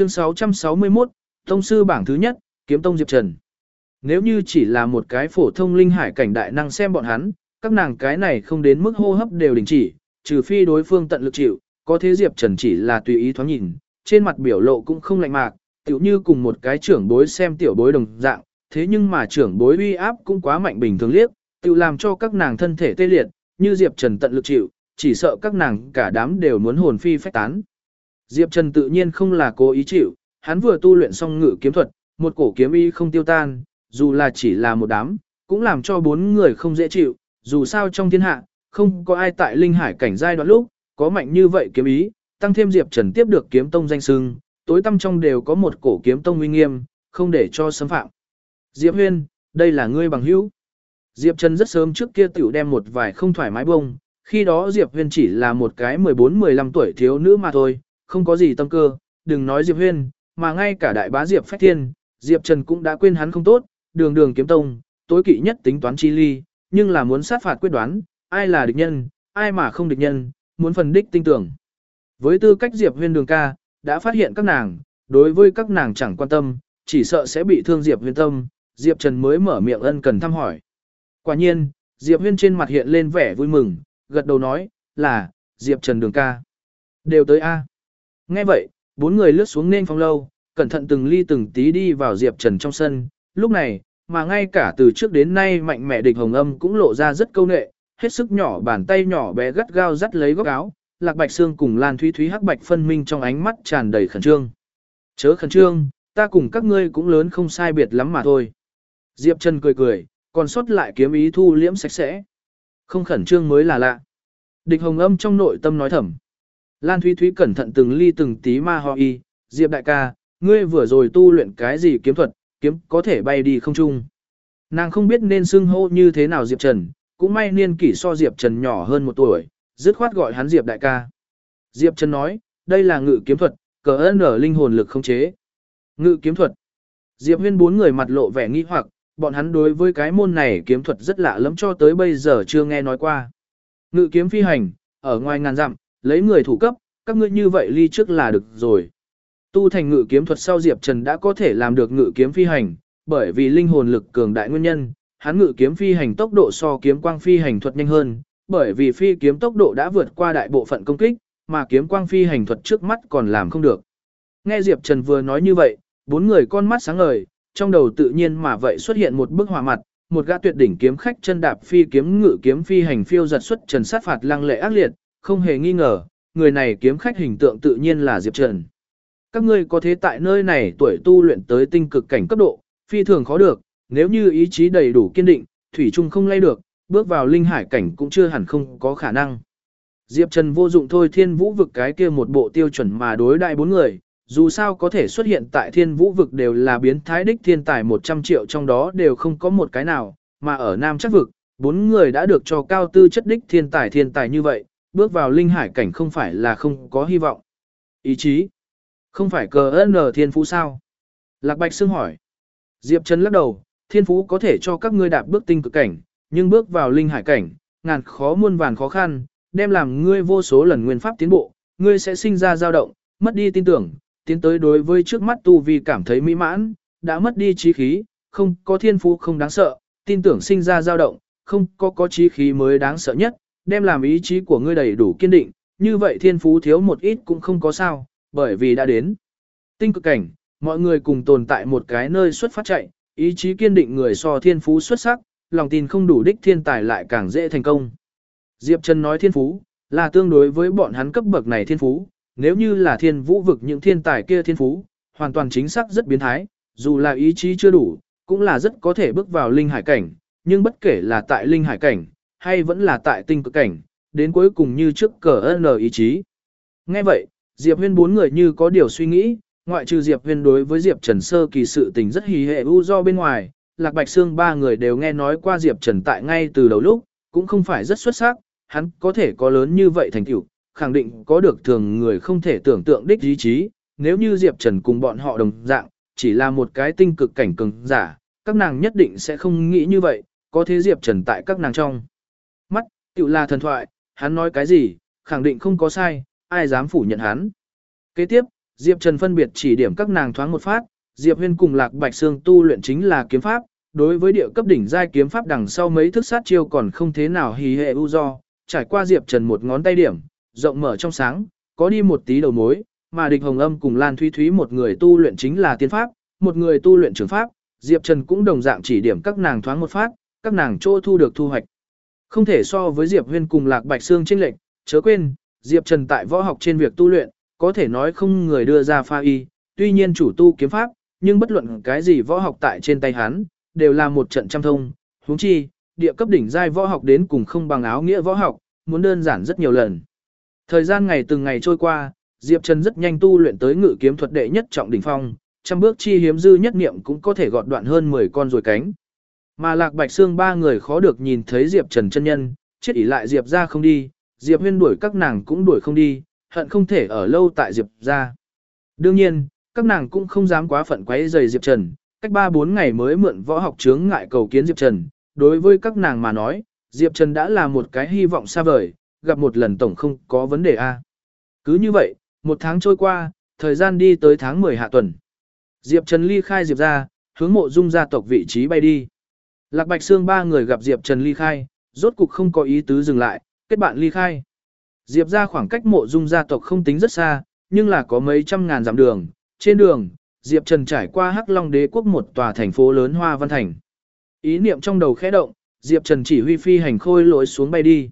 Chương 661, Tông sư bảng thứ nhất, Kiếm Tông Diệp Trần. Nếu như chỉ là một cái phổ thông linh hải cảnh đại năng xem bọn hắn, các nàng cái này không đến mức hô hấp đều đình chỉ, trừ phi đối phương tận lực chịu, có thế Diệp Trần chỉ là tùy ý thoáng nhìn, trên mặt biểu lộ cũng không lạnh mạc, tiểu như cùng một cái trưởng bối xem tiểu bối đồng dạng, thế nhưng mà trưởng bối uy áp cũng quá mạnh bình thường liếc, tiểu làm cho các nàng thân thể tê liệt, như Diệp Trần tận lực chịu, chỉ sợ các nàng cả đám đều muốn hồn phi phách tán. Diệp Trần tự nhiên không là cố ý chịu, hắn vừa tu luyện xong ngự kiếm thuật, một cổ kiếm y không tiêu tan, dù là chỉ là một đám, cũng làm cho bốn người không dễ chịu, dù sao trong thiên hạ, không có ai tại linh hải cảnh giai đoạn lúc, có mạnh như vậy kiếm ý, tăng thêm Diệp Trần tiếp được kiếm tông danh xưng, tối tâm trong đều có một cổ kiếm tông uy nghiêm, không để cho xâm phạm. Diệp Huyên, đây là ngươi bằng hữu. Diệp Trần rất sớm trước kia tiểu đem một vài không thoải mái bông, khi đó Diệp Huyên chỉ là một cái 14-15 tuổi thiếu nữ mà thôi, không có gì tâm cơ, đừng nói Diệp Huyên, mà ngay cả đại bá Diệp Phách Thiên, Diệp Trần cũng đã quên hắn không tốt, đường đường kiếm tông, tối kỵ nhất tính toán chi ly, nhưng là muốn sát phạt quyết đoán, ai là địch nhân, ai mà không địch nhân, muốn phần đích tinh tưởng. Với tư cách Diệp Huyên đường ca, đã phát hiện các nàng, đối với các nàng chẳng quan tâm, chỉ sợ sẽ bị thương Diệp Huyên tâm, Diệp Trần mới mở miệng ân cần thăm hỏi. Quả nhiên, Diệp Huyên trên mặt hiện lên vẻ vui mừng, gật đầu nói, là, Diệp Trần đường ca. Đều tới A. Nghe vậy, bốn người lướt xuống nên phong lâu, cẩn thận từng ly từng tí đi vào Diệp Trần trong sân. Lúc này, mà ngay cả từ trước đến nay mạnh mẽ địch hồng âm cũng lộ ra rất câu nệ, hết sức nhỏ bàn tay nhỏ bé gắt gao dắt lấy góc áo, Lạc Bạch Sương cùng Lan Thúy Thúy hắc bạch phân minh trong ánh mắt tràn đầy khẩn trương. Chớ khẩn trương, ta cùng các ngươi cũng lớn không sai biệt lắm mà thôi. Diệp Trần cười cười, còn sót lại kiếm ý thu liễm sạch sẽ. Không khẩn trương mới là lạ. Địch hồng âm trong nội tâm nói thầm. Lan Thúy Thúy cẩn thận từng ly từng tí ma ho y, Diệp đại ca, ngươi vừa rồi tu luyện cái gì kiếm thuật, kiếm có thể bay đi không trung. Nàng không biết nên xưng hô như thế nào Diệp Trần, cũng may niên kỷ so Diệp Trần nhỏ hơn một tuổi, dứt khoát gọi hắn Diệp đại ca. Diệp Trần nói, đây là ngự kiếm thuật, cờ ơn ở linh hồn lực không chế. Ngự kiếm thuật. Diệp huyên bốn người mặt lộ vẻ nghi hoặc, bọn hắn đối với cái môn này kiếm thuật rất lạ lắm cho tới bây giờ chưa nghe nói qua. Ngự kiếm phi hành, ở ngoài ngàn dặm, lấy người thủ cấp, các ngươi như vậy ly trước là được rồi. Tu thành ngự kiếm thuật sau Diệp Trần đã có thể làm được ngự kiếm phi hành, bởi vì linh hồn lực cường đại nguyên nhân, hắn ngự kiếm phi hành tốc độ so kiếm quang phi hành thuật nhanh hơn, bởi vì phi kiếm tốc độ đã vượt qua đại bộ phận công kích, mà kiếm quang phi hành thuật trước mắt còn làm không được. Nghe Diệp Trần vừa nói như vậy, bốn người con mắt sáng ngời, trong đầu tự nhiên mà vậy xuất hiện một bức họa mặt, một gã tuyệt đỉnh kiếm khách chân đạp phi kiếm ngự kiếm phi hành phiêu giật xuất trần sát phạt lăng lệ ác liệt, không hề nghi ngờ, người này kiếm khách hình tượng tự nhiên là Diệp Trần. Các ngươi có thế tại nơi này tuổi tu luyện tới tinh cực cảnh cấp độ, phi thường khó được, nếu như ý chí đầy đủ kiên định, thủy chung không lay được, bước vào linh hải cảnh cũng chưa hẳn không có khả năng. Diệp Trần vô dụng thôi thiên vũ vực cái kia một bộ tiêu chuẩn mà đối đại bốn người, dù sao có thể xuất hiện tại thiên vũ vực đều là biến thái đích thiên tài 100 triệu trong đó đều không có một cái nào, mà ở nam chắc vực, bốn người đã được cho cao tư chất đích thiên tài thiên tài như vậy, bước vào linh hải cảnh không phải là không có hy vọng. Ý chí, không phải cờ ơn thiên phú sao? Lạc Bạch Sương hỏi. Diệp Trần lắc đầu, thiên phú có thể cho các ngươi đạp bước tinh cực cảnh, nhưng bước vào linh hải cảnh, ngàn khó muôn vàn khó khăn, đem làm ngươi vô số lần nguyên pháp tiến bộ, ngươi sẽ sinh ra dao động, mất đi tin tưởng, tiến tới đối với trước mắt tu vi cảm thấy mỹ mãn, đã mất đi trí khí, không có thiên phú không đáng sợ, tin tưởng sinh ra dao động, không có có trí khí mới đáng sợ nhất, đem làm ý chí của ngươi đầy đủ kiên định, như vậy thiên phú thiếu một ít cũng không có sao, bởi vì đã đến. Tinh cực cảnh, mọi người cùng tồn tại một cái nơi xuất phát chạy, ý chí kiên định người so thiên phú xuất sắc, lòng tin không đủ đích thiên tài lại càng dễ thành công. Diệp Trần nói thiên phú, là tương đối với bọn hắn cấp bậc này thiên phú, nếu như là thiên vũ vực những thiên tài kia thiên phú, hoàn toàn chính xác rất biến thái, dù là ý chí chưa đủ, cũng là rất có thể bước vào linh hải cảnh, nhưng bất kể là tại linh hải cảnh, hay vẫn là tại tinh cực cảnh, đến cuối cùng như trước cờ N ý chí. Nghe vậy, Diệp Huyên bốn người như có điều suy nghĩ, ngoại trừ Diệp Huyên đối với Diệp Trần Sơ kỳ sự tình rất hì hệ u do bên ngoài, Lạc Bạch Sương ba người đều nghe nói qua Diệp Trần tại ngay từ đầu lúc, cũng không phải rất xuất sắc, hắn có thể có lớn như vậy thành tựu, khẳng định có được thường người không thể tưởng tượng đích ý chí, nếu như Diệp Trần cùng bọn họ đồng dạng, chỉ là một cái tinh cực cảnh cường giả, các nàng nhất định sẽ không nghĩ như vậy, có thế Diệp Trần tại các nàng trong. Mắt, tự là thần thoại, hắn nói cái gì, khẳng định không có sai, ai dám phủ nhận hắn. Kế tiếp, Diệp Trần phân biệt chỉ điểm các nàng thoáng một phát, Diệp Huyên cùng Lạc Bạch Sương tu luyện chính là kiếm pháp, đối với địa cấp đỉnh giai kiếm pháp đằng sau mấy thức sát chiêu còn không thế nào hì hệ u do, trải qua Diệp Trần một ngón tay điểm, rộng mở trong sáng, có đi một tí đầu mối, mà địch hồng âm cùng Lan Thúy Thúy một người tu luyện chính là tiên pháp, một người tu luyện trường pháp, Diệp Trần cũng đồng dạng chỉ điểm các nàng thoáng một phát, các nàng chỗ thu được thu hoạch. Không thể so với Diệp Huyên cùng Lạc Bạch Sương chênh lệch, chớ quên, Diệp Trần tại võ học trên việc tu luyện, có thể nói không người đưa ra pha y, tuy nhiên chủ tu kiếm pháp, nhưng bất luận cái gì võ học tại trên tay hắn, đều là một trận trăm thông, huống chi, địa cấp đỉnh giai võ học đến cùng không bằng áo nghĩa võ học, muốn đơn giản rất nhiều lần. Thời gian ngày từng ngày trôi qua, Diệp Trần rất nhanh tu luyện tới ngự kiếm thuật đệ nhất trọng đỉnh phong, trăm bước chi hiếm dư nhất niệm cũng có thể gọt đoạn hơn 10 con rồi cánh. Mà Lạc Bạch Xương ba người khó được nhìn thấy Diệp Trần chân nhân, chết ỉ lại Diệp ra không đi, Diệp Huyên đuổi các nàng cũng đuổi không đi, hận không thể ở lâu tại Diệp ra. Đương nhiên, các nàng cũng không dám quá phận quấy rầy Diệp Trần, cách 3-4 ngày mới mượn võ học chướng ngại cầu kiến Diệp Trần, đối với các nàng mà nói, Diệp Trần đã là một cái hy vọng xa vời, gặp một lần tổng không có vấn đề a. Cứ như vậy, một tháng trôi qua, thời gian đi tới tháng 10 hạ tuần. Diệp Trần ly khai Diệp ra, hướng mộ dung gia tộc vị trí bay đi. Lạc Bạch Sương ba người gặp Diệp Trần ly khai, rốt cục không có ý tứ dừng lại, kết bạn ly khai. Diệp ra khoảng cách mộ dung gia tộc không tính rất xa, nhưng là có mấy trăm ngàn dặm đường. Trên đường, Diệp Trần trải qua Hắc Long đế quốc một tòa thành phố lớn Hoa Văn Thành. Ý niệm trong đầu khẽ động, Diệp Trần chỉ huy phi hành khôi lối xuống bay đi.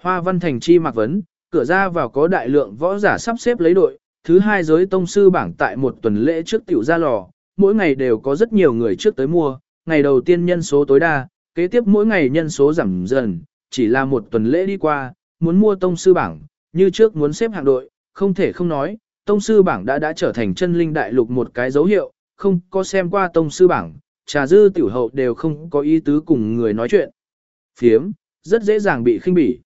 Hoa Văn Thành chi mạc vấn, cửa ra vào có đại lượng võ giả sắp xếp lấy đội, thứ hai giới tông sư bảng tại một tuần lễ trước tiểu ra lò, mỗi ngày đều có rất nhiều người trước tới mua, ngày đầu tiên nhân số tối đa, kế tiếp mỗi ngày nhân số giảm dần, chỉ là một tuần lễ đi qua, muốn mua tông sư bảng, như trước muốn xếp hạng đội, không thể không nói, tông sư bảng đã đã trở thành chân linh đại lục một cái dấu hiệu, không có xem qua tông sư bảng, trà dư tiểu hậu đều không có ý tứ cùng người nói chuyện. Phiếm, rất dễ dàng bị khinh bỉ.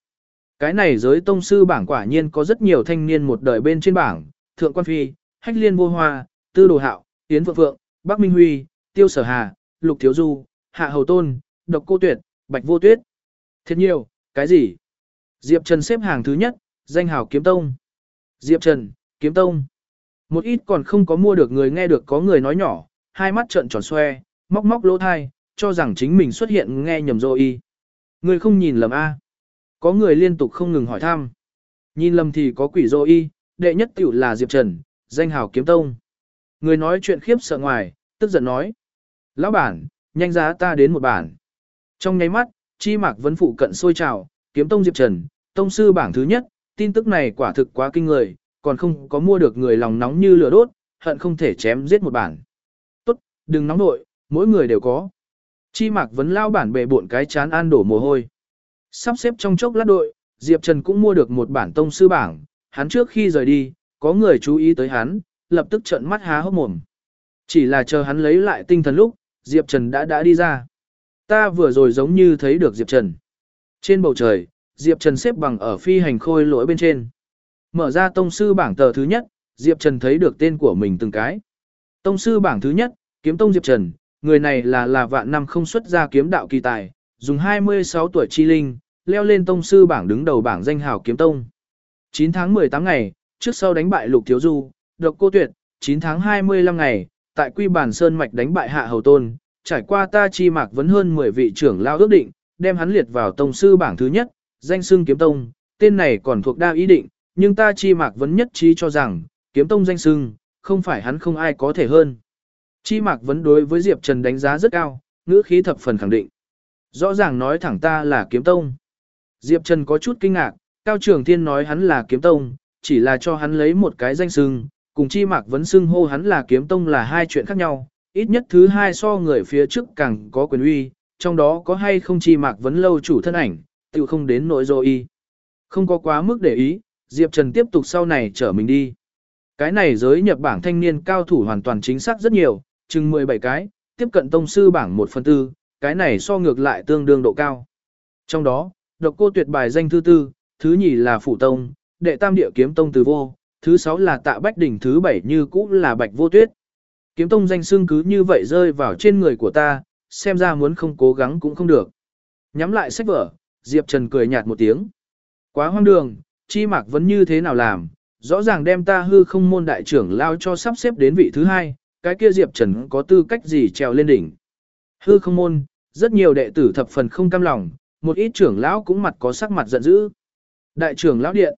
Cái này giới tông sư bảng quả nhiên có rất nhiều thanh niên một đời bên trên bảng, thượng quan phi, hách liên vô hoa, tư đồ hạo, tiến phượng phượng, bắc minh huy, tiêu sở hà, lục thiếu du, hạ hầu tôn, độc cô tuyệt, bạch vô tuyết. Thiệt nhiều, cái gì? Diệp Trần xếp hàng thứ nhất, danh hào kiếm tông. Diệp Trần, kiếm tông. Một ít còn không có mua được người nghe được có người nói nhỏ, hai mắt trợn tròn xoe, móc móc lỗ thai, cho rằng chính mình xuất hiện nghe nhầm rồi y. Người không nhìn lầm A. Có người liên tục không ngừng hỏi thăm. Nhìn lầm thì có quỷ rồi y, đệ nhất tiểu là Diệp Trần, danh hào kiếm tông. Người nói chuyện khiếp sợ ngoài, tức giận nói. Lão bản, nhanh giá ta đến một bản. Trong nháy mắt, chi mạc vấn phụ cận sôi trào, kiếm tông Diệp Trần, tông sư bảng thứ nhất, tin tức này quả thực quá kinh người, còn không có mua được người lòng nóng như lửa đốt, hận không thể chém giết một bản. Tốt, đừng nóng nội, mỗi người đều có. Chi mạc vấn lao bản bề buộn cái chán an đổ mồ hôi. Sắp xếp trong chốc lát đội, Diệp Trần cũng mua được một bản tông sư bảng, hắn trước khi rời đi, có người chú ý tới hắn, lập tức trợn mắt há hốc mồm. Chỉ là chờ hắn lấy lại tinh thần lúc, Diệp Trần đã đã đi ra. Ta vừa rồi giống như thấy được Diệp Trần. Trên bầu trời, Diệp Trần xếp bằng ở phi hành khôi lỗi bên trên. Mở ra tông sư bảng tờ thứ nhất, Diệp Trần thấy được tên của mình từng cái. Tông sư bảng thứ nhất, kiếm tông Diệp Trần, người này là là vạn năm không xuất ra kiếm đạo kỳ tài, dùng 26 tuổi chi linh, leo lên tông sư bảng đứng đầu bảng danh hào kiếm tông. 9 tháng 18 ngày, trước sau đánh bại Lục Thiếu Du, Độc Cô Tuyệt, 9 tháng 25 ngày, tại Quy Bản Sơn Mạch đánh bại Hạ Hầu Tôn, trải qua ta chi mạc vấn hơn 10 vị trưởng lao ước định, đem hắn liệt vào tông sư bảng thứ nhất, danh xưng kiếm tông, tên này còn thuộc đa ý định, nhưng ta chi mạc vấn nhất trí cho rằng, kiếm tông danh xưng, không phải hắn không ai có thể hơn. Chi mạc vấn đối với Diệp Trần đánh giá rất cao, ngữ khí thập phần khẳng định. Rõ ràng nói thẳng ta là kiếm tông. Diệp Trần có chút kinh ngạc, Cao Trường Thiên nói hắn là kiếm tông, chỉ là cho hắn lấy một cái danh xưng, cùng chi mạc vấn xưng hô hắn là kiếm tông là hai chuyện khác nhau, ít nhất thứ hai so người phía trước càng có quyền uy, trong đó có hay không chi mạc vấn lâu chủ thân ảnh, tự không đến nội dô y. Không có quá mức để ý, Diệp Trần tiếp tục sau này chở mình đi. Cái này giới nhập bảng thanh niên cao thủ hoàn toàn chính xác rất nhiều, chừng 17 cái, tiếp cận tông sư bảng 1 phần tư, cái này so ngược lại tương đương độ cao. Trong đó, độc cô tuyệt bài danh thứ tư, thứ nhì là phủ tông, đệ tam địa kiếm tông từ vô, thứ sáu là tạ bách đỉnh thứ bảy như cũ là bạch vô tuyết. Kiếm tông danh xưng cứ như vậy rơi vào trên người của ta, xem ra muốn không cố gắng cũng không được. Nhắm lại sách vở, Diệp Trần cười nhạt một tiếng. Quá hoang đường, chi mạc vẫn như thế nào làm, rõ ràng đem ta hư không môn đại trưởng lao cho sắp xếp đến vị thứ hai, cái kia Diệp Trần có tư cách gì trèo lên đỉnh. Hư không môn, rất nhiều đệ tử thập phần không cam lòng, một ít trưởng lão cũng mặt có sắc mặt giận dữ. Đại trưởng lão điện,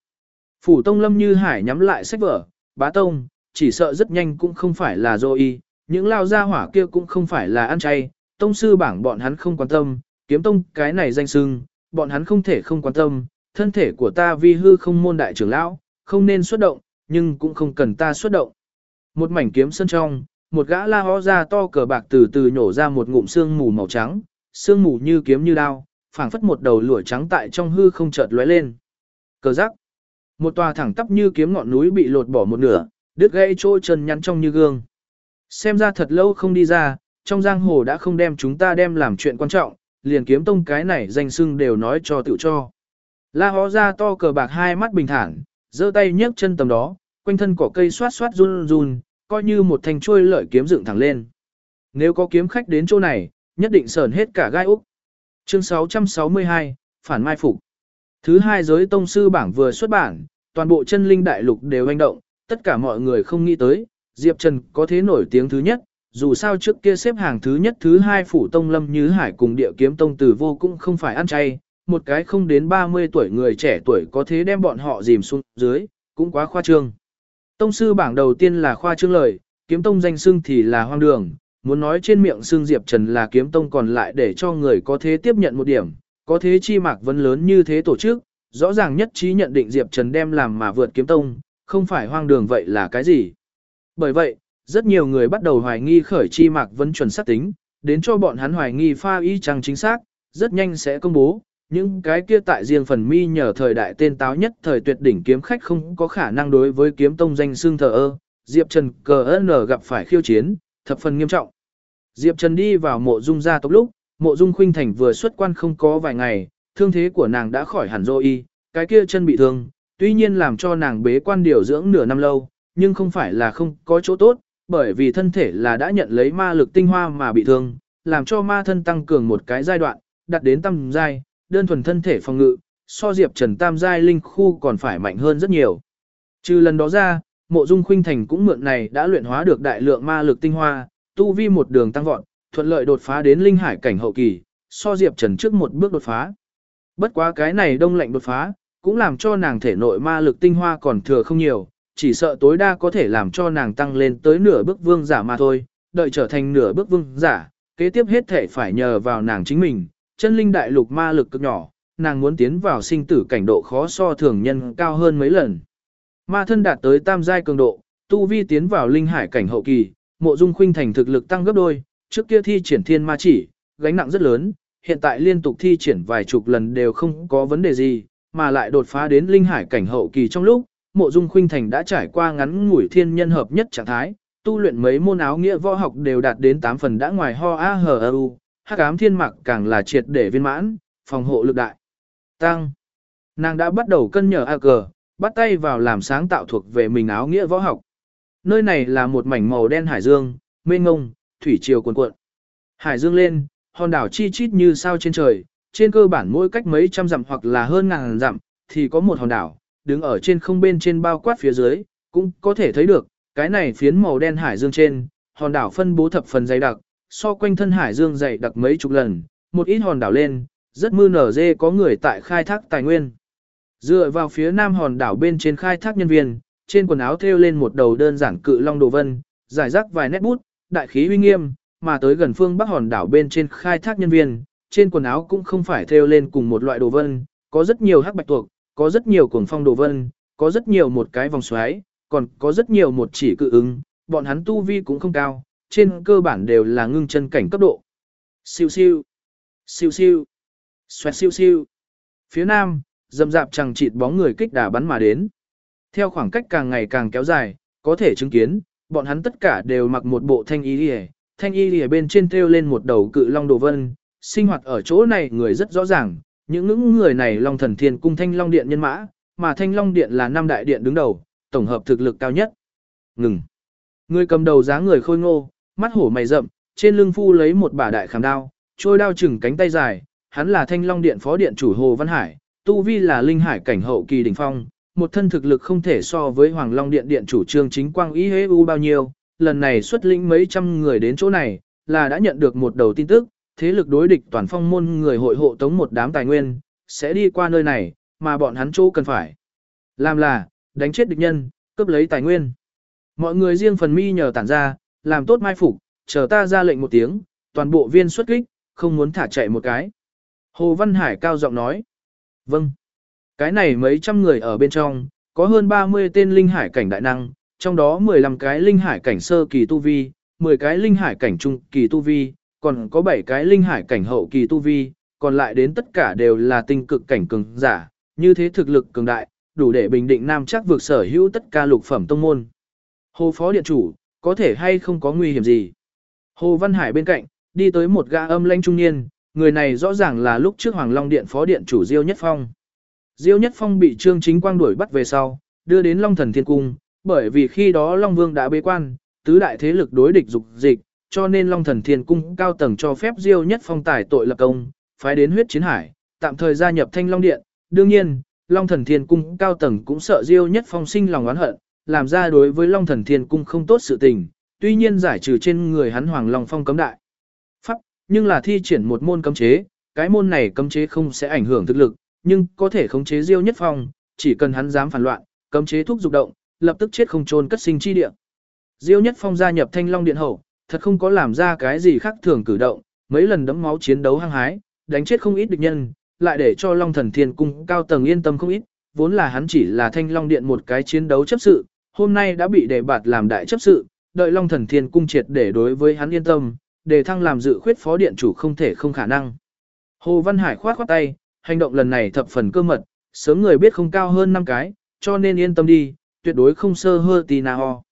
phủ tông lâm như hải nhắm lại sách vở, bá tông, chỉ sợ rất nhanh cũng không phải là dô y, những lao gia hỏa kia cũng không phải là ăn chay, tông sư bảng bọn hắn không quan tâm, kiếm tông cái này danh sưng, bọn hắn không thể không quan tâm, thân thể của ta vi hư không môn đại trưởng lão, không nên xuất động, nhưng cũng không cần ta xuất động. Một mảnh kiếm sân trong, một gã la hó ra to cờ bạc từ từ nhổ ra một ngụm xương mù màu trắng, xương mù như kiếm như đao, phảng phất một đầu lụa trắng tại trong hư không chợt lóe lên. Cờ giác. Một tòa thẳng tắp như kiếm ngọn núi bị lột bỏ một nửa, đứt gãy chỗ chân nhắn trong như gương. Xem ra thật lâu không đi ra, trong giang hồ đã không đem chúng ta đem làm chuyện quan trọng, liền kiếm tông cái này danh sưng đều nói cho tự cho. La hó ra to cờ bạc hai mắt bình thản, giơ tay nhấc chân tầm đó, quanh thân cỏ cây xoát xoát run run, coi như một thanh chuôi lợi kiếm dựng thẳng lên. Nếu có kiếm khách đến chỗ này, nhất định sờn hết cả gai úc. Chương 662, Phản Mai Phục Thứ hai giới tông sư bảng vừa xuất bản, toàn bộ chân linh đại lục đều hành động, tất cả mọi người không nghĩ tới, Diệp Trần có thế nổi tiếng thứ nhất, dù sao trước kia xếp hàng thứ nhất thứ hai phủ tông lâm như hải cùng địa kiếm tông tử vô cũng không phải ăn chay, một cái không đến 30 tuổi người trẻ tuổi có thế đem bọn họ dìm xuống dưới, cũng quá khoa trương. Tông sư bảng đầu tiên là khoa trương lời, kiếm tông danh xưng thì là hoang đường, muốn nói trên miệng xưng Diệp Trần là kiếm tông còn lại để cho người có thế tiếp nhận một điểm, có thế chi mạc vấn lớn như thế tổ chức, rõ ràng nhất trí nhận định Diệp Trần đem làm mà vượt kiếm tông, không phải hoang đường vậy là cái gì. Bởi vậy, rất nhiều người bắt đầu hoài nghi khởi chi mạc vấn chuẩn xác tính, đến cho bọn hắn hoài nghi pha y chăng chính xác, rất nhanh sẽ công bố, những cái kia tại riêng phần mi nhờ thời đại tên táo nhất thời tuyệt đỉnh kiếm khách không có khả năng đối với kiếm tông danh xương thờ ơ, Diệp Trần cờ n gặp phải khiêu chiến, thập phần nghiêm trọng. Diệp Trần đi vào mộ dung gia tộc lúc, mộ dung khuynh thành vừa xuất quan không có vài ngày, thương thế của nàng đã khỏi hẳn rồi y, cái kia chân bị thương, tuy nhiên làm cho nàng bế quan điều dưỡng nửa năm lâu, nhưng không phải là không có chỗ tốt, bởi vì thân thể là đã nhận lấy ma lực tinh hoa mà bị thương, làm cho ma thân tăng cường một cái giai đoạn, đặt đến tam giai, đơn thuần thân thể phòng ngự, so Diệp Trần tam giai linh khu còn phải mạnh hơn rất nhiều. Trừ lần đó ra, Mộ Dung Khuynh Thành cũng mượn này đã luyện hóa được đại lượng ma lực tinh hoa, tu vi một đường tăng vọt, thuận lợi đột phá đến linh hải cảnh hậu kỳ, so Diệp Trần trước một bước đột phá. Bất quá cái này đông lạnh đột phá, cũng làm cho nàng thể nội ma lực tinh hoa còn thừa không nhiều, chỉ sợ tối đa có thể làm cho nàng tăng lên tới nửa bước vương giả mà thôi, đợi trở thành nửa bước vương giả, kế tiếp hết thể phải nhờ vào nàng chính mình, chân linh đại lục ma lực cực nhỏ, nàng muốn tiến vào sinh tử cảnh độ khó so thường nhân cao hơn mấy lần. Ma thân đạt tới tam giai cường độ, tu vi tiến vào linh hải cảnh hậu kỳ, mộ dung khuynh thành thực lực tăng gấp đôi, trước kia thi triển thiên ma chỉ, gánh nặng rất lớn, hiện tại liên tục thi triển vài chục lần đều không có vấn đề gì, mà lại đột phá đến linh hải cảnh hậu kỳ trong lúc, mộ dung khuynh thành đã trải qua ngắn ngủi thiên nhân hợp nhất trạng thái, tu luyện mấy môn áo nghĩa võ học đều đạt đến 8 phần đã ngoài ho a hờ u, hắc ám thiên mặc càng là triệt để viên mãn, phòng hộ lực đại. Tăng. Nàng đã bắt đầu cân nhở A cờ, bắt tay vào làm sáng tạo thuộc về mình áo nghĩa võ học. Nơi này là một mảnh màu đen hải dương, mênh ngông, thủy triều cuồn cuộn. Hải dương lên, hòn đảo chi chít như sao trên trời, trên cơ bản mỗi cách mấy trăm dặm hoặc là hơn ngàn dặm, thì có một hòn đảo, đứng ở trên không bên trên bao quát phía dưới, cũng có thể thấy được, cái này phiến màu đen hải dương trên, hòn đảo phân bố thập phần dày đặc, so quanh thân hải dương dày đặc mấy chục lần, một ít hòn đảo lên, rất mưa nở dê có người tại khai thác tài nguyên. Dựa vào phía nam hòn đảo bên trên khai thác nhân viên, trên quần áo thêu lên một đầu đơn giản cự long đồ vân, giải rác vài nét bút, đại khí uy nghiêm, mà tới gần phương bắc hòn đảo bên trên khai thác nhân viên, trên quần áo cũng không phải thêu lên cùng một loại đồ vân, có rất nhiều hắc bạch tuộc, có rất nhiều cuồng phong đồ vân, có rất nhiều một cái vòng xoáy, còn có rất nhiều một chỉ cự ứng, bọn hắn tu vi cũng không cao, trên cơ bản đều là ngưng chân cảnh cấp độ. Siêu siêu, siêu siêu, xoẹt siêu siêu. Phía nam, dầm dạp chẳng chịt bóng người kích đà bắn mà đến. Theo khoảng cách càng ngày càng kéo dài, có thể chứng kiến, bọn hắn tất cả đều mặc một bộ thanh y lìa, thanh y lìa bên trên treo lên một đầu cự long đồ vân, sinh hoạt ở chỗ này người rất rõ ràng, những những người này long thần thiên cung thanh long điện nhân mã, mà thanh long điện là năm đại điện đứng đầu, tổng hợp thực lực cao nhất. Ngừng. Người cầm đầu dáng người khôi ngô, mắt hổ mày rậm, trên lưng phu lấy một bả đại khảm đao, trôi đao chừng cánh tay dài, hắn là Thanh Long Điện phó điện chủ Hồ Văn Hải, tu vi là linh hải cảnh hậu kỳ đỉnh phong, một thân thực lực không thể so với Hoàng Long Điện Điện chủ trương chính quang ý hế u bao nhiêu, lần này xuất lĩnh mấy trăm người đến chỗ này, là đã nhận được một đầu tin tức, thế lực đối địch toàn phong môn người hội hộ tống một đám tài nguyên, sẽ đi qua nơi này, mà bọn hắn chỗ cần phải. Làm là, đánh chết địch nhân, cướp lấy tài nguyên. Mọi người riêng phần mi nhờ tản ra, làm tốt mai phục, chờ ta ra lệnh một tiếng, toàn bộ viên xuất kích, không muốn thả chạy một cái. Hồ Văn Hải cao giọng nói. Vâng. Cái này mấy trăm người ở bên trong, có hơn 30 tên linh hải cảnh đại năng, trong đó 15 cái linh hải cảnh sơ kỳ tu vi, 10 cái linh hải cảnh trung kỳ tu vi, còn có 7 cái linh hải cảnh hậu kỳ tu vi, còn lại đến tất cả đều là tinh cực cảnh cường giả, như thế thực lực cường đại, đủ để bình định nam chắc vượt sở hữu tất cả lục phẩm tông môn. Hồ Phó Điện Chủ, có thể hay không có nguy hiểm gì? Hồ Văn Hải bên cạnh, đi tới một gã âm lãnh trung niên, người này rõ ràng là lúc trước Hoàng Long Điện Phó Điện Chủ Diêu Nhất Phong. Diêu Nhất Phong bị Trương Chính Quang đuổi bắt về sau, đưa đến Long Thần Thiên Cung, bởi vì khi đó Long Vương đã bế quan, tứ đại thế lực đối địch dục dịch, cho nên Long Thần Thiên Cung cao tầng cho phép Diêu Nhất Phong tài tội lập công, phái đến huyết chiến hải, tạm thời gia nhập Thanh Long Điện. Đương nhiên, Long Thần Thiên Cung cao tầng cũng sợ Diêu Nhất Phong sinh lòng oán hận, làm ra đối với Long Thần Thiên Cung không tốt sự tình, tuy nhiên giải trừ trên người hắn Hoàng Long Phong cấm đại. Pháp, nhưng là thi triển một môn cấm chế, cái môn này cấm chế không sẽ ảnh hưởng thực lực, nhưng có thể khống chế Diêu Nhất Phong, chỉ cần hắn dám phản loạn, cấm chế thúc dục động, lập tức chết không trôn cất sinh chi địa. Diêu Nhất Phong gia nhập Thanh Long Điện hậu, thật không có làm ra cái gì khác thường cử động, mấy lần đấm máu chiến đấu hăng hái, đánh chết không ít địch nhân, lại để cho Long Thần Thiên Cung cao tầng yên tâm không ít, vốn là hắn chỉ là Thanh Long Điện một cái chiến đấu chấp sự, hôm nay đã bị đề bạt làm đại chấp sự, đợi Long Thần Thiên Cung triệt để đối với hắn yên tâm, để thăng làm dự khuyết phó điện chủ không thể không khả năng. Hồ Văn Hải khoát khoát tay, hành động lần này thập phần cơ mật, sớm người biết không cao hơn năm cái, cho nên yên tâm đi, tuyệt đối không sơ hơ tì nào ho.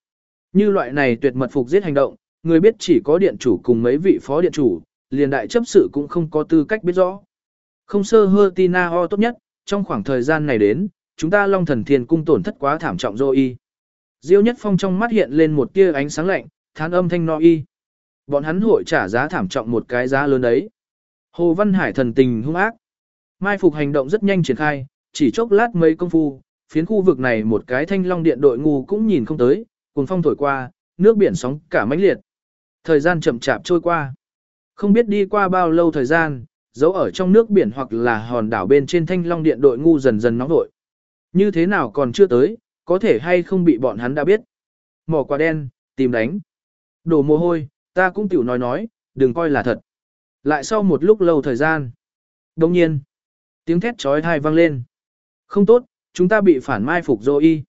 Như loại này tuyệt mật phục giết hành động, người biết chỉ có điện chủ cùng mấy vị phó điện chủ, liền đại chấp sự cũng không có tư cách biết rõ. Không sơ hơ tì na ho tốt nhất, trong khoảng thời gian này đến, chúng ta Long Thần Thiên cung tổn thất quá thảm trọng dô y. Diêu Nhất Phong trong mắt hiện lên một tia ánh sáng lạnh, thán âm thanh no y. Bọn hắn hội trả giá thảm trọng một cái giá lớn đấy. Hồ Văn Hải thần tình hung ác. Mai phục hành động rất nhanh triển khai, chỉ chốc lát mấy công phu, phiến khu vực này một cái thanh long điện đội ngu cũng nhìn không tới, cuồng phong thổi qua, nước biển sóng cả mãnh liệt. Thời gian chậm chạp trôi qua. Không biết đi qua bao lâu thời gian, giấu ở trong nước biển hoặc là hòn đảo bên trên thanh long điện đội ngu dần dần nóng vội. Như thế nào còn chưa tới, có thể hay không bị bọn hắn đã biết. Mỏ quả đen, tìm đánh. Đổ mồ hôi, ta cũng tiểu nói nói, đừng coi là thật. Lại sau một lúc lâu thời gian. Đồng nhiên, tiếng thét trói thai vang lên. Không tốt, chúng ta bị phản mai phục dô y.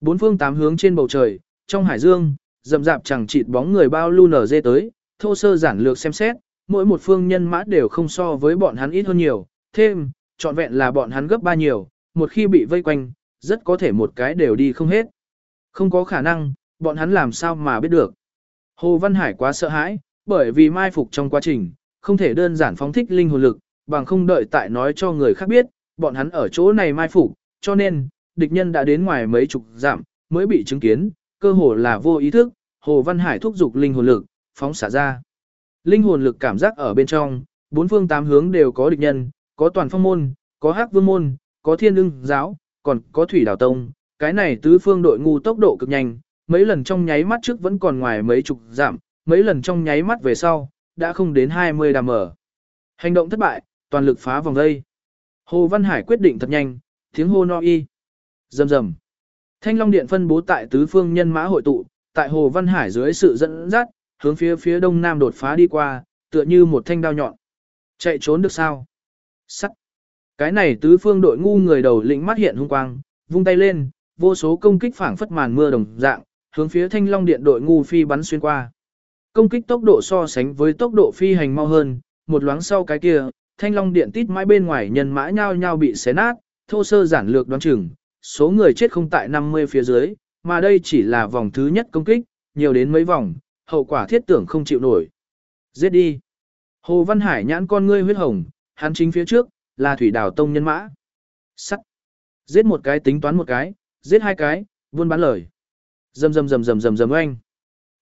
Bốn phương tám hướng trên bầu trời, trong hải dương, rậm rạp chẳng chịt bóng người bao lưu nở dê tới, thô sơ giản lược xem xét, mỗi một phương nhân mã đều không so với bọn hắn ít hơn nhiều, thêm, trọn vẹn là bọn hắn gấp ba nhiều, một khi bị vây quanh, rất có thể một cái đều đi không hết. Không có khả năng, bọn hắn làm sao mà biết được. Hồ Văn Hải quá sợ hãi, bởi vì mai phục trong quá trình, không thể đơn giản phóng thích linh hồn lực, bằng không đợi tại nói cho người khác biết, bọn hắn ở chỗ này mai phục, cho nên, địch nhân đã đến ngoài mấy chục giảm mới bị chứng kiến, cơ hồ là vô ý thức, Hồ Văn Hải thúc giục linh hồn lực, phóng xả ra. Linh hồn lực cảm giác ở bên trong, bốn phương tám hướng đều có địch nhân, có toàn phong môn, có hắc vương môn, có thiên ưng giáo, còn có thủy đảo tông, cái này tứ phương đội ngu tốc độ cực nhanh, mấy lần trong nháy mắt trước vẫn còn ngoài mấy chục giảm, mấy lần trong nháy mắt về sau, đã không đến 20 đàm mở. Hành động thất bại, toàn lực phá vòng dây. Hồ Văn Hải quyết định thật nhanh, tiếng hô no y. Rầm rầm. Thanh Long Điện phân bố tại tứ phương nhân mã hội tụ, tại Hồ Văn Hải dưới sự dẫn dắt, hướng phía phía đông nam đột phá đi qua, tựa như một thanh đao nhọn. Chạy trốn được sao? Sắt. Cái này tứ phương đội ngu người đầu lĩnh mắt hiện hung quang, vung tay lên, vô số công kích phảng phất màn mưa đồng dạng, hướng phía Thanh Long Điện đội ngu phi bắn xuyên qua. Công kích tốc độ so sánh với tốc độ phi hành mau hơn, một loáng sau cái kia, Thanh Long Điện tít mãi bên ngoài nhân mã nhao nhao bị xé nát, thô sơ giản lược đoán chừng, số người chết không tại 50 phía dưới, mà đây chỉ là vòng thứ nhất công kích, nhiều đến mấy vòng, hậu quả thiết tưởng không chịu nổi. Giết đi. Hồ Văn Hải nhãn con ngươi huyết hồng, hắn chính phía trước, là thủy đảo tông nhân mã. Sắt. Giết một cái tính toán một cái, giết hai cái, buôn bán lời. Dầm dầm dầm dầm dầm dầm oanh.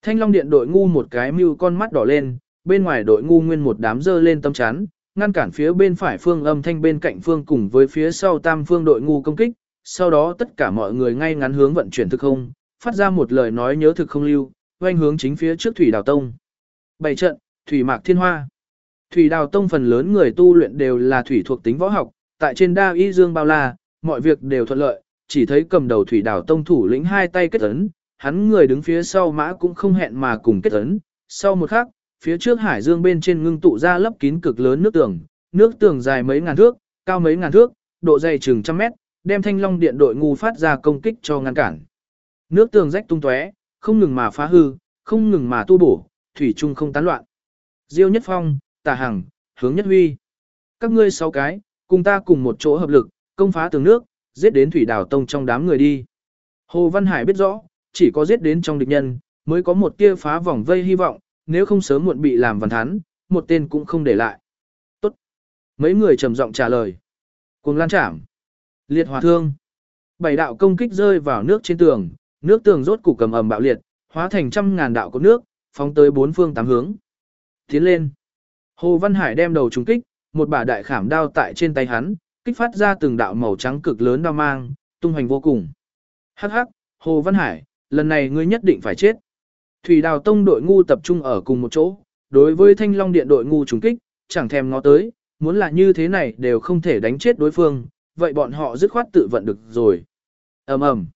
Thanh Long Điện đội ngu một cái mưu con mắt đỏ lên, bên ngoài đội ngu nguyên một đám dơ lên tâm chán, ngăn cản phía bên phải phương âm thanh bên cạnh phương cùng với phía sau tam phương đội ngu công kích, sau đó tất cả mọi người ngay ngắn hướng vận chuyển thực không, phát ra một lời nói nhớ thực không lưu, quanh hướng chính phía trước Thủy Đào Tông. Bảy trận, Thủy Mạc Thiên Hoa. Thủy Đào Tông phần lớn người tu luyện đều là thủy thuộc tính võ học, tại trên đa y dương bao la, mọi việc đều thuận lợi, chỉ thấy cầm đầu Thủy Đào Tông thủ lĩnh hai tay kết ấn, hắn người đứng phía sau mã cũng không hẹn mà cùng kết ấn. Sau một khắc, phía trước hải dương bên trên ngưng tụ ra lấp kín cực lớn nước tường, nước tường dài mấy ngàn thước, cao mấy ngàn thước, độ dày chừng trăm mét, đem thanh long điện đội ngu phát ra công kích cho ngăn cản. Nước tường rách tung tóe, không ngừng mà phá hư, không ngừng mà tu bổ, thủy chung không tán loạn. Diêu Nhất Phong, Tả Hằng, Hướng Nhất Huy. Các ngươi sáu cái, cùng ta cùng một chỗ hợp lực, công phá tường nước, giết đến thủy đảo tông trong đám người đi. Hồ Văn Hải biết rõ, chỉ có giết đến trong địch nhân, mới có một tia phá vòng vây hy vọng, nếu không sớm muộn bị làm văn thán, một tên cũng không để lại. Tốt. Mấy người trầm giọng trả lời. Cùng lan chạm. Liệt hỏa thương. Bảy đạo công kích rơi vào nước trên tường, nước tường rốt củ cầm ầm bạo liệt, hóa thành trăm ngàn đạo cột nước, phóng tới bốn phương tám hướng. Tiến lên. Hồ Văn Hải đem đầu trúng kích, một bả đại khảm đao tại trên tay hắn, kích phát ra từng đạo màu trắng cực lớn đao mang, tung hoành vô cùng. Hắc hắc, Hồ Văn Hải, lần này ngươi nhất định phải chết. Thủy Đào Tông đội ngu tập trung ở cùng một chỗ, đối với Thanh Long Điện đội ngu trùng kích, chẳng thèm ngó tới, muốn là như thế này đều không thể đánh chết đối phương, vậy bọn họ dứt khoát tự vận được rồi. Ầm ầm.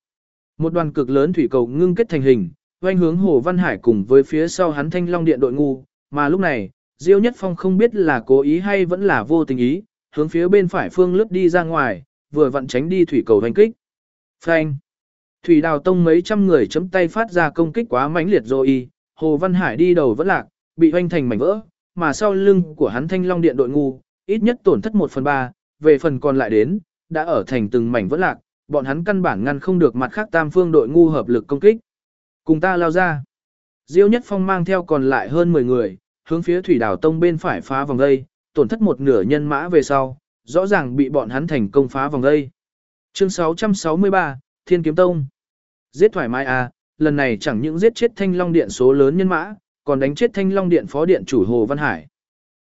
Một đoàn cực lớn thủy cầu ngưng kết thành hình, quanh hướng Hồ Văn Hải cùng với phía sau hắn Thanh Long Điện đội ngu, mà lúc này, Diêu Nhất Phong không biết là cố ý hay vẫn là vô tình ý, hướng phía bên phải phương lướt đi ra ngoài, vừa vặn tránh đi thủy cầu đánh kích. Phanh. Thủy Đào Tông mấy trăm người chấm tay phát ra công kích quá mãnh liệt rồi, Hồ Văn Hải đi đầu vẫn lạc, bị hoanh thành mảnh vỡ, mà sau lưng của hắn Thanh Long Điện đội ngu, ít nhất tổn thất 1 phần 3, về phần còn lại đến, đã ở thành từng mảnh vẫn lạc, bọn hắn căn bản ngăn không được mặt khác tam phương đội ngu hợp lực công kích. Cùng ta lao ra. Diêu Nhất Phong mang theo còn lại hơn 10 người, hướng phía thủy Đào tông bên phải phá vòng dây, tổn thất một nửa nhân mã về sau, rõ ràng bị bọn hắn thành công phá vòng dây. Chương 663, Thiên Kiếm Tông. Giết thoải mái à, lần này chẳng những giết chết Thanh Long Điện số lớn nhân mã, còn đánh chết Thanh Long Điện phó điện chủ Hồ Văn Hải.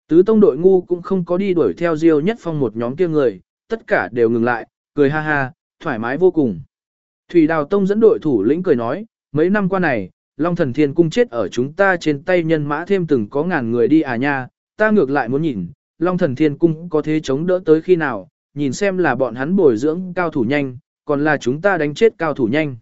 Tứ tông đội ngu cũng không có đi đuổi theo Diêu Nhất Phong một nhóm kia người, tất cả đều ngừng lại, cười ha ha, thoải mái vô cùng. Thủy Đào Tông dẫn đội thủ lĩnh cười nói, mấy năm qua này, Long Thần Thiên Cung chết ở chúng ta trên tay nhân mã thêm từng có ngàn người đi à nha, ta ngược lại muốn nhìn, Long Thần Thiên Cung có thế chống đỡ tới khi nào, nhìn xem là bọn hắn bồi dưỡng cao thủ nhanh, còn là chúng ta đánh chết cao thủ nhanh.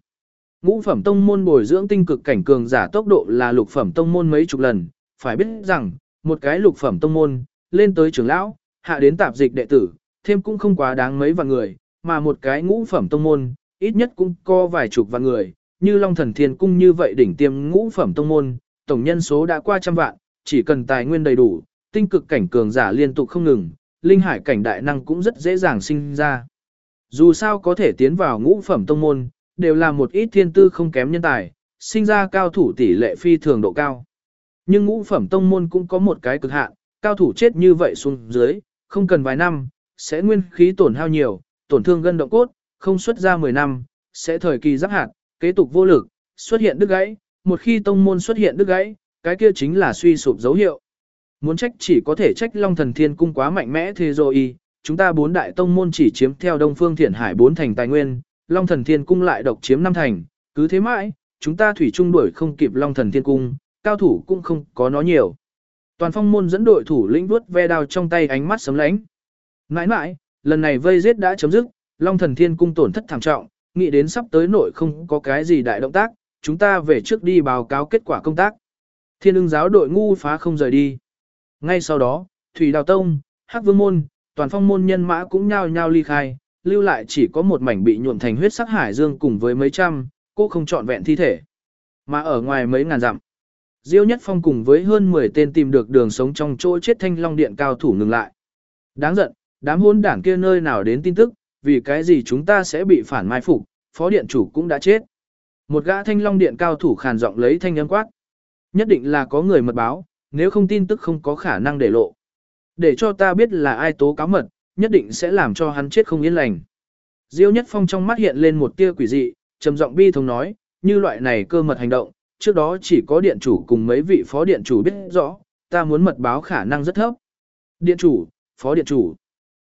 Ngũ phẩm tông môn bồi dưỡng tinh cực cảnh cường giả tốc độ là lục phẩm tông môn mấy chục lần, phải biết rằng, một cái lục phẩm tông môn, lên tới trưởng lão, hạ đến tạp dịch đệ tử, thêm cũng không quá đáng mấy vạn người, mà một cái ngũ phẩm tông môn, ít nhất cũng có vài chục vạn người, như Long Thần Thiên Cung như vậy đỉnh tiêm ngũ phẩm tông môn, tổng nhân số đã qua trăm vạn, chỉ cần tài nguyên đầy đủ, tinh cực cảnh cường giả liên tục không ngừng, linh hải cảnh đại năng cũng rất dễ dàng sinh ra. Dù sao có thể tiến vào ngũ phẩm tông môn, đều là một ít thiên tư không kém nhân tài, sinh ra cao thủ tỷ lệ phi thường độ cao. Nhưng ngũ phẩm tông môn cũng có một cái cực hạn, cao thủ chết như vậy xuống dưới, không cần vài năm, sẽ nguyên khí tổn hao nhiều, tổn thương gân động cốt, không xuất ra 10 năm, sẽ thời kỳ giáp hạt, kế tục vô lực, xuất hiện đứt gãy, một khi tông môn xuất hiện đứt gãy, cái kia chính là suy sụp dấu hiệu. Muốn trách chỉ có thể trách Long Thần Thiên Cung quá mạnh mẽ thế rồi, chúng ta bốn đại tông môn chỉ chiếm theo Đông Phương Thiển Hải bốn thành tài nguyên, Long Thần Thiên Cung lại độc chiếm năm thành, cứ thế mãi, chúng ta thủy trung đuổi không kịp Long Thần Thiên Cung, cao thủ cũng không có nó nhiều. Toàn phong môn dẫn đội thủ lĩnh vuốt ve đao trong tay ánh mắt sấm lánh. Mãi mãi, lần này vây giết đã chấm dứt, Long Thần Thiên Cung tổn thất thảm trọng, nghĩ đến sắp tới nội không có cái gì đại động tác, chúng ta về trước đi báo cáo kết quả công tác. Thiên ưng giáo đội ngu phá không rời đi. Ngay sau đó, Thủy Đào Tông, Hắc Vương Môn, toàn phong môn nhân mã cũng nhao nhao ly khai, lưu lại chỉ có một mảnh bị nhuộm thành huyết sắc hải dương cùng với mấy trăm, cô không chọn vẹn thi thể. Mà ở ngoài mấy ngàn dặm, Diêu Nhất Phong cùng với hơn 10 tên tìm được đường sống trong chỗ chết thanh long điện cao thủ ngừng lại. Đáng giận, đám hôn đảng kia nơi nào đến tin tức, vì cái gì chúng ta sẽ bị phản mai phục, phó điện chủ cũng đã chết. Một gã thanh long điện cao thủ khàn giọng lấy thanh âm quát. Nhất định là có người mật báo, nếu không tin tức không có khả năng để lộ. Để cho ta biết là ai tố cáo mật, nhất định sẽ làm cho hắn chết không yên lành. Diêu Nhất Phong trong mắt hiện lên một tia quỷ dị, trầm giọng bi thống nói, như loại này cơ mật hành động, trước đó chỉ có điện chủ cùng mấy vị phó điện chủ biết rõ, ta muốn mật báo khả năng rất thấp. Điện chủ, phó điện chủ.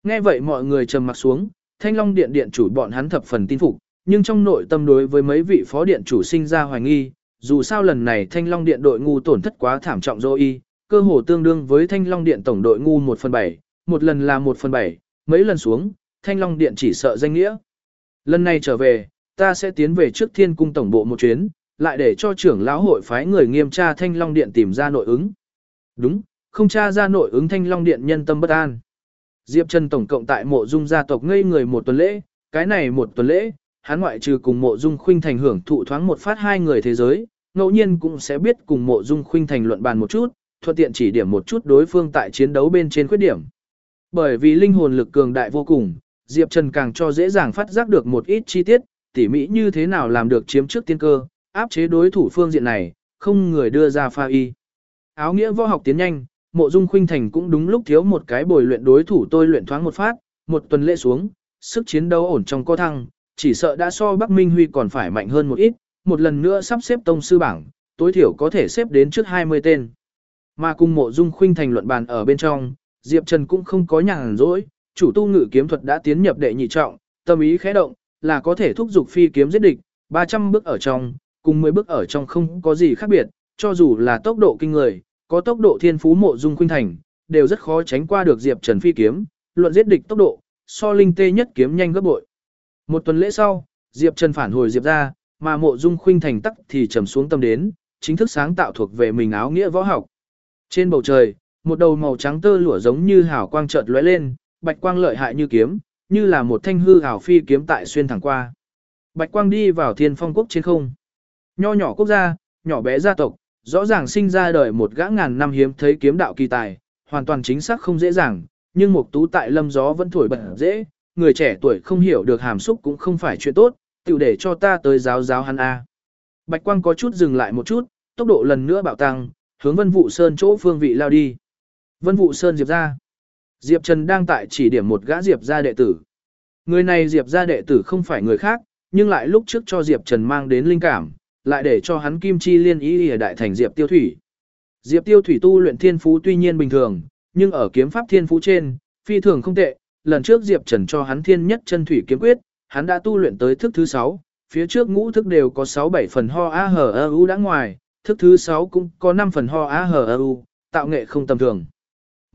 Nghe vậy mọi người trầm mặt xuống, Thanh Long Điện điện chủ bọn hắn thập phần tin phục, nhưng trong nội tâm đối với mấy vị phó điện chủ sinh ra hoài nghi, dù sao lần này Thanh Long Điện đội ngu tổn thất quá thảm trọng dô y, cơ hồ tương đương với Thanh Long Điện tổng đội ngu 1 phần 7, một lần là một phần bảy, mấy lần xuống, Thanh Long Điện chỉ sợ danh nghĩa. Lần này trở về, ta sẽ tiến về trước thiên cung tổng bộ một chuyến, lại để cho trưởng lão hội phái người nghiêm tra Thanh Long Điện tìm ra nội ứng. Đúng, không tra ra nội ứng Thanh Long Điện nhân tâm bất an. Diệp Trần tổng cộng tại mộ dung gia tộc ngây người một tuần lễ, cái này một tuần lễ, hắn ngoại trừ cùng mộ dung khuynh thành hưởng thụ thoáng một phát hai người thế giới, ngẫu nhiên cũng sẽ biết cùng mộ dung khuynh thành luận bàn một chút, thuận tiện chỉ điểm một chút đối phương tại chiến đấu bên trên khuyết điểm. Bởi vì linh hồn lực cường đại vô cùng, Diệp Trần càng cho dễ dàng phát giác được một ít chi tiết, tỉ mỹ như thế nào làm được chiếm trước tiên cơ, áp chế đối thủ phương diện này, không người đưa ra pha y. Áo nghĩa võ học tiến nhanh, mộ dung khuynh thành cũng đúng lúc thiếu một cái bồi luyện đối thủ tôi luyện thoáng một phát, một tuần lễ xuống, sức chiến đấu ổn trong co thăng, chỉ sợ đã so Bắc Minh Huy còn phải mạnh hơn một ít, một lần nữa sắp xếp tông sư bảng, tối thiểu có thể xếp đến trước 20 tên. Mà cùng mộ dung khuynh thành luận bàn ở bên trong, Diệp Trần cũng không có nhàn rỗi, chủ tu ngự kiếm thuật đã tiến nhập đệ nhị trọng, tâm ý khẽ động, là có thể thúc giục phi kiếm giết địch, 300 bước ở trong, cùng 10 bước ở trong không có gì khác biệt, cho dù là tốc độ kinh người, có tốc độ thiên phú mộ dung khuynh thành, đều rất khó tránh qua được Diệp Trần phi kiếm, luận giết địch tốc độ, so linh tê nhất kiếm nhanh gấp bội. Một tuần lễ sau, Diệp Trần phản hồi Diệp ra, mà mộ dung khuynh thành tắc thì trầm xuống tâm đến, chính thức sáng tạo thuộc về mình áo nghĩa võ học. Trên bầu trời, một đầu màu trắng tơ lụa giống như hào quang chợt lóe lên, bạch quang lợi hại như kiếm, như là một thanh hư hào phi kiếm tại xuyên thẳng qua. Bạch quang đi vào thiên phong quốc trên không. Nho nhỏ quốc gia, nhỏ bé gia tộc, rõ ràng sinh ra đời một gã ngàn năm hiếm thấy kiếm đạo kỳ tài, hoàn toàn chính xác không dễ dàng, nhưng một tú tại lâm gió vẫn thổi bật dễ, người trẻ tuổi không hiểu được hàm xúc cũng không phải chuyện tốt, tiểu để cho ta tới giáo giáo hắn A. Bạch quang có chút dừng lại một chút, tốc độ lần nữa bạo tăng, hướng vân vụ sơn chỗ phương vị lao đi. Vân vụ sơn diệp ra. Diệp Trần đang tại chỉ điểm một gã Diệp gia đệ tử. Người này Diệp gia đệ tử không phải người khác, nhưng lại lúc trước cho Diệp Trần mang đến linh cảm, lại để cho hắn kim chi liên ý ở đại thành Diệp Tiêu Thủy. Diệp Tiêu Thủy tu luyện thiên phú tuy nhiên bình thường, nhưng ở kiếm pháp thiên phú trên, phi thường không tệ. Lần trước Diệp Trần cho hắn thiên nhất chân thủy kiếm quyết, hắn đã tu luyện tới thức thứ 6, phía trước ngũ thức đều có 6-7 phần ho a hờ ơ u đã ngoài, thức thứ 6 cũng có 5 phần ho a hờ ơ u, tạo nghệ không tầm thường.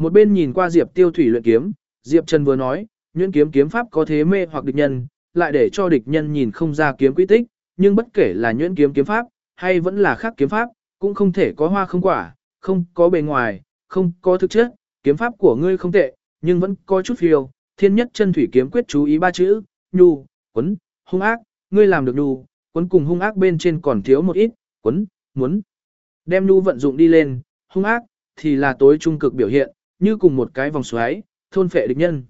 Một bên nhìn qua Diệp Tiêu Thủy luyện kiếm, Diệp Trần vừa nói, nhuyễn kiếm kiếm pháp có thế mê hoặc địch nhân, lại để cho địch nhân nhìn không ra kiếm quy tích, nhưng bất kể là nhuyễn kiếm kiếm pháp, hay vẫn là khác kiếm pháp, cũng không thể có hoa không quả, không có bề ngoài, không có thực chất, kiếm pháp của ngươi không tệ, nhưng vẫn có chút phiêu, thiên nhất chân thủy kiếm quyết chú ý ba chữ, nhu, quấn, hung ác, ngươi làm được nhu, quấn cùng hung ác bên trên còn thiếu một ít, quấn, muốn. Đem nhu vận dụng đi lên, hung ác, thì là tối trung cực biểu hiện, như cùng một cái vòng xoáy, thôn phệ địch nhân.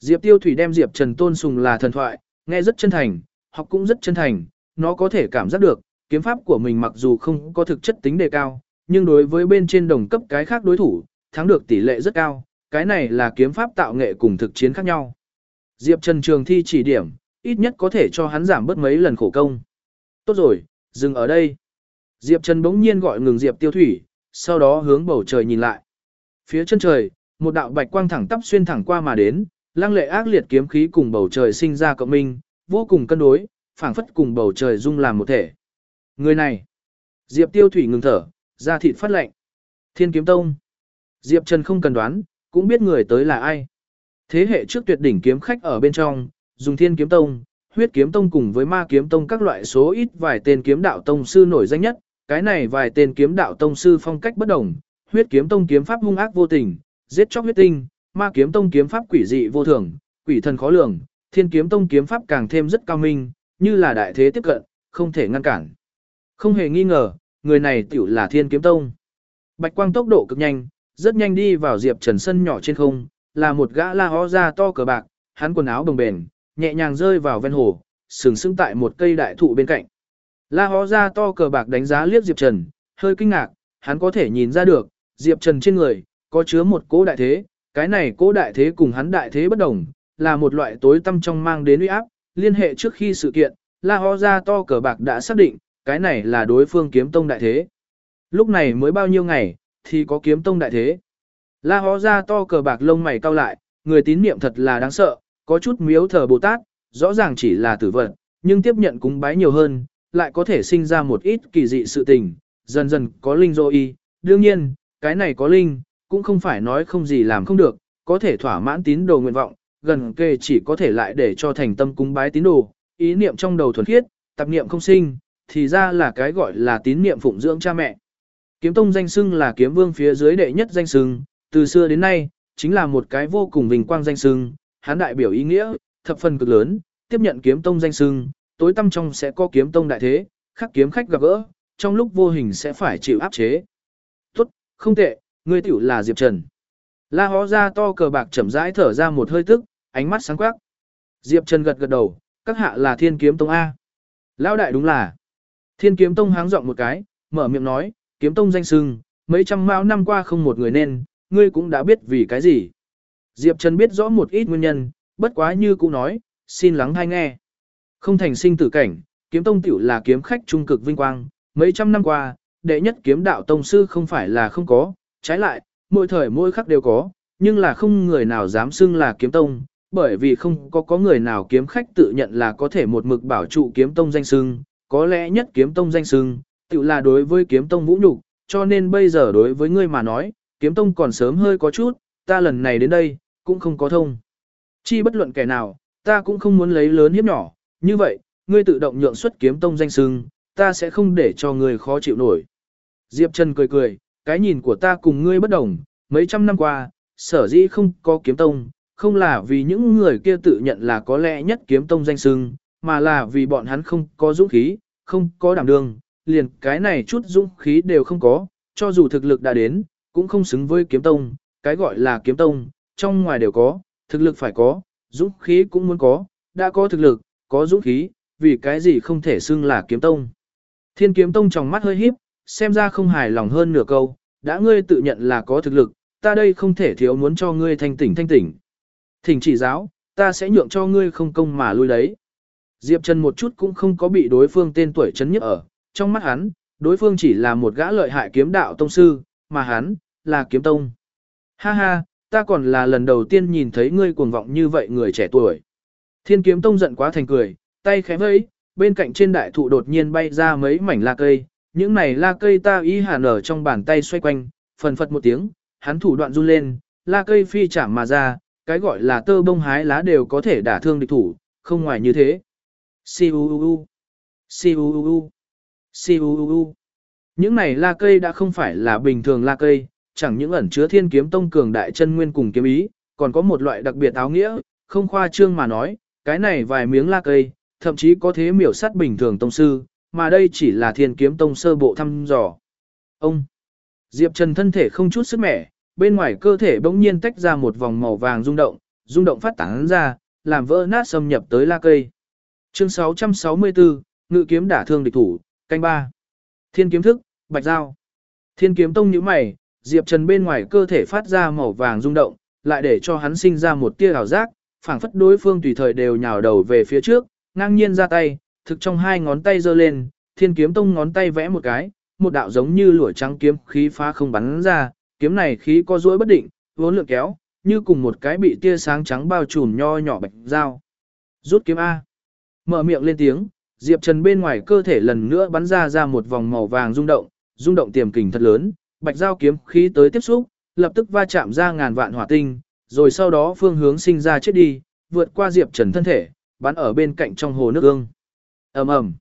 Diệp Tiêu Thủy đem Diệp Trần tôn sùng là thần thoại, nghe rất chân thành, học cũng rất chân thành, nó có thể cảm giác được, kiếm pháp của mình mặc dù không có thực chất tính đề cao, nhưng đối với bên trên đồng cấp cái khác đối thủ, thắng được tỷ lệ rất cao, cái này là kiếm pháp tạo nghệ cùng thực chiến khác nhau. Diệp Trần Trường thi chỉ điểm, ít nhất có thể cho hắn giảm bớt mấy lần khổ công. Tốt rồi, dừng ở đây. Diệp Trần bỗng nhiên gọi ngừng Diệp Tiêu Thủy, sau đó hướng bầu trời nhìn lại. Phía chân trời, một đạo bạch quang thẳng tắp xuyên thẳng qua mà đến, lăng lệ ác liệt kiếm khí cùng bầu trời sinh ra cộng minh, vô cùng cân đối, phảng phất cùng bầu trời dung làm một thể. Người này, Diệp Tiêu Thủy ngừng thở, da thịt phát lạnh. Thiên Kiếm Tông. Diệp Trần không cần đoán, cũng biết người tới là ai. Thế hệ trước tuyệt đỉnh kiếm khách ở bên trong, dùng Thiên Kiếm Tông, Huyết Kiếm Tông cùng với Ma Kiếm Tông các loại số ít vài tên kiếm đạo tông sư nổi danh nhất, cái này vài tên kiếm đạo tông sư phong cách bất đồng, Huyết Kiếm Tông kiếm pháp hung ác vô tình, giết chóc huyết tinh, Ma Kiếm Tông kiếm pháp quỷ dị vô thường, quỷ thần khó lường, Thiên Kiếm Tông kiếm pháp càng thêm rất cao minh, như là đại thế tiếp cận, không thể ngăn cản. Không hề nghi ngờ, người này tiểu là Thiên Kiếm Tông. Bạch quang tốc độ cực nhanh, rất nhanh đi vào Diệp Trần sân nhỏ trên không, là một gã la ho ra to cờ bạc, hắn quần áo đồng bền, nhẹ nhàng rơi vào ven hồ, sừng sững tại một cây đại thụ bên cạnh. La ho ra to cờ bạc đánh giá liếc Diệp Trần, hơi kinh ngạc, hắn có thể nhìn ra được, Diệp Trần trên người, có chứa một cỗ đại thế, cái này cỗ đại thế cùng hắn đại thế bất đồng, là một loại tối tâm trong mang đến uy áp, liên hệ trước khi sự kiện, La Ho ra to cờ bạc đã xác định, cái này là đối phương kiếm tông đại thế. Lúc này mới bao nhiêu ngày, thì có kiếm tông đại thế. La Ho ra to cờ bạc lông mày cau lại, người tín niệm thật là đáng sợ, Có chút miếu thờ Bồ Tát, rõ ràng chỉ là tử vật, nhưng tiếp nhận cúng bái nhiều hơn, lại có thể sinh ra một ít kỳ dị sự tình, dần dần có linh dô y. Đương nhiên, cái này có linh, cũng không phải nói không gì làm không được, có thể thỏa mãn tín đồ nguyện vọng, gần kề chỉ có thể lại để cho thành tâm cúng bái tín đồ, ý niệm trong đầu thuần khiết, tập niệm không sinh, thì ra là cái gọi là tín niệm phụng dưỡng cha mẹ. Kiếm tông danh xưng là kiếm vương phía dưới đệ nhất danh xưng, từ xưa đến nay, chính là một cái vô cùng vinh quang danh xưng, hán đại biểu ý nghĩa, thập phần cực lớn, tiếp nhận kiếm tông danh xưng, tối tâm trong sẽ có kiếm tông đại thế, khắc kiếm khách gặp gỡ, trong lúc vô hình sẽ phải chịu áp chế. Không tệ, ngươi tiểu là Diệp Trần. La hó ra to cờ bạc chậm rãi thở ra một hơi tức, ánh mắt sáng quắc. Diệp Trần gật gật đầu, các hạ là thiên kiếm tông A. Lão đại đúng là. Thiên kiếm tông háng giọng một cái, mở miệng nói, kiếm tông danh sưng, mấy trăm mao năm qua không một người nên, ngươi cũng đã biết vì cái gì. Diệp Trần biết rõ một ít nguyên nhân, bất quá như cũ nói, xin lắng hay nghe. Không thành sinh tử cảnh, kiếm tông tiểu là kiếm khách trung cực vinh quang, mấy trăm năm qua, đệ nhất kiếm đạo tông sư không phải là không có, trái lại, mỗi thời mỗi khắc đều có, nhưng là không người nào dám xưng là kiếm tông, bởi vì không có có người nào kiếm khách tự nhận là có thể một mực bảo trụ kiếm tông danh xưng, có lẽ nhất kiếm tông danh xưng, tự là đối với kiếm tông vũ nhục, cho nên bây giờ đối với ngươi mà nói, kiếm tông còn sớm hơi có chút, ta lần này đến đây, cũng không có thông. Chi bất luận kẻ nào, ta cũng không muốn lấy lớn hiếp nhỏ, như vậy, ngươi tự động nhượng xuất kiếm tông danh xưng, ta sẽ không để cho ngươi khó chịu nổi. Diệp Trần cười cười, cái nhìn của ta cùng ngươi bất đồng, mấy trăm năm qua, sở dĩ không có kiếm tông, không là vì những người kia tự nhận là có lẽ nhất kiếm tông danh sưng, mà là vì bọn hắn không có dũng khí, không có đảm đương, liền cái này chút dũng khí đều không có, cho dù thực lực đã đến, cũng không xứng với kiếm tông, cái gọi là kiếm tông, trong ngoài đều có, thực lực phải có, dũng khí cũng muốn có, đã có thực lực, có dũng khí, vì cái gì không thể xưng là kiếm tông. Thiên kiếm tông trong mắt hơi híp, xem ra không hài lòng hơn nửa câu, đã ngươi tự nhận là có thực lực, ta đây không thể thiếu muốn cho ngươi thanh tỉnh thanh tỉnh. Thỉnh chỉ giáo, ta sẽ nhượng cho ngươi không công mà lui đấy. Diệp Trần một chút cũng không có bị đối phương tên tuổi chấn nhức ở, trong mắt hắn, đối phương chỉ là một gã lợi hại kiếm đạo tông sư, mà hắn, là kiếm tông. Ha ha, ta còn là lần đầu tiên nhìn thấy ngươi cuồng vọng như vậy người trẻ tuổi. Thiên kiếm tông giận quá thành cười, tay khẽ vẫy, bên cạnh trên đại thụ đột nhiên bay ra mấy mảnh la cây, những này la cây ta y hàn ở trong bàn tay xoay quanh, phần phật một tiếng, hắn thủ đoạn run lên, la cây phi chạm mà ra, cái gọi là tơ bông hái lá đều có thể đả thương địch thủ, không ngoài như thế. Siu Siu Siu Những này la cây đã không phải là bình thường la cây, chẳng những ẩn chứa thiên kiếm tông cường đại chân nguyên cùng kiếm ý, còn có một loại đặc biệt áo nghĩa, không khoa trương mà nói, cái này vài miếng la cây, thậm chí có thế miểu sát bình thường tông sư, mà đây chỉ là thiên kiếm tông sơ bộ thăm dò. Ông Diệp Trần thân thể không chút sức mẻ, bên ngoài cơ thể bỗng nhiên tách ra một vòng màu vàng rung động, rung động phát tán ra, làm vỡ nát xâm nhập tới la cây. Chương 664, Ngự kiếm đả thương địch thủ, canh ba. Thiên kiếm thức, bạch dao. Thiên kiếm tông nhíu mày, Diệp Trần bên ngoài cơ thể phát ra màu vàng rung động, lại để cho hắn sinh ra một tia ảo giác, phảng phất đối phương tùy thời đều nhào đầu về phía trước, ngang nhiên ra tay, thực trong hai ngón tay giơ lên, Thiên kiếm tông ngón tay vẽ một cái, một đạo giống như lụa trắng kiếm khí phá không bắn ra, kiếm này khí có duỗi bất định, vốn lượng kéo, như cùng một cái bị tia sáng trắng bao trùm nho nhỏ bạch dao. Rút kiếm A. Mở miệng lên tiếng, Diệp Trần bên ngoài cơ thể lần nữa bắn ra ra một vòng màu vàng rung động, rung động tiềm kình thật lớn, bạch dao kiếm khí tới tiếp xúc, lập tức va chạm ra ngàn vạn hỏa tinh, rồi sau đó phương hướng sinh ra chết đi, vượt qua Diệp Trần thân thể, bắn ở bên cạnh trong hồ nước ương. Ầm ầm.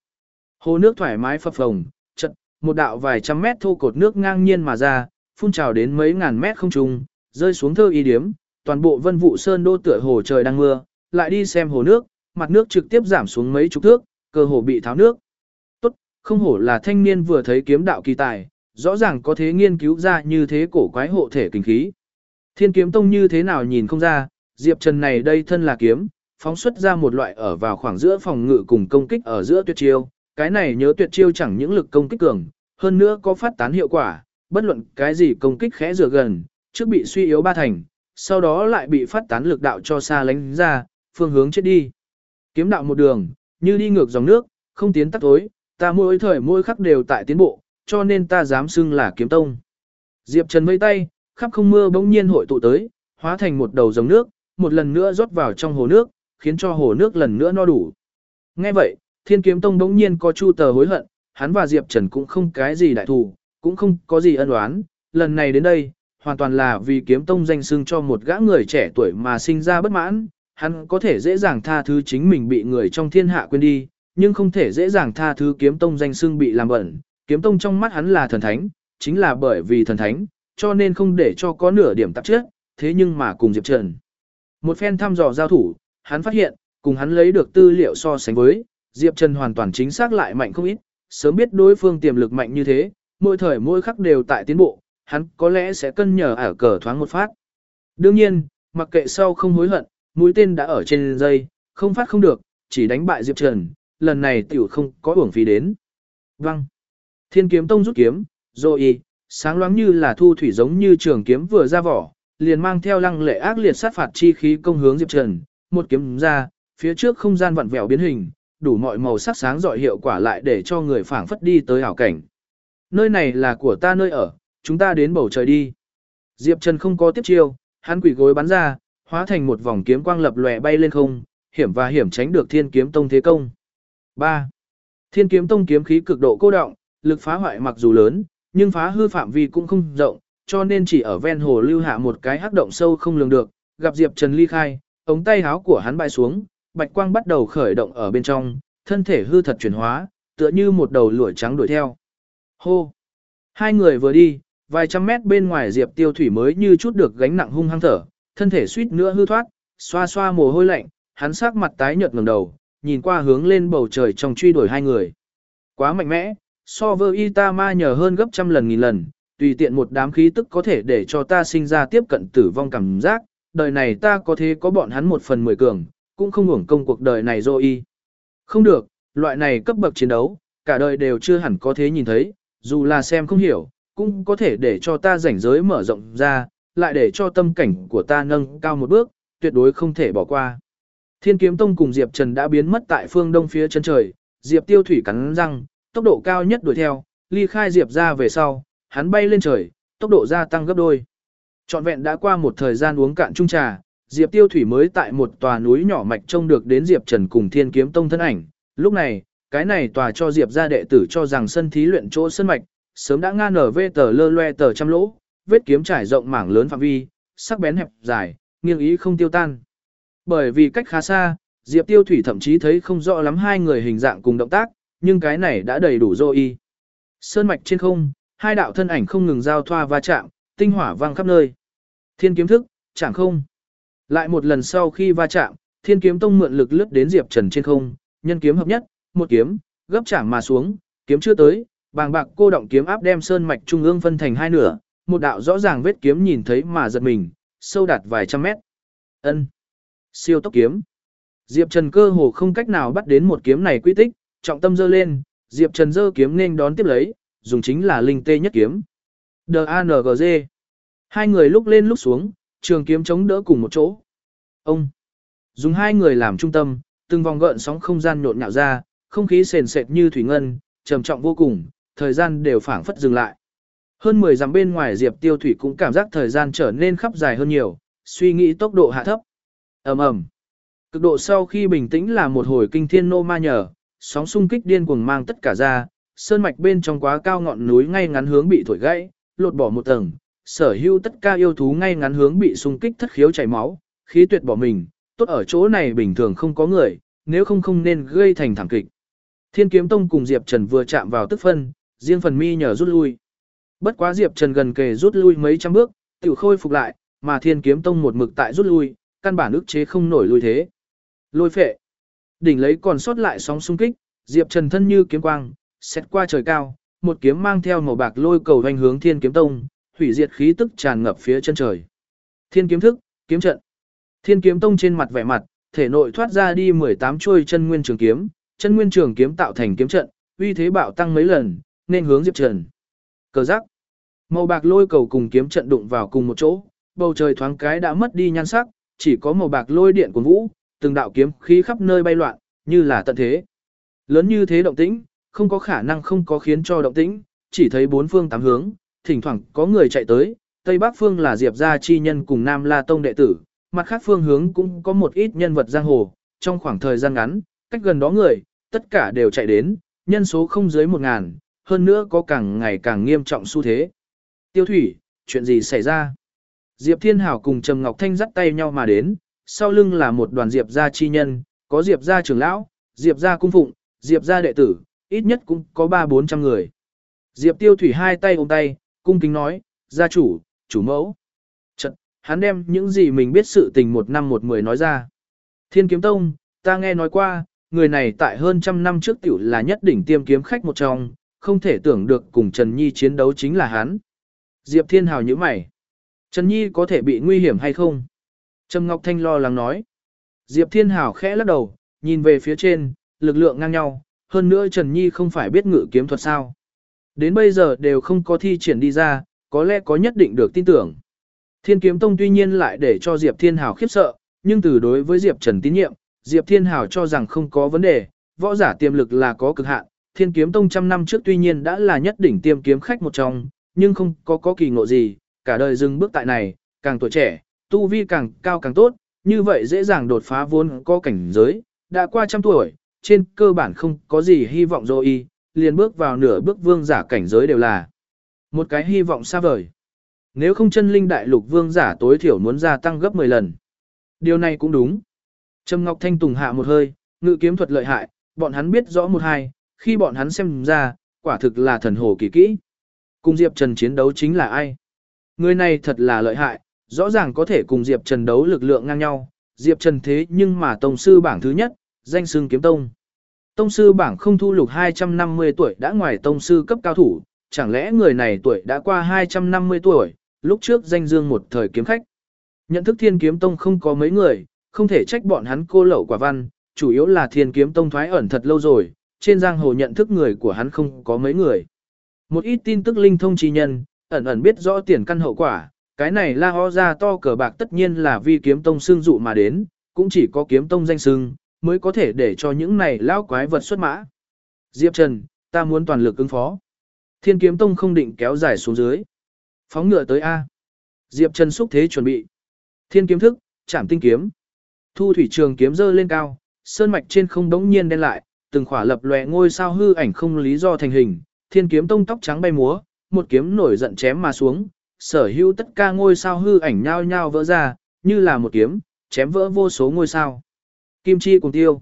Hồ nước thoải mái phập phồng, chợt, một đạo vài trăm mét thô cột nước ngang nhiên mà ra, phun trào đến mấy ngàn mét không trung, rơi xuống thơ y điếm, toàn bộ vân vụ sơn đô tựa hồ trời đang mưa, lại đi xem hồ nước, mặt nước trực tiếp giảm xuống mấy chục thước, cơ hồ bị tháo nước. Tốt, không hổ là thanh niên vừa thấy kiếm đạo kỳ tài, rõ ràng có thế nghiên cứu ra như thế cổ quái hộ thể kinh khí. Thiên kiếm tông như thế nào nhìn không ra, Diệp Trần này đây thân là kiếm, phóng xuất ra một loại ở vào khoảng giữa phòng ngự cùng công kích ở giữa tuyệt chiêu, cái này nhớ tuyệt chiêu chẳng những lực công kích cường, hơn nữa có phát tán hiệu quả, bất luận cái gì công kích khẽ rửa gần, trước bị suy yếu ba thành, sau đó lại bị phát tán lực đạo cho xa lánh ra, phương hướng chết đi. Kiếm đạo một đường, như đi ngược dòng nước, không tiến tắt tối, ta mỗi thời mỗi khắc đều tại tiến bộ, cho nên ta dám xưng là kiếm tông. Diệp Trần vây tay, khắp không mưa bỗng nhiên hội tụ tới, hóa thành một đầu dòng nước, một lần nữa rót vào trong hồ nước, khiến cho hồ nước lần nữa no đủ. Nghe vậy, Thiên Kiếm Tông bỗng nhiên có chu tờ hối hận, hắn và Diệp Trần cũng không cái gì đại thù, cũng không có gì ân oán, lần này đến đây, hoàn toàn là vì Kiếm Tông danh xưng cho một gã người trẻ tuổi mà sinh ra bất mãn, hắn có thể dễ dàng tha thứ chính mình bị người trong thiên hạ quên đi, nhưng không thể dễ dàng tha thứ Kiếm Tông danh xưng bị làm bẩn, Kiếm Tông trong mắt hắn là thần thánh, chính là bởi vì thần thánh, cho nên không để cho có nửa điểm tạp chất, thế nhưng mà cùng Diệp Trần. Một phen thăm dò giao thủ, hắn phát hiện, cùng hắn lấy được tư liệu so sánh với, Diệp Trần hoàn toàn chính xác lại mạnh không ít, sớm biết đối phương tiềm lực mạnh như thế, mỗi thời mỗi khắc đều tại tiến bộ, hắn có lẽ sẽ cân nhờ ở cờ thoáng một phát. Đương nhiên, mặc kệ sau không hối hận, mũi tên đã ở trên dây, không phát không được, chỉ đánh bại Diệp Trần, lần này tiểu không có uổng phí đến. Văng. Thiên kiếm tông rút kiếm, rồi sáng loáng như là thu thủy giống như trường kiếm vừa ra vỏ, liền mang theo lăng lệ ác liệt sát phạt chi khí công hướng Diệp Trần, một kiếm ra, phía trước không gian vặn vẹo biến hình, đủ mọi màu sắc sáng dọi hiệu quả lại để cho người phảng phất đi tới hảo cảnh. Nơi này là của ta nơi ở, chúng ta đến bầu trời đi. Diệp Trần không có tiếp chiêu, hắn quỷ gối bắn ra, hóa thành một vòng kiếm quang lập lòe bay lên không, hiểm và hiểm tránh được Thiên Kiếm Tông thế công. 3. Thiên Kiếm Tông kiếm khí cực độ cô động, lực phá hoại mặc dù lớn, nhưng phá hư phạm vi cũng không rộng, cho nên chỉ ở ven hồ lưu hạ một cái hắc động sâu không lường được, gặp Diệp Trần ly khai, ống tay háo của hắn bay xuống, bạch quang bắt đầu khởi động ở bên trong, thân thể hư thật chuyển hóa, tựa như một đầu lũa trắng đuổi theo. Hô! Hai người vừa đi, vài trăm mét bên ngoài Diệp Tiêu Thủy mới như chút được gánh nặng hung hăng thở, thân thể suýt nữa hư thoát, xoa xoa mồ hôi lạnh, hắn sắc mặt tái nhợt ngẩng đầu, nhìn qua hướng lên bầu trời trong truy đuổi hai người. Quá mạnh mẽ, so với Itama nhờ hơn gấp trăm lần nghìn lần, tùy tiện một đám khí tức có thể để cho ta sinh ra tiếp cận tử vong cảm giác, đời này ta có thế có bọn hắn một phần mười cường, cũng không hưởng công cuộc đời này rồi Không được, loại này cấp bậc chiến đấu, cả đời đều chưa hẳn có thế nhìn thấy, dù là xem không hiểu, cũng có thể để cho ta rảnh giới mở rộng ra, lại để cho tâm cảnh của ta nâng cao một bước, tuyệt đối không thể bỏ qua. Thiên kiếm tông cùng Diệp Trần đã biến mất tại phương đông phía chân trời, Diệp tiêu thủy cắn răng, tốc độ cao nhất đuổi theo, ly khai Diệp ra về sau, hắn bay lên trời, tốc độ gia tăng gấp đôi. Trọn vẹn đã qua một thời gian uống cạn chung trà, Diệp Tiêu Thủy mới tại một tòa núi nhỏ mạch trông được đến Diệp Trần cùng Thiên Kiếm Tông thân ảnh. Lúc này, cái này tòa cho Diệp gia đệ tử cho rằng sân thí luyện chỗ sân mạch, sớm đã ngang ở vê tờ lơ loe tờ trăm lỗ, vết kiếm trải rộng mảng lớn phạm vi, sắc bén hẹp dài, nghiêng ý không tiêu tan. Bởi vì cách khá xa, Diệp Tiêu Thủy thậm chí thấy không rõ lắm hai người hình dạng cùng động tác, nhưng cái này đã đầy đủ dô y. Sơn mạch trên không, hai đạo thân ảnh không ngừng giao thoa va chạm, tinh hỏa vang khắp nơi. Thiên kiếm thức, chẳng không. Lại một lần sau khi va chạm, Thiên kiếm tông mượn lực lướt đến Diệp Trần trên không, nhân kiếm hợp nhất, một kiếm, gấp chạm mà xuống, kiếm chưa tới, bàng bạc cô động kiếm áp đem sơn mạch trung ương phân thành hai nửa, một đạo rõ ràng vết kiếm nhìn thấy mà giật mình, sâu đạt vài trăm mét. Ân, Siêu tốc kiếm. Diệp Trần cơ hồ không cách nào bắt đến một kiếm này quy tích, trọng tâm dơ lên, Diệp Trần dơ kiếm nên đón tiếp lấy, dùng chính là linh tê nhất kiếm. D A N G Z. Hai người lúc lên lúc xuống, trường kiếm chống đỡ cùng một chỗ. Ông. Dùng hai người làm trung tâm, từng vòng gợn sóng không gian nhộn nhạo ra, không khí sền sệt như thủy ngân, trầm trọng vô cùng, thời gian đều phảng phất dừng lại. Hơn 10 dặm bên ngoài Diệp Tiêu Thủy cũng cảm giác thời gian trở nên khắp dài hơn nhiều, suy nghĩ tốc độ hạ thấp. Ầm ầm. Cực độ sau khi bình tĩnh là một hồi kinh thiên nô ma nhờ, sóng xung kích điên cuồng mang tất cả ra, sơn mạch bên trong quá cao ngọn núi ngay ngắn hướng bị thổi gãy, lột bỏ một tầng, sở hữu tất cả yêu thú ngay ngắn hướng bị xung kích thất khiếu chảy máu, khí tuyệt bỏ mình, tốt ở chỗ này bình thường không có người, nếu không không nên gây thành thảm kịch. Thiên kiếm tông cùng Diệp Trần vừa chạm vào tức phân, riêng phần mi nhờ rút lui. Bất quá Diệp Trần gần kề rút lui mấy trăm bước, tự khôi phục lại, mà Thiên kiếm tông một mực tại rút lui, căn bản ức chế không nổi lui thế. Lôi phệ. Đỉnh lấy còn sót lại sóng xung kích, Diệp Trần thân như kiếm quang, xét qua trời cao, một kiếm mang theo màu bạc lôi cầu hoành hướng Thiên kiếm tông, hủy diệt khí tức tràn ngập phía chân trời. Thiên kiếm thức, kiếm trận. Thiên kiếm tông trên mặt vẻ mặt, thể nội thoát ra đi 18 chuôi chân nguyên trường kiếm, chân nguyên trường kiếm tạo thành kiếm trận, uy thế bạo tăng mấy lần, nên hướng Diệp Trần. Cờ giác. Màu bạc lôi cầu cùng kiếm trận đụng vào cùng một chỗ, bầu trời thoáng cái đã mất đi nhan sắc, chỉ có màu bạc lôi điện của vũ, từng đạo kiếm khí khắp nơi bay loạn, như là tận thế. Lớn như thế động tĩnh, không có khả năng không có khiến cho động tĩnh, chỉ thấy bốn phương tám hướng, thỉnh thoảng có người chạy tới, Tây Bắc phương là Diệp gia chi nhân cùng Nam La Tông đệ tử, mặt khác phương hướng cũng có một ít nhân vật giang hồ, trong khoảng thời gian ngắn, cách gần đó người, tất cả đều chạy đến, nhân số không dưới một ngàn, hơn nữa có càng ngày càng nghiêm trọng xu thế. Tiêu thủy, chuyện gì xảy ra? Diệp Thiên Hảo cùng Trầm Ngọc Thanh dắt tay nhau mà đến, sau lưng là một đoàn Diệp gia chi nhân, có Diệp gia trưởng lão, Diệp gia cung phụng, Diệp gia đệ tử, ít nhất cũng có ba bốn trăm người. Diệp Tiêu Thủy hai tay ôm tay, cung kính nói, gia chủ, chủ mẫu. Trận, hắn đem những gì mình biết sự tình một năm một mười nói ra. Thiên Kiếm Tông, ta nghe nói qua, người này tại hơn trăm năm trước tiểu là nhất đỉnh tiêm kiếm khách một trong, không thể tưởng được cùng Trần Nhi chiến đấu chính là hắn. Diệp Thiên Hào như mày. Trần Nhi có thể bị nguy hiểm hay không? Trầm Ngọc Thanh lo lắng nói. Diệp Thiên Hào khẽ lắc đầu, nhìn về phía trên, lực lượng ngang nhau, hơn nữa Trần Nhi không phải biết ngự kiếm thuật sao. Đến bây giờ đều không có thi triển đi ra, có lẽ có nhất định được tin tưởng. Thiên Kiếm Tông tuy nhiên lại để cho Diệp Thiên Hào khiếp sợ, nhưng từ đối với Diệp Trần tín nhiệm, Diệp Thiên Hào cho rằng không có vấn đề, võ giả tiềm lực là có cực hạn. Thiên Kiếm Tông trăm năm trước tuy nhiên đã là nhất đỉnh tiêm kiếm khách một trong, nhưng không có có kỳ ngộ gì, cả đời dừng bước tại này, càng tuổi trẻ, tu vi càng cao càng tốt, như vậy dễ dàng đột phá vốn có cảnh giới, đã qua trăm tuổi, trên cơ bản không có gì hy vọng rồi y, liền bước vào nửa bước vương giả cảnh giới đều là một cái hy vọng xa vời. Nếu không chân linh đại lục vương giả tối thiểu muốn gia tăng gấp 10 lần. Điều này cũng đúng. Trầm Ngọc Thanh Tùng hạ một hơi, ngự kiếm thuật lợi hại, bọn hắn biết rõ một hai, khi bọn hắn xem ra, quả thực là thần hồ kỳ kỹ. Cùng Diệp Trần chiến đấu chính là ai? Người này thật là lợi hại, rõ ràng có thể cùng Diệp Trần đấu lực lượng ngang nhau. Diệp Trần thế nhưng mà tông sư bảng thứ nhất, danh xưng kiếm tông. Tông sư bảng không thu lục 250 tuổi đã ngoài tông sư cấp cao thủ, chẳng lẽ người này tuổi đã qua 250 tuổi, lúc trước danh dương một thời kiếm khách. Nhận thức thiên kiếm tông không có mấy người, không thể trách bọn hắn cô lậu quả văn, chủ yếu là thiên kiếm tông thoái ẩn thật lâu rồi, trên giang hồ nhận thức người của hắn không có mấy người. Một ít tin tức linh thông chi nhân, ẩn ẩn biết rõ tiền căn hậu quả, cái này la ho ra to cờ bạc tất nhiên là vì kiếm tông xương dụ mà đến, cũng chỉ có kiếm tông danh xương, mới có thể để cho những này lao quái vật xuất mã. Diệp Trần, ta muốn toàn lực ứng phó. Thiên kiếm tông không định kéo dài xuống dưới. Phóng ngựa tới A. Diệp Trần xúc thế chuẩn bị. Thiên kiếm thức, chạm tinh kiếm. Thu thủy trường kiếm dơ lên cao, sơn mạch trên không đống nhiên đen lại, từng khỏa lập lòe ngôi sao hư ảnh không lý do thành hình. Thiên kiếm tông tóc trắng bay múa, một kiếm nổi giận chém mà xuống, sở hữu tất cả ngôi sao hư ảnh nhao nhao vỡ ra, như là một kiếm, chém vỡ vô số ngôi sao. Kim chi cùng tiêu.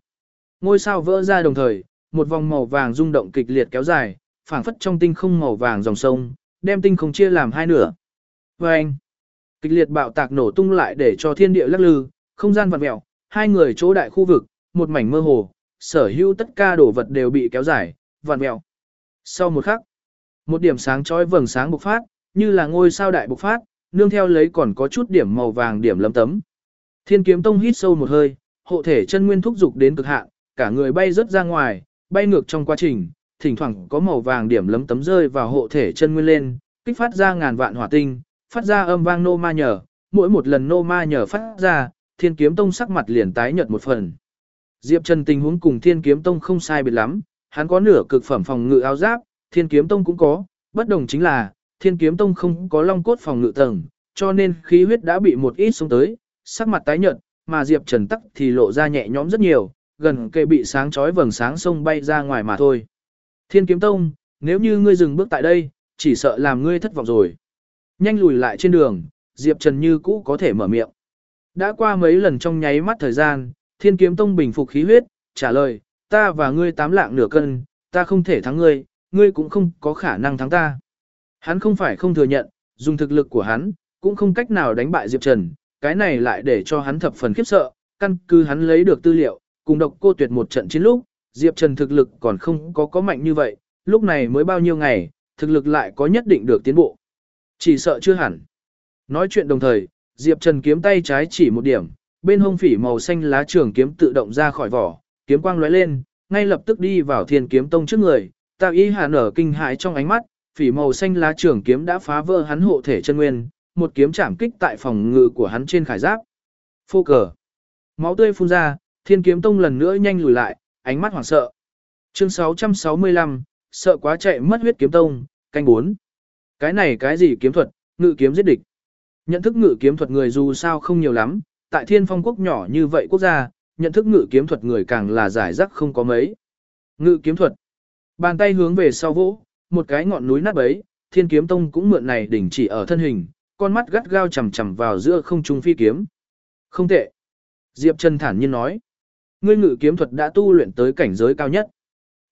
Ngôi sao vỡ ra đồng thời, một vòng màu vàng rung động kịch liệt kéo dài, phảng phất trong tinh không màu vàng dòng sông, đem tinh không chia làm hai nửa. Và anh, kịch liệt bạo tạc nổ tung lại để cho thiên địa lắc lư, không gian vặn mèo, hai người chỗ đại khu vực, một mảnh mơ hồ, sở hữu tất cả đồ vật đều bị kéo dài, vặn mèo. Sau một khắc, một điểm sáng chói vầng sáng bộc phát, như là ngôi sao đại bộc phát, nương theo lấy còn có chút điểm màu vàng điểm lấm tấm. Thiên kiếm tông hít sâu một hơi, hộ thể chân nguyên thúc dục đến cực hạn, cả người bay rất ra ngoài, bay ngược trong quá trình, thỉnh thoảng có màu vàng điểm lấm tấm rơi vào hộ thể chân nguyên lên, kích phát ra ngàn vạn hỏa tinh, phát ra âm vang nô ma nhở. mỗi một lần nô ma nhở phát ra, thiên kiếm tông sắc mặt liền tái nhợt một phần. Diệp Trần tình huống cùng thiên kiếm tông không sai biệt lắm, hắn có nửa cực phẩm phòng ngự áo giáp, thiên kiếm tông cũng có, bất đồng chính là, thiên kiếm tông không có long cốt phòng ngự tầng, cho nên khí huyết đã bị một ít xuống tới, sắc mặt tái nhợt, mà Diệp Trần tắc thì lộ ra nhẹ nhõm rất nhiều, gần kề bị sáng chói vầng sáng sông bay ra ngoài mà thôi. Thiên kiếm tông, nếu như ngươi dừng bước tại đây, chỉ sợ làm ngươi thất vọng rồi. Nhanh lùi lại trên đường, Diệp Trần như cũ có thể mở miệng. Đã qua mấy lần trong nháy mắt thời gian, thiên kiếm tông bình phục khí huyết, trả lời, ta và ngươi tám lạng nửa cân, ta không thể thắng ngươi, ngươi cũng không có khả năng thắng ta. Hắn không phải không thừa nhận, dùng thực lực của hắn, cũng không cách nào đánh bại Diệp Trần, cái này lại để cho hắn thập phần khiếp sợ, căn cứ hắn lấy được tư liệu, cùng độc cô tuyệt một trận chiến lúc, Diệp Trần thực lực còn không có có mạnh như vậy, lúc này mới bao nhiêu ngày, thực lực lại có nhất định được tiến bộ. Chỉ sợ chưa hẳn. Nói chuyện đồng thời, Diệp Trần kiếm tay trái chỉ một điểm, bên hông phỉ màu xanh lá trường kiếm tự động ra khỏi vỏ, kiếm quang lóe lên, ngay lập tức đi vào thiên kiếm tông trước người, tạo ý hạ nở kinh hãi trong ánh mắt, phỉ màu xanh lá trường kiếm đã phá vỡ hắn hộ thể chân nguyên, một kiếm chạm kích tại phòng ngự của hắn trên khải giáp. Phô cờ. Máu tươi phun ra, thiên kiếm tông lần nữa nhanh lùi lại, ánh mắt hoảng sợ. Chương 665, sợ quá chạy mất huyết kiếm tông, canh 4. Cái này cái gì kiếm thuật, ngự kiếm giết địch. Nhận thức ngự kiếm thuật người dù sao không nhiều lắm, tại thiên phong quốc nhỏ như vậy quốc gia, nhận thức ngự kiếm thuật người càng là giải rắc không có mấy. Ngự kiếm thuật. Bàn tay hướng về sau vỗ, một cái ngọn núi nát bấy, Thiên Kiếm Tông cũng mượn này đỉnh chỉ ở thân hình, con mắt gắt gao chằm chằm vào giữa không trung phi kiếm. Không tệ. Diệp Trần thản nhiên nói. Ngươi ngự kiếm thuật đã tu luyện tới cảnh giới cao nhất.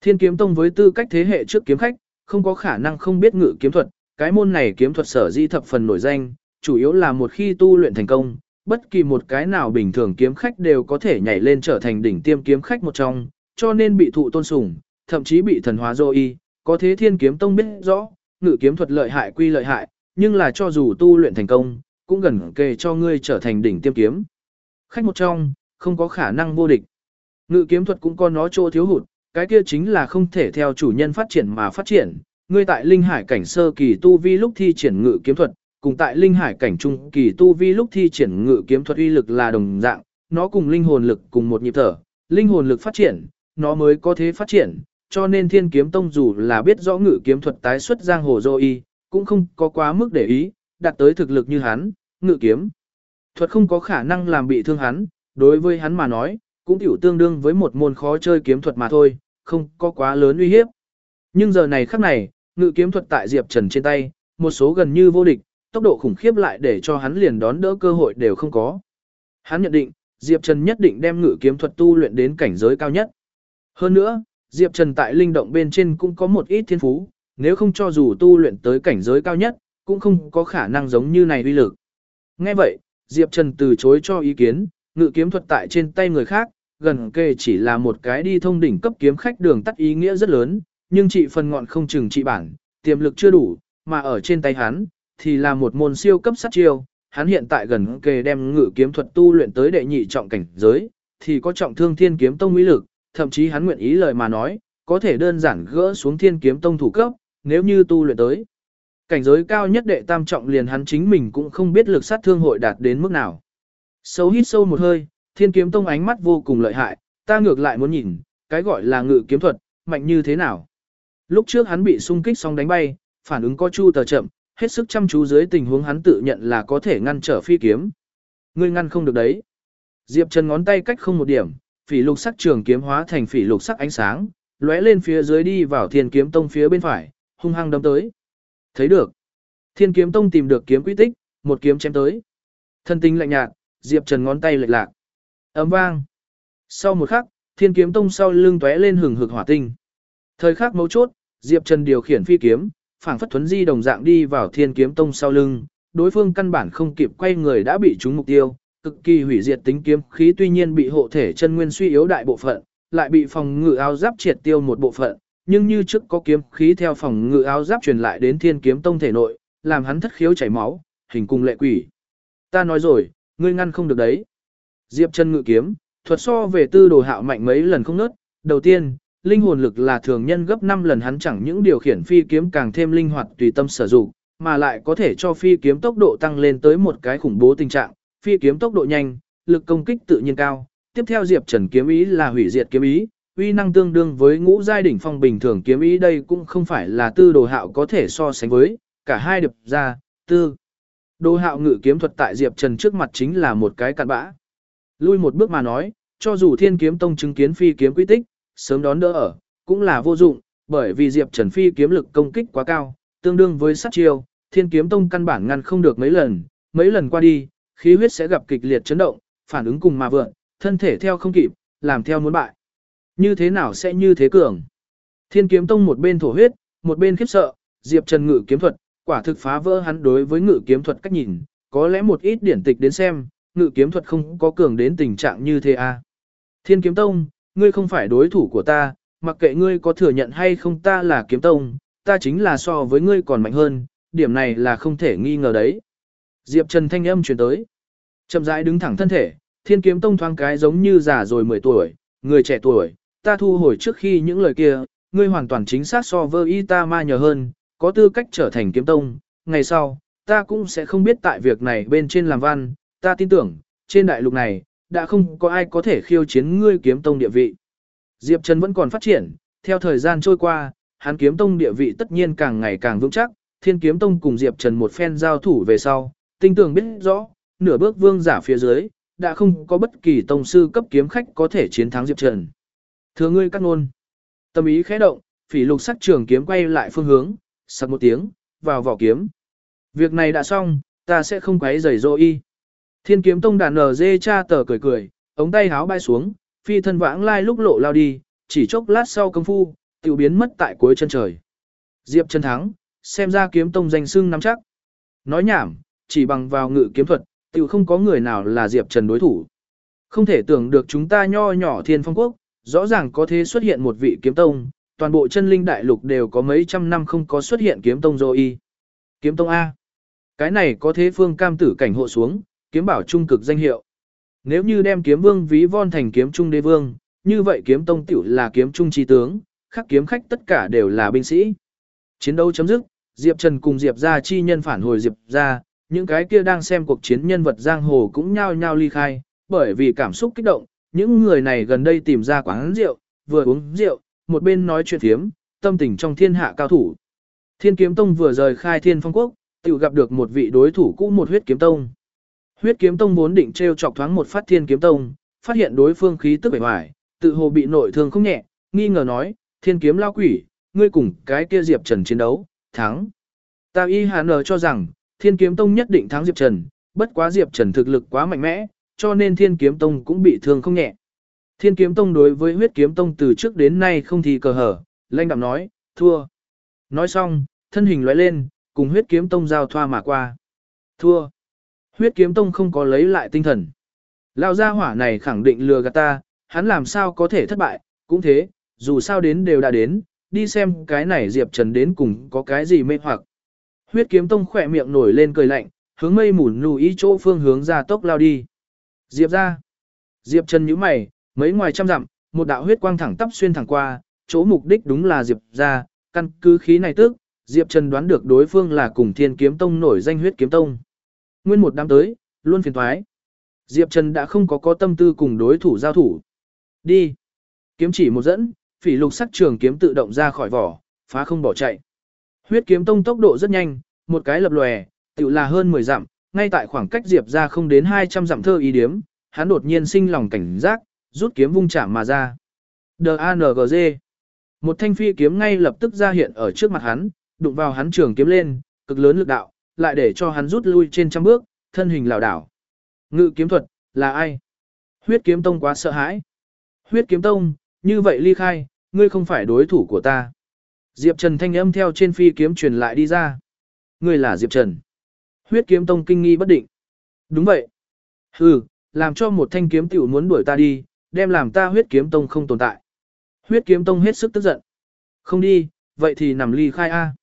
Thiên Kiếm Tông với tư cách thế hệ trước kiếm khách, không có khả năng không biết ngự kiếm thuật, cái môn này kiếm thuật sở di thập phần nổi danh, chủ yếu là một khi tu luyện thành công, bất kỳ một cái nào bình thường kiếm khách đều có thể nhảy lên trở thành đỉnh tiêm kiếm khách một trong, cho nên bị thụ tôn sùng, thậm chí bị thần hóa dô y, có thế thiên kiếm tông biết rõ, ngự kiếm thuật lợi hại quy lợi hại, nhưng là cho dù tu luyện thành công, cũng gần kề cho ngươi trở thành đỉnh tiêm kiếm. Khách một trong, không có khả năng vô địch. Ngự kiếm thuật cũng có nó chỗ thiếu hụt, cái kia chính là không thể theo chủ nhân phát triển mà phát triển. Ngươi tại linh hải cảnh sơ kỳ tu vi lúc thi triển ngự kiếm thuật, cùng tại linh hải cảnh trung kỳ tu vi lúc thi triển ngự kiếm thuật uy lực là đồng dạng, nó cùng linh hồn lực cùng một nhịp thở, linh hồn lực phát triển, nó mới có thế phát triển, cho nên thiên kiếm tông dù là biết rõ ngự kiếm thuật tái xuất giang hồ dô y, cũng không có quá mức để ý, đạt tới thực lực như hắn, ngự kiếm. Thuật không có khả năng làm bị thương hắn, đối với hắn mà nói, cũng tiểu tương đương với một môn khó chơi kiếm thuật mà thôi, không có quá lớn uy hiếp. Nhưng giờ này khắc này, ngự kiếm thuật tại Diệp Trần trên tay, một số gần như vô địch, tốc độ khủng khiếp lại để cho hắn liền đón đỡ cơ hội đều không có. Hắn nhận định, Diệp Trần nhất định đem ngự kiếm thuật tu luyện đến cảnh giới cao nhất. Hơn nữa, Diệp Trần tại linh động bên trên cũng có một ít thiên phú, nếu không cho dù tu luyện tới cảnh giới cao nhất, cũng không có khả năng giống như này uy lực. Nghe vậy, Diệp Trần từ chối cho ý kiến, ngự kiếm thuật tại trên tay người khác, gần kề chỉ là một cái đi thông đỉnh cấp kiếm khách đường tắt ý nghĩa rất lớn, nhưng trị phần ngọn không chừng trị bản, tiềm lực chưa đủ, mà ở trên tay hắn, thì là một môn siêu cấp sát chiêu, hắn hiện tại gần kề đem ngự kiếm thuật tu luyện tới đệ nhị trọng cảnh giới, thì có trọng thương thiên kiếm tông uy lực, thậm chí hắn nguyện ý lời mà nói, có thể đơn giản gỡ xuống thiên kiếm tông thủ cấp, nếu như tu luyện tới. Cảnh giới cao nhất đệ tam trọng liền hắn chính mình cũng không biết lực sát thương hội đạt đến mức nào. Sâu hít sâu một hơi, thiên kiếm tông ánh mắt vô cùng lợi hại, ta ngược lại muốn nhìn, cái gọi là ngự kiếm thuật, mạnh như thế nào. Lúc trước hắn bị xung kích xong đánh bay, phản ứng có chu tờ chậm, hết sức chăm chú dưới tình huống hắn tự nhận là có thể ngăn trở phi kiếm. Ngươi ngăn không được đấy. Diệp Trần ngón tay cách không một điểm, phỉ lục sắc trường kiếm hóa thành phỉ lục sắc ánh sáng, lóe lên phía dưới đi vào Thiên Kiếm Tông phía bên phải, hung hăng đâm tới. Thấy được. Thiên Kiếm Tông tìm được kiếm quy tích, một kiếm chém tới. Thân tính lạnh nhạt, Diệp Trần ngón tay lệch lạc. Ấm vang. Sau một khắc, Thiên Kiếm Tông sau lưng tóe lên hừng hực hỏa tinh. Thời khắc mấu chốt, Diệp Trần điều khiển phi kiếm, phảng phất thuấn di đồng dạng đi vào Thiên Kiếm Tông sau lưng, đối phương căn bản không kịp quay người đã bị trúng mục tiêu, cực kỳ hủy diệt tính kiếm khí tuy nhiên bị hộ thể chân nguyên suy yếu đại bộ phận, lại bị phòng ngự áo giáp triệt tiêu một bộ phận, nhưng như trước có kiếm khí theo phòng ngự áo giáp truyền lại đến Thiên Kiếm Tông thể nội, làm hắn thất khiếu chảy máu, hình cùng lệ quỷ. Ta nói rồi, ngươi ngăn không được đấy. Diệp chân ngự kiếm, thuật so về tư đồ hạo mạnh mấy lần không nớt, đầu tiên, linh hồn lực là thường nhân gấp 5 lần hắn chẳng những điều khiển phi kiếm càng thêm linh hoạt tùy tâm sử dụng, mà lại có thể cho phi kiếm tốc độ tăng lên tới một cái khủng bố tình trạng, phi kiếm tốc độ nhanh, lực công kích tự nhiên cao. Tiếp theo Diệp Trần kiếm ý là hủy diệt kiếm ý, uy năng tương đương với ngũ giai đỉnh phong bình thường kiếm ý đây cũng không phải là tư đồ hạo có thể so sánh với, cả hai đập ra, tư. Đồ hạo ngự kiếm thuật tại Diệp Trần trước mặt chính là một cái cặn bã. Lui một bước mà nói, cho dù thiên kiếm tông chứng kiến phi kiếm quy tích, sớm đón đỡ ở, cũng là vô dụng, bởi vì Diệp Trần phi kiếm lực công kích quá cao, tương đương với sát chiêu, thiên kiếm tông căn bản ngăn không được mấy lần, mấy lần qua đi, khí huyết sẽ gặp kịch liệt chấn động, phản ứng cùng mà vượn, thân thể theo không kịp, làm theo muốn bại. Như thế nào sẽ như thế cường? Thiên kiếm tông một bên thổ huyết, một bên khiếp sợ, Diệp Trần ngự kiếm thuật, quả thực phá vỡ hắn đối với ngự kiếm thuật cách nhìn, có lẽ một ít điển tịch đến xem, ngự kiếm thuật không có cường đến tình trạng như thế à. Thiên kiếm tông, ngươi không phải đối thủ của ta, mặc kệ ngươi có thừa nhận hay không ta là kiếm tông, ta chính là so với ngươi còn mạnh hơn, điểm này là không thể nghi ngờ đấy. Diệp Trần thanh âm truyền tới. Chậm rãi đứng thẳng thân thể, thiên kiếm tông thoáng cái giống như già rồi 10 tuổi, người trẻ tuổi, ta thu hồi trước khi những lời kia, ngươi hoàn toàn chính xác so với y ta ma nhờ hơn, có tư cách trở thành kiếm tông, ngày sau, ta cũng sẽ không biết tại việc này bên trên làm văn, ta tin tưởng, trên đại lục này, đã không có ai có thể khiêu chiến ngươi kiếm tông địa vị. Diệp Trần vẫn còn phát triển, theo thời gian trôi qua, hắn kiếm tông địa vị tất nhiên càng ngày càng vững chắc, thiên kiếm tông cùng Diệp Trần một phen giao thủ về sau, tinh tưởng biết rõ, nửa bước vương giả phía dưới, đã không có bất kỳ tông sư cấp kiếm khách có thể chiến thắng Diệp Trần. Thưa ngươi cắt ngôn. Tâm ý khẽ động, phỉ lục sắc trường kiếm quay lại phương hướng, sặc một tiếng, vào vỏ kiếm. Việc này đã xong, ta sẽ không quấy rầy dô y. Thiên kiếm tông đàn nở dê cha tờ cười cười, ống tay háo bay xuống, phi thân vãng lai lúc lộ lao đi, chỉ chốc lát sau công phu, tiểu biến mất tại cuối chân trời. Diệp chân thắng, xem ra kiếm tông danh xưng nắm chắc. Nói nhảm, chỉ bằng vào ngự kiếm thuật, tiểu không có người nào là Diệp Trần đối thủ. Không thể tưởng được chúng ta nho nhỏ thiên phong quốc, rõ ràng có thể xuất hiện một vị kiếm tông, toàn bộ chân linh đại lục đều có mấy trăm năm không có xuất hiện kiếm tông rồi Kiếm tông A. Cái này có thế phương cam tử cảnh hộ xuống, kiếm bảo trung cực danh hiệu. Nếu như đem kiếm vương ví von thành kiếm trung đế vương, như vậy kiếm tông tiểu là kiếm trung chi tướng, khắc kiếm khách tất cả đều là binh sĩ. Chiến đấu chấm dứt, Diệp Trần cùng Diệp gia chi nhân phản hồi Diệp gia, những cái kia đang xem cuộc chiến nhân vật giang hồ cũng nhao nhao ly khai, bởi vì cảm xúc kích động, những người này gần đây tìm ra quán rượu, vừa uống rượu, một bên nói chuyện thiếm, tâm tình trong thiên hạ cao thủ. Thiên kiếm tông vừa rời khai thiên phong quốc, tự gặp được một vị đối thủ cũ một huyết kiếm tông. Huyết kiếm tông vốn định treo chọc thoáng một phát thiên kiếm tông, phát hiện đối phương khí tức bể hoài, tự hồ bị nội thương không nhẹ, nghi ngờ nói, thiên kiếm lao quỷ, ngươi cùng cái kia Diệp Trần chiến đấu, thắng. Ta y hà nờ cho rằng, thiên kiếm tông nhất định thắng Diệp Trần, bất quá Diệp Trần thực lực quá mạnh mẽ, cho nên thiên kiếm tông cũng bị thương không nhẹ. Thiên kiếm tông đối với huyết kiếm tông từ trước đến nay không thì cờ hở, lanh đạm nói, thua. Nói xong, thân hình lóe lên, cùng huyết kiếm tông giao thoa mà qua. Thua. Huyết kiếm tông không có lấy lại tinh thần. Lao gia hỏa này khẳng định lừa gạt ta, hắn làm sao có thể thất bại, cũng thế, dù sao đến đều đã đến, đi xem cái này Diệp Trần đến cùng có cái gì mê hoặc. Huyết kiếm tông khỏe miệng nổi lên cười lạnh, hướng mây mùn lùi ý chỗ phương hướng ra tốc lao đi. Diệp ra. Diệp Trần nhíu mày, mấy ngoài trăm dặm, một đạo huyết quang thẳng tắp xuyên thẳng qua, chỗ mục đích đúng là Diệp ra, căn cứ khí này tức, Diệp Trần đoán được đối phương là cùng Thiên Kiếm Tông nổi danh huyết kiếm tông. Nguyên một đám tới, luôn phiền thoái. Diệp Trần đã không có có tâm tư cùng đối thủ giao thủ. Đi. Kiếm chỉ một dẫn, phỉ lục sắc trường kiếm tự động ra khỏi vỏ, phá không bỏ chạy. Huyết kiếm tông tốc độ rất nhanh, một cái lập lòe, tự là hơn 10 dặm, ngay tại khoảng cách Diệp ra không đến 200 dặm thơ ý điếm, hắn đột nhiên sinh lòng cảnh giác, rút kiếm vung chạm mà ra. D-A-N-G-G Một thanh phi kiếm ngay lập tức ra hiện ở trước mặt hắn, đụng vào hắn trường kiếm lên, cực lớn lực đạo, lại để cho hắn rút lui trên trăm bước, thân hình lảo đảo. Ngự kiếm thuật, là ai? Huyết kiếm tông quá sợ hãi. Huyết kiếm tông, như vậy ly khai, ngươi không phải đối thủ của ta. Diệp Trần thanh âm theo trên phi kiếm truyền lại đi ra. Ngươi là Diệp Trần. Huyết kiếm tông kinh nghi bất định. Đúng vậy. Hừ, làm cho một thanh kiếm tiểu muốn đuổi ta đi, đem làm ta huyết kiếm tông không tồn tại. Huyết kiếm tông hết sức tức giận. Không đi, vậy thì nằm ly khai A.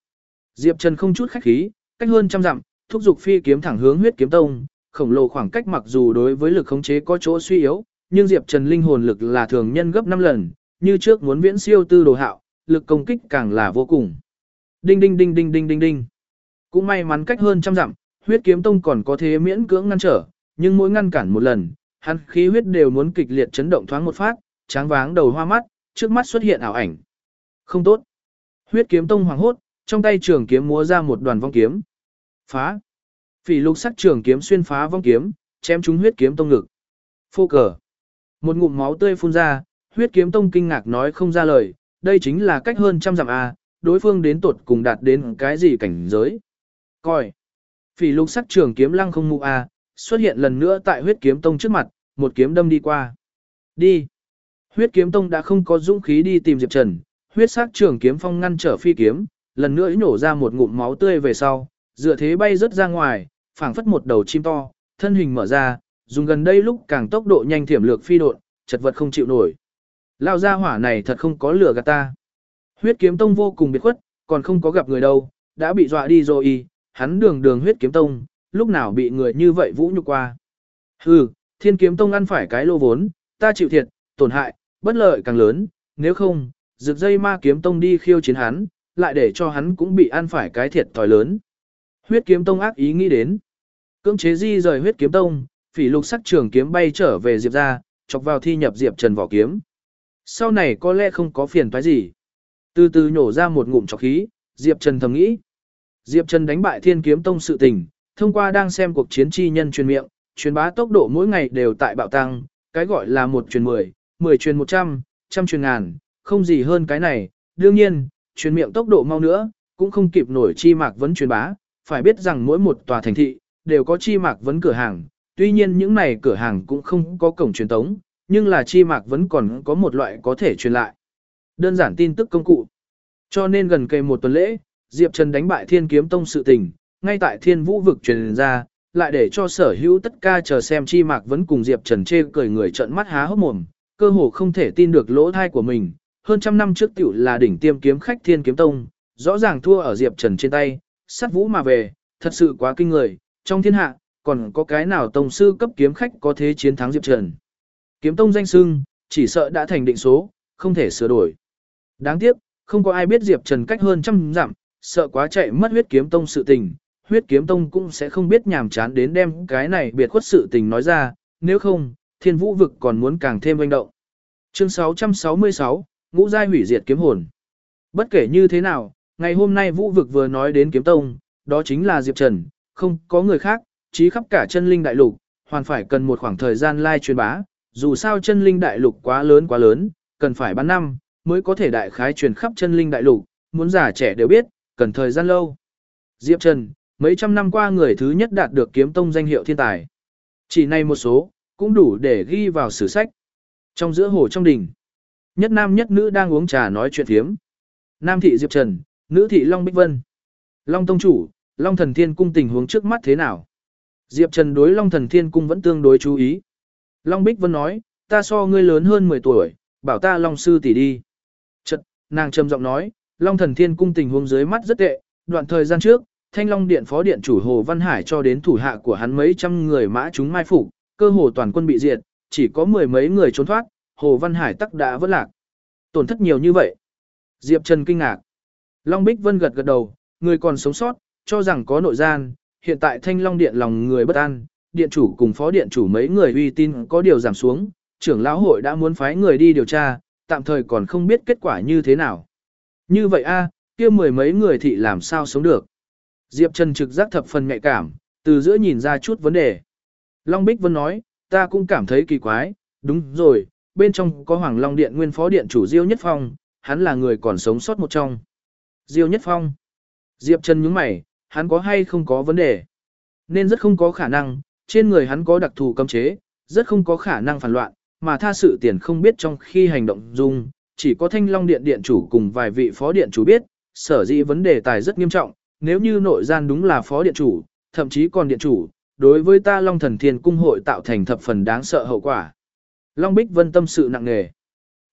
Diệp Trần không chút khách khí, cách hơn trăm dặm, thúc giục phi kiếm thẳng hướng huyết kiếm tông, khổng lồ khoảng cách mặc dù đối với lực khống chế có chỗ suy yếu, nhưng Diệp Trần linh hồn lực là thường nhân gấp 5 lần, như trước muốn viễn siêu tư đồ hạo, lực công kích càng là vô cùng. Đinh đinh đinh đinh đinh đinh đinh. Cũng may mắn cách hơn trăm dặm, huyết kiếm tông còn có thế miễn cưỡng ngăn trở, nhưng mỗi ngăn cản một lần, hắn khí huyết đều muốn kịch liệt chấn động thoáng một phát, tráng váng đầu hoa mắt, trước mắt xuất hiện ảo ảnh. Không tốt. Huyết kiếm tông hoàng hốt, trong tay trường kiếm múa ra một đoàn vong kiếm. Phá. Phỉ lục sắc trường kiếm xuyên phá vong kiếm, chém trúng huyết kiếm tông ngực. Phô cờ. Một ngụm máu tươi phun ra, huyết kiếm tông kinh ngạc nói không ra lời, đây chính là cách hơn trăm dặm A, đối phương đến tột cùng đạt đến cái gì cảnh giới. Coi. Phỉ lục sắc trường kiếm lăng không mụ A, xuất hiện lần nữa tại huyết kiếm tông trước mặt, một kiếm đâm đi qua. Đi. Huyết kiếm tông đã không có dũng khí đi tìm Diệp Trần, huyết sắc trường kiếm phong ngăn trở phi kiếm, lần nữa nổ ra một ngụm máu tươi về sau, dựa thế bay rất ra ngoài, phảng phất một đầu chim to, thân hình mở ra, dùng gần đây lúc càng tốc độ nhanh thiểm lược phi độn, chật vật không chịu nổi. Lao ra hỏa này thật không có lửa gạt ta. Huyết kiếm tông vô cùng biệt khuất, còn không có gặp người đâu, đã bị dọa đi rồi hắn đường đường huyết kiếm tông, lúc nào bị người như vậy vũ nhục qua. Hừ, thiên kiếm tông ăn phải cái lô vốn, ta chịu thiệt, tổn hại, bất lợi càng lớn, nếu không, rực dây ma kiếm tông đi khiêu chiến hắn, lại để cho hắn cũng bị ăn phải cái thiệt thòi lớn. Huyết kiếm tông ác ý nghĩ đến. Cưỡng chế di rời huyết kiếm tông, phỉ lục sắc trường kiếm bay trở về Diệp ra, chọc vào thi nhập Diệp Trần vỏ kiếm. Sau này có lẽ không có phiền toái gì. Từ từ nhổ ra một ngụm chọc khí, Diệp Trần thầm nghĩ. Diệp Trần đánh bại thiên kiếm tông sự tình, thông qua đang xem cuộc chiến chi nhân truyền miệng, truyền bá tốc độ mỗi ngày đều tại bạo tăng, cái gọi là một truyền 10, 10 truyền 100, trăm truyền ngàn, không gì hơn cái này. Đương nhiên, truyền miệng tốc độ mau nữa, cũng không kịp nổi chi mạc vấn truyền bá, phải biết rằng mỗi một tòa thành thị, đều có chi mạc vấn cửa hàng, tuy nhiên những này cửa hàng cũng không có cổng truyền tống, nhưng là chi mạc vẫn còn có một loại có thể truyền lại. Đơn giản tin tức công cụ. Cho nên gần kề một tuần lễ, Diệp Trần đánh bại Thiên Kiếm Tông sự tình, ngay tại Thiên Vũ vực truyền ra, lại để cho sở hữu tất ca chờ xem chi mạc vẫn cùng Diệp Trần chê cười người trợn mắt há hốc mồm, cơ hồ không thể tin được lỗ thai của mình. Hơn trăm năm trước tiểu là đỉnh tiêm kiếm khách Thiên Kiếm Tông, rõ ràng thua ở Diệp Trần trên tay, sát vũ mà về, thật sự quá kinh người, trong thiên hạ, còn có cái nào tông sư cấp kiếm khách có thế chiến thắng Diệp Trần. Kiếm tông danh sưng, chỉ sợ đã thành định số, không thể sửa đổi. Đáng tiếc, không có ai biết Diệp Trần cách hơn trăm dặm, sợ quá chạy mất huyết kiếm tông sự tình, huyết kiếm tông cũng sẽ không biết nhàm chán đến đem cái này biệt khuất sự tình nói ra, nếu không, thiên vũ vực còn muốn càng thêm oanh động. Chương 666, ngũ giai hủy diệt kiếm hồn. Bất kể như thế nào, ngày hôm nay vũ vực vừa nói đến kiếm tông, đó chính là Diệp Trần, không có người khác, chí khắp cả chân linh đại lục, hoàn phải cần một khoảng thời gian lai truyền bá, dù sao chân linh đại lục quá lớn quá lớn, cần phải bán năm, mới có thể đại khái truyền khắp chân linh đại lục, muốn già trẻ đều biết, cần thời gian lâu. Diệp Trần, mấy trăm năm qua người thứ nhất đạt được kiếm tông danh hiệu thiên tài. Chỉ này một số, cũng đủ để ghi vào sử sách. Trong giữa hồ trong đỉnh, nhất nam nhất nữ đang uống trà nói chuyện thiếm. Nam thị Diệp Trần, nữ thị Long Bích Vân. Long Tông Chủ, Long Thần Thiên Cung tình huống trước mắt thế nào? Diệp Trần đối Long Thần Thiên Cung vẫn tương đối chú ý. Long Bích Vân nói, ta so ngươi lớn hơn 10 tuổi, bảo ta Long Sư tỷ đi. Chật, nàng trầm giọng nói, Long Thần Thiên Cung tình huống dưới mắt rất tệ, đoạn thời gian trước, Thanh Long Điện Phó Điện chủ Hồ Văn Hải cho đến thủ hạ của hắn mấy trăm người mã chúng mai phục, cơ hồ toàn quân bị diệt, chỉ có mười mấy người trốn thoát, Hồ Văn Hải tắc đã vỡ lạc. Tổn thất nhiều như vậy. Diệp Trần kinh ngạc. Long Bích Vân gật gật đầu, người còn sống sót, cho rằng có nội gian, hiện tại Thanh Long Điện lòng người bất an, điện chủ cùng phó điện chủ mấy người uy tín có điều giảm xuống, trưởng lão hội đã muốn phái người đi điều tra, tạm thời còn không biết kết quả như thế nào. Như vậy a, kia mười mấy người thị làm sao sống được. Diệp Trần trực giác thập phần nhạy cảm, từ giữa nhìn ra chút vấn đề. Long Bích Vân nói, ta cũng cảm thấy kỳ quái, đúng rồi, bên trong có Hoàng Long Điện nguyên phó điện chủ Diêu Nhất Phong, hắn là người còn sống sót một trong. Diêu Nhất Phong. Diệp Trần nhướng mày, hắn có hay không có vấn đề? Nên rất không có khả năng, trên người hắn có đặc thù cấm chế, rất không có khả năng phản loạn, mà tha sự tiền không biết trong khi hành động dung, chỉ có Thanh Long Điện điện chủ cùng vài vị phó điện chủ biết, sở dĩ vấn đề tài rất nghiêm trọng, nếu như nội gian đúng là phó điện chủ, thậm chí còn điện chủ, đối với ta Long Thần Thiên Cung hội tạo thành thập phần đáng sợ hậu quả. Long Bích Vân tâm sự nặng nề.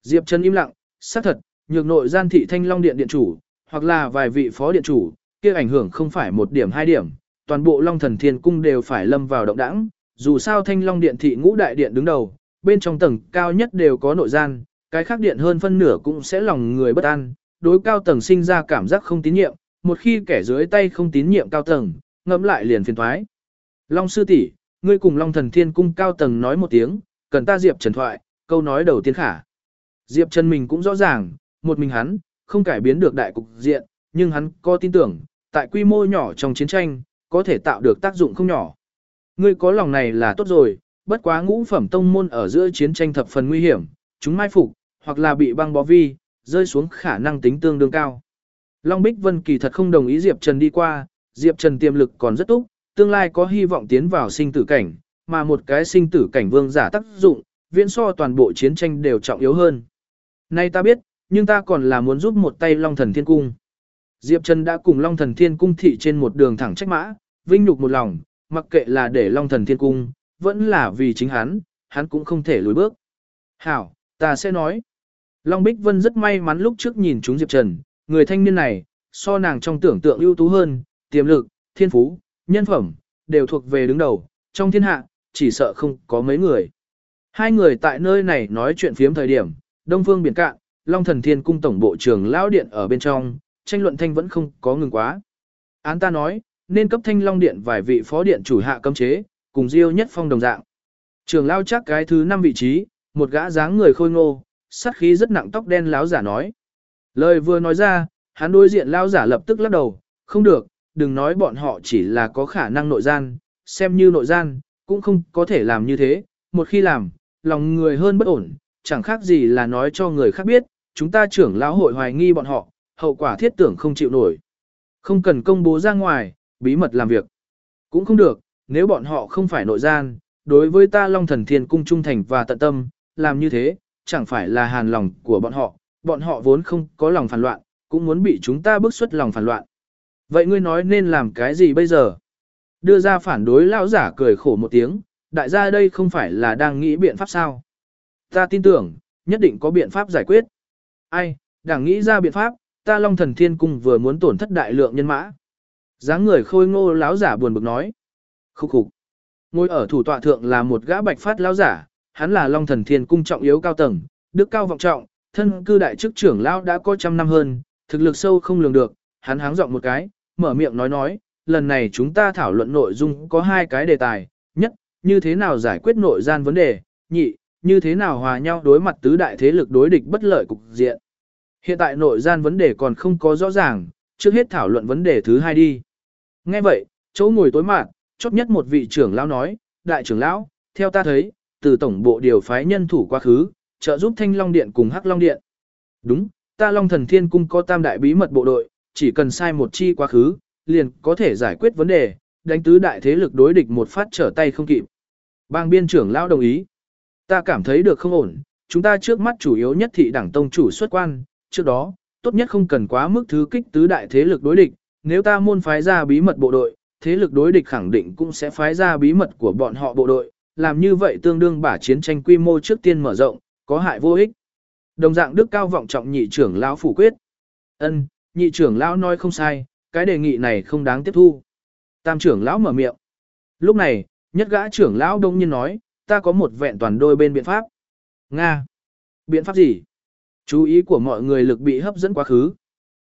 Diệp Trần im lặng, xác thật, nhược nội gian thị Thanh Long Điện điện chủ, hoặc là vài vị phó điện chủ, kia ảnh hưởng không phải một điểm hai điểm, toàn bộ Long Thần Thiên Cung đều phải lâm vào động đảng, dù sao Thanh Long Điện thị ngũ đại điện đứng đầu, bên trong tầng cao nhất đều có nội gian, cái khác điện hơn phân nửa cũng sẽ lòng người bất an, đối cao tầng sinh ra cảm giác không tín nhiệm, một khi kẻ dưới tay không tín nhiệm cao tầng, ngẫm lại liền phiền thoái. Long sư tỷ, ngươi cùng Long Thần Thiên Cung cao tầng nói một tiếng, cần ta Diệp Trần thoại, câu nói đầu tiên khả. Diệp Trần mình cũng rõ ràng, một mình hắn, không cải biến được đại cục diện, nhưng hắn có tin tưởng, tại quy mô nhỏ trong chiến tranh, có thể tạo được tác dụng không nhỏ. Ngươi có lòng này là tốt rồi, bất quá ngũ phẩm tông môn ở giữa chiến tranh thập phần nguy hiểm, chúng mai phục, hoặc là bị băng bó vi, rơi xuống khả năng tính tương đương cao. Long Bích Vân kỳ thật không đồng ý Diệp Trần đi qua, Diệp Trần tiềm lực còn rất tốt, tương lai có hy vọng tiến vào sinh tử cảnh, mà một cái sinh tử cảnh vương giả tác dụng, viễn so toàn bộ chiến tranh đều trọng yếu hơn. Nay ta biết, nhưng ta còn là muốn giúp một tay Long Thần Thiên Cung. Diệp Trần đã cùng Long Thần Thiên Cung thị trên một đường thẳng trách mã, vinh nhục một lòng, mặc kệ là để Long Thần Thiên Cung, vẫn là vì chính hắn, hắn cũng không thể lùi bước. Hảo, ta sẽ nói. Long Bích Vân rất may mắn lúc trước nhìn chúng Diệp Trần, người thanh niên này, so nàng trong tưởng tượng ưu tú hơn, tiềm lực, thiên phú, nhân phẩm, đều thuộc về đứng đầu, trong thiên hạ, chỉ sợ không có mấy người. Hai người tại nơi này nói chuyện phiếm thời điểm, Đông Phương Biển Cạn, Long Thần Thiên Cung Tổng Bộ trưởng Lão Điện ở bên trong, tranh luận thanh vẫn không có ngừng quá. Án ta nói, nên cấp thanh Long Điện vài vị phó điện chủ hạ cấm chế, cùng Diêu Nhất Phong đồng dạng. Trường Lão chắc cái thứ năm vị trí, một gã dáng người khôi ngô, sát khí rất nặng tóc đen lão giả nói. Lời vừa nói ra, hắn đối diện lão giả lập tức lắc đầu, không được, đừng nói bọn họ chỉ là có khả năng nội gian, xem như nội gian, cũng không có thể làm như thế, một khi làm, lòng người hơn bất ổn, chẳng khác gì là nói cho người khác biết, chúng ta trưởng lão hội hoài nghi bọn họ, hậu quả thiết tưởng không chịu nổi. Không cần công bố ra ngoài, bí mật làm việc. Cũng không được, nếu bọn họ không phải nội gian, đối với ta Long Thần Thiên Cung trung thành và tận tâm, làm như thế, chẳng phải là hàn lòng của bọn họ, bọn họ vốn không có lòng phản loạn, cũng muốn bị chúng ta bức xuất lòng phản loạn. Vậy ngươi nói nên làm cái gì bây giờ? Đưa ra phản đối lão giả cười khổ một tiếng, đại gia đây không phải là đang nghĩ biện pháp sao? Ta tin tưởng, nhất định có biện pháp giải quyết. Ai, đang nghĩ ra biện pháp, ta Long Thần Thiên Cung vừa muốn tổn thất đại lượng nhân mã. dáng người khôi ngô lão giả buồn bực nói. Khúc khục. Ngồi ở thủ tọa thượng là một gã bạch phát lão giả, hắn là Long Thần Thiên Cung trọng yếu cao tầng, đức cao vọng trọng, thân cư đại chức trưởng lão đã có trăm năm hơn, thực lực sâu không lường được, hắn háng giọng một cái, mở miệng nói nói, lần này chúng ta thảo luận nội dung có hai cái đề tài, nhất, như thế nào giải quyết nội gian vấn đề, nhị, như thế nào hòa nhau đối mặt tứ đại thế lực đối địch bất lợi cục diện. Hiện tại nội gian vấn đề còn không có rõ ràng, trước hết thảo luận vấn đề thứ hai đi. Nghe vậy, chỗ ngồi tối mạn, chốt nhất một vị trưởng lão nói, đại trưởng lão, theo ta thấy, từ tổng bộ điều phái nhân thủ quá khứ, trợ giúp Thanh Long Điện cùng Hắc Long Điện. Đúng, ta Long Thần Thiên Cung có tam đại bí mật bộ đội, chỉ cần sai một chi quá khứ, liền có thể giải quyết vấn đề, đánh tứ đại thế lực đối địch một phát trở tay không kịp. Bang biên trưởng lão đồng ý. Ta cảm thấy được không ổn, chúng ta trước mắt chủ yếu nhất thị đảng tông chủ xuất quan, trước đó, tốt nhất không cần quá mức thứ kích tứ đại thế lực đối địch, nếu ta môn phái ra bí mật bộ đội, thế lực đối địch khẳng định cũng sẽ phái ra bí mật của bọn họ bộ đội, làm như vậy tương đương bả chiến tranh quy mô trước tiên mở rộng, có hại vô ích. Đồng dạng đức cao vọng trọng nhị trưởng lão phủ quyết. Ân, nhị trưởng lão nói không sai, cái đề nghị này không đáng tiếp thu. Tam trưởng lão mở miệng. Lúc này, nhất gã trưởng lão đông nhiên nói, ta có một vẹn toàn đôi bên biện pháp. Nga. Biện pháp gì? Chú ý của mọi người lực bị hấp dẫn quá khứ.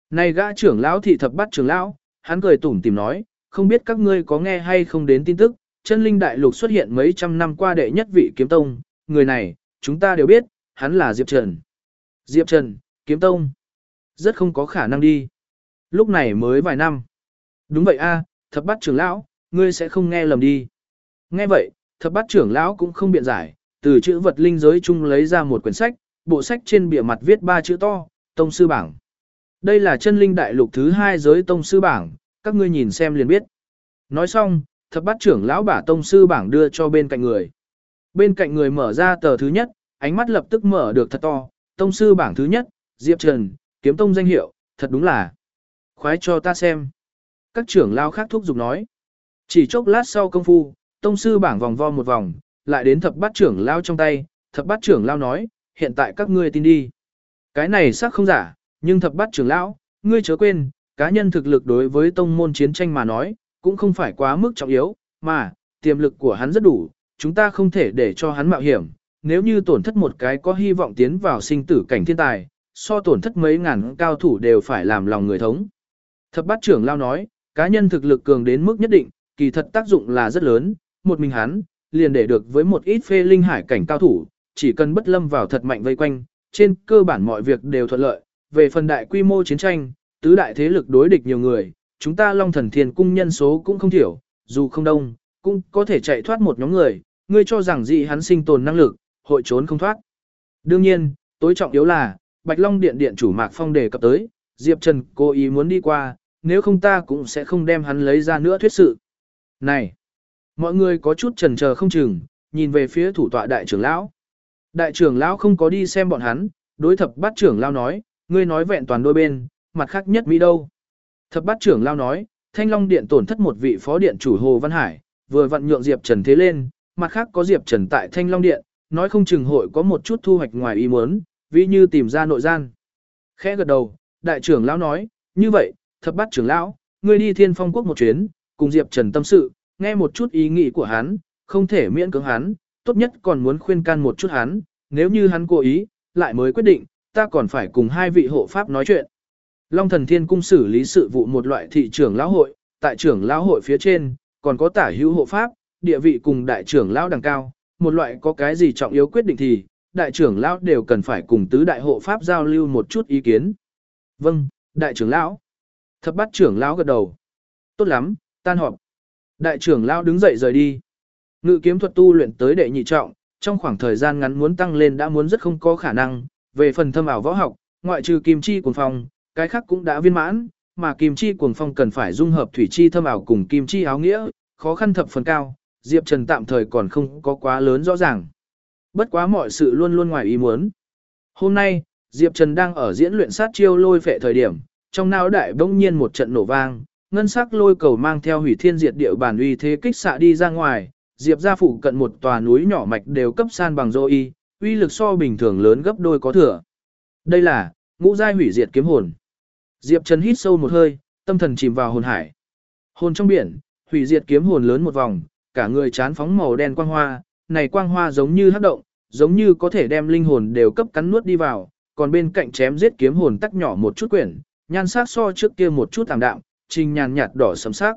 Này gã trưởng lão thị thập bắt trưởng lão, hắn cười tủm tìm nói, không biết các ngươi có nghe hay không đến tin tức, chân linh đại lục xuất hiện mấy trăm năm qua đệ nhất vị kiếm tông, người này, chúng ta đều biết, hắn là Diệp Trần. Diệp Trần, kiếm tông. Rất không có khả năng đi. Lúc này mới vài năm. Đúng vậy a, thập bát trưởng lão, ngươi sẽ không nghe lầm đi. Nghe vậy, thập bát trưởng lão cũng không biện giải, từ chữ vật linh giới chung lấy ra một quyển sách, bộ sách trên bìa mặt viết ba chữ to, Tông Sư Bảng. Đây là chân linh đại lục thứ hai giới Tông Sư Bảng, các ngươi nhìn xem liền biết. Nói xong, thập bát trưởng lão bả Tông Sư Bảng đưa cho bên cạnh người. Bên cạnh người mở ra tờ thứ nhất, ánh mắt lập tức mở được thật to, Tông Sư Bảng thứ nhất, Diệp Trần, kiếm tông danh hiệu, thật đúng là. Khoái cho ta xem. Các trưởng lão khác thúc giục nói. Chỉ chốc lát sau công phu, Tông Sư Bảng vòng vo một vòng, lại đến thập bát trưởng lão trong tay, thập bát trưởng lão nói, hiện tại các ngươi tin đi. Cái này xác không giả, nhưng thập bát trưởng lão, ngươi chớ quên, cá nhân thực lực đối với tông môn chiến tranh mà nói, cũng không phải quá mức trọng yếu, mà, tiềm lực của hắn rất đủ, chúng ta không thể để cho hắn mạo hiểm, nếu như tổn thất một cái có hy vọng tiến vào sinh tử cảnh thiên tài, so tổn thất mấy ngàn cao thủ đều phải làm lòng người thống. Thập bát trưởng lao nói, cá nhân thực lực cường đến mức nhất định, kỳ thật tác dụng là rất lớn, một mình hắn, liền để được với một ít phê linh hải cảnh cao thủ, chỉ cần bất lâm vào thật mạnh vây quanh, trên cơ bản mọi việc đều thuận lợi. Về phần đại quy mô chiến tranh, tứ đại thế lực đối địch nhiều người, chúng ta Long Thần Thiên cung nhân số cũng không thiểu, dù không đông, cũng có thể chạy thoát một nhóm người, ngươi cho rằng dị hắn sinh tồn năng lực, hội trốn không thoát. Đương nhiên, tối trọng yếu là, Bạch Long Điện Điện chủ Mạc Phong đề cập tới, Diệp Trần cố ý muốn đi qua, nếu không ta cũng sẽ không đem hắn lấy ra nữa thuyết sự. Này, mọi người có chút trần chờ không chừng, nhìn về phía thủ tọa đại trưởng lão. Đại trưởng lão không có đi xem bọn hắn, đối thập bát trưởng lão nói, ngươi nói vẹn toàn đôi bên, mặt khác nhất mỹ đâu. Thập bát trưởng lão nói, Thanh Long Điện tổn thất một vị phó điện chủ Hồ Văn Hải, vừa vận nhượng Diệp Trần thế lên, mặt khác có Diệp Trần tại Thanh Long Điện, nói không chừng hội có một chút thu hoạch ngoài ý muốn, ví như tìm ra nội gian. Khẽ gật đầu, đại trưởng lão nói, như vậy, thập bát trưởng lão, ngươi đi thiên phong quốc một chuyến, cùng Diệp Trần tâm sự, nghe một chút ý nghĩ của hắn, không thể miễn cưỡng hắn, tốt nhất còn muốn khuyên can một chút hắn, nếu như hắn cố ý, lại mới quyết định, ta còn phải cùng hai vị hộ pháp nói chuyện. Long thần thiên cung xử lý sự vụ một loại thị trưởng lão hội, tại trưởng lão hội phía trên, còn có tả hữu hộ pháp, địa vị cùng đại trưởng lão đẳng cao, một loại có cái gì trọng yếu quyết định thì, đại trưởng lão đều cần phải cùng tứ đại hộ pháp giao lưu một chút ý kiến. Vâng, đại trưởng lão. Thập bát trưởng lão gật đầu. Tốt lắm, tan họp. Đại trưởng lão đứng dậy rời đi. Ngự kiếm thuật tu luyện tới đệ nhị trọng, trong khoảng thời gian ngắn muốn tăng lên đã muốn rất không có khả năng, về phần thâm ảo võ học, ngoại trừ kim chi cuồng phong, cái khác cũng đã viên mãn, mà kim chi cuồng phong cần phải dung hợp thủy chi thâm ảo cùng kim chi áo nghĩa, khó khăn thập phần cao, Diệp Trần tạm thời còn không có quá lớn rõ ràng. Bất quá mọi sự luôn luôn ngoài ý muốn. Hôm nay, Diệp Trần đang ở diễn luyện sát chiêu lôi phệ thời điểm, trong não đại bỗng nhiên một trận nổ vang, ngân sắc lôi cầu mang theo hủy thiên diệt địa bản uy thế kích xạ đi ra ngoài, Diệp gia phụ cận một tòa núi nhỏ mạch đều cấp san bằng dô y, uy lực so bình thường lớn gấp đôi có thừa. Đây là ngũ giai hủy diệt kiếm hồn. Diệp Trần hít sâu một hơi, tâm thần chìm vào hồn hải. Hồn trong biển, hủy diệt kiếm hồn lớn một vòng, cả người chán phóng màu đen quang hoa, này quang hoa giống như hấp động, giống như có thể đem linh hồn đều cấp cắn nuốt đi vào, còn bên cạnh chém giết kiếm hồn tắc nhỏ một chút quyển, nhan sắc so trước kia một chút tạm đạm, trình nhàn nhạt đỏ sẫm sắc.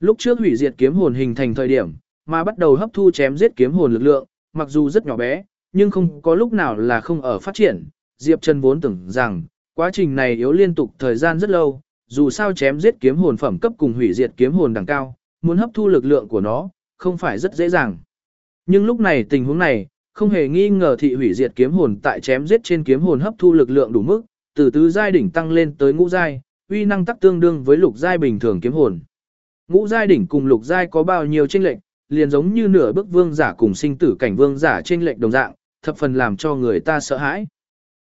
Lúc trước hủy diệt kiếm hồn hình thành thời điểm, mà bắt đầu hấp thu chém giết kiếm hồn lực lượng, mặc dù rất nhỏ bé, nhưng không có lúc nào là không ở phát triển. Diệp Trần vốn tưởng rằng, quá trình này yếu liên tục thời gian rất lâu, dù sao chém giết kiếm hồn phẩm cấp cùng hủy diệt kiếm hồn đẳng cao, muốn hấp thu lực lượng của nó, không phải rất dễ dàng. Nhưng lúc này tình huống này, không hề nghi ngờ thị hủy diệt kiếm hồn tại chém giết trên kiếm hồn hấp thu lực lượng đủ mức, từ tứ giai đỉnh tăng lên tới ngũ giai, uy năng tắc tương đương với lục giai bình thường kiếm hồn. Ngũ giai đỉnh cùng lục giai có bao nhiêu chênh lệch, liền giống như nửa bước vương giả cùng sinh tử cảnh vương giả chênh lệch đồng dạng, thập phần làm cho người ta sợ hãi.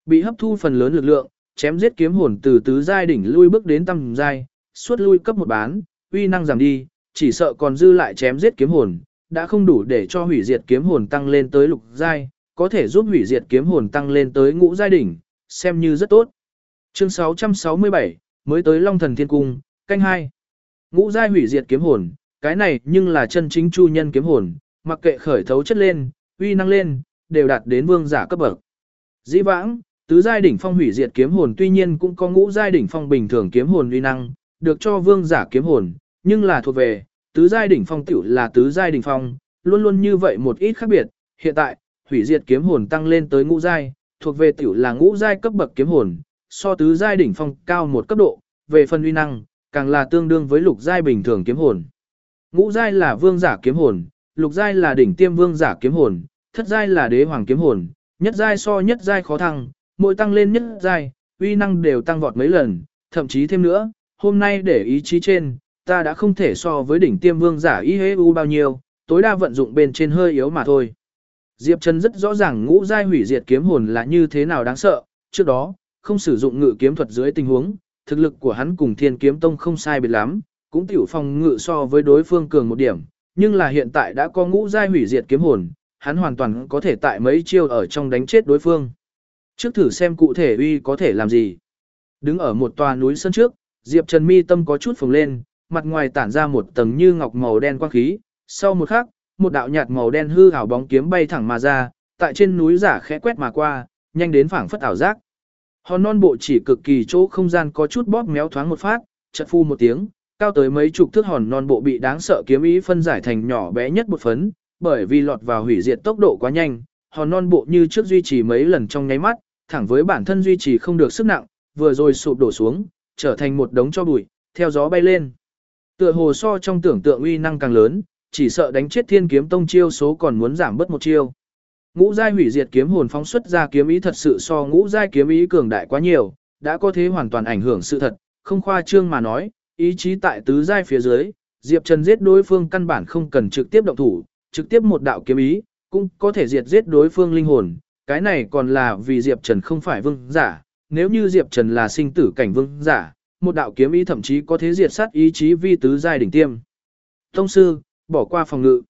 Bị hấp thu phần lớn lực lượng, chém giết kiếm hồn từ tứ giai đỉnh lui bước đến tầm giai, suốt lui cấp một bán, uy năng giảm đi, chỉ sợ còn dư lại chém giết kiếm hồn, đã không đủ để cho hủy diệt kiếm hồn tăng lên tới lục giai, có thể giúp hủy diệt kiếm hồn tăng lên tới ngũ giai đỉnh, xem như rất tốt. Chương 667, mới tới Long Thần Thiên Cung, canh 2. Ngũ giai hủy diệt kiếm hồn, cái này nhưng là chân chính chu nhân kiếm hồn, mặc kệ khởi thấu chất lên, uy năng lên, đều đạt đến vương giả cấp bậc. Dĩ vãng, tứ giai đỉnh phong hủy diệt kiếm hồn tuy nhiên cũng có ngũ giai đỉnh phong bình thường kiếm hồn uy năng, được cho vương giả kiếm hồn, nhưng là thuộc về tứ giai đỉnh phong tiểu là tứ giai đỉnh phong, luôn luôn như vậy một ít khác biệt. Hiện tại, hủy diệt kiếm hồn tăng lên tới ngũ giai, thuộc về tiểu là ngũ giai cấp bậc kiếm hồn, so tứ giai đỉnh phong cao một cấp độ, về phần uy năng, càng là tương đương với lục giai bình thường kiếm hồn. Ngũ giai là vương giả kiếm hồn, lục giai là đỉnh tiêm vương giả kiếm hồn, thất giai là đế hoàng kiếm hồn, nhất giai so nhất giai khó thăng, mỗi tăng lên nhất giai, uy năng đều tăng vọt mấy lần, thậm chí thêm nữa, hôm nay để ý chí trên, ta đã không thể so với đỉnh tiêm vương giả y hế u bao nhiêu, tối đa vận dụng bên trên hơi yếu mà thôi. Diệp Trần rất rõ ràng ngũ giai hủy diệt kiếm hồn là như thế nào đáng sợ, trước đó, không sử dụng ngự kiếm thuật dưới tình huống, thực lực của hắn cùng Thiên Kiếm Tông không sai biệt lắm, cũng tiểu phòng ngự so với đối phương cường một điểm, nhưng là hiện tại đã có ngũ giai hủy diệt kiếm hồn, hắn hoàn toàn có thể tại mấy chiêu ở trong đánh chết đối phương. Trước thử xem cụ thể uy có thể làm gì. Đứng ở một tòa núi sân trước, Diệp Trần mi tâm có chút phồng lên, mặt ngoài tản ra một tầng như ngọc màu đen quang khí, sau một khắc, một đạo nhạt màu đen hư ảo bóng kiếm bay thẳng mà ra, tại trên núi giả khẽ quét mà qua, nhanh đến phảng phất ảo giác. Hòn non bộ chỉ cực kỳ chỗ không gian có chút bóp méo thoáng một phát, chợt phu một tiếng, cao tới mấy chục thước hòn non bộ bị đáng sợ kiếm ý phân giải thành nhỏ bé nhất một phấn, bởi vì lọt vào hủy diệt tốc độ quá nhanh, hòn non bộ như trước duy trì mấy lần trong nháy mắt, thẳng với bản thân duy trì không được sức nặng, vừa rồi sụp đổ xuống, trở thành một đống cho bụi, theo gió bay lên. Tựa hồ so trong tưởng tượng uy năng càng lớn, chỉ sợ đánh chết thiên kiếm tông chiêu số còn muốn giảm bớt một chiêu. Ngũ giai hủy diệt kiếm hồn phóng xuất ra kiếm ý thật sự so ngũ giai kiếm ý cường đại quá nhiều, đã có thế hoàn toàn ảnh hưởng sự thật, không khoa trương mà nói, ý chí tại tứ giai phía dưới, Diệp Trần giết đối phương căn bản không cần trực tiếp động thủ, trực tiếp một đạo kiếm ý, cũng có thể diệt giết đối phương linh hồn, cái này còn là vì Diệp Trần không phải vương giả, nếu như Diệp Trần là sinh tử cảnh vương giả, một đạo kiếm ý thậm chí có thể diệt sát ý chí vi tứ giai đỉnh tiêm. Tông sư, bỏ qua phòng ngự.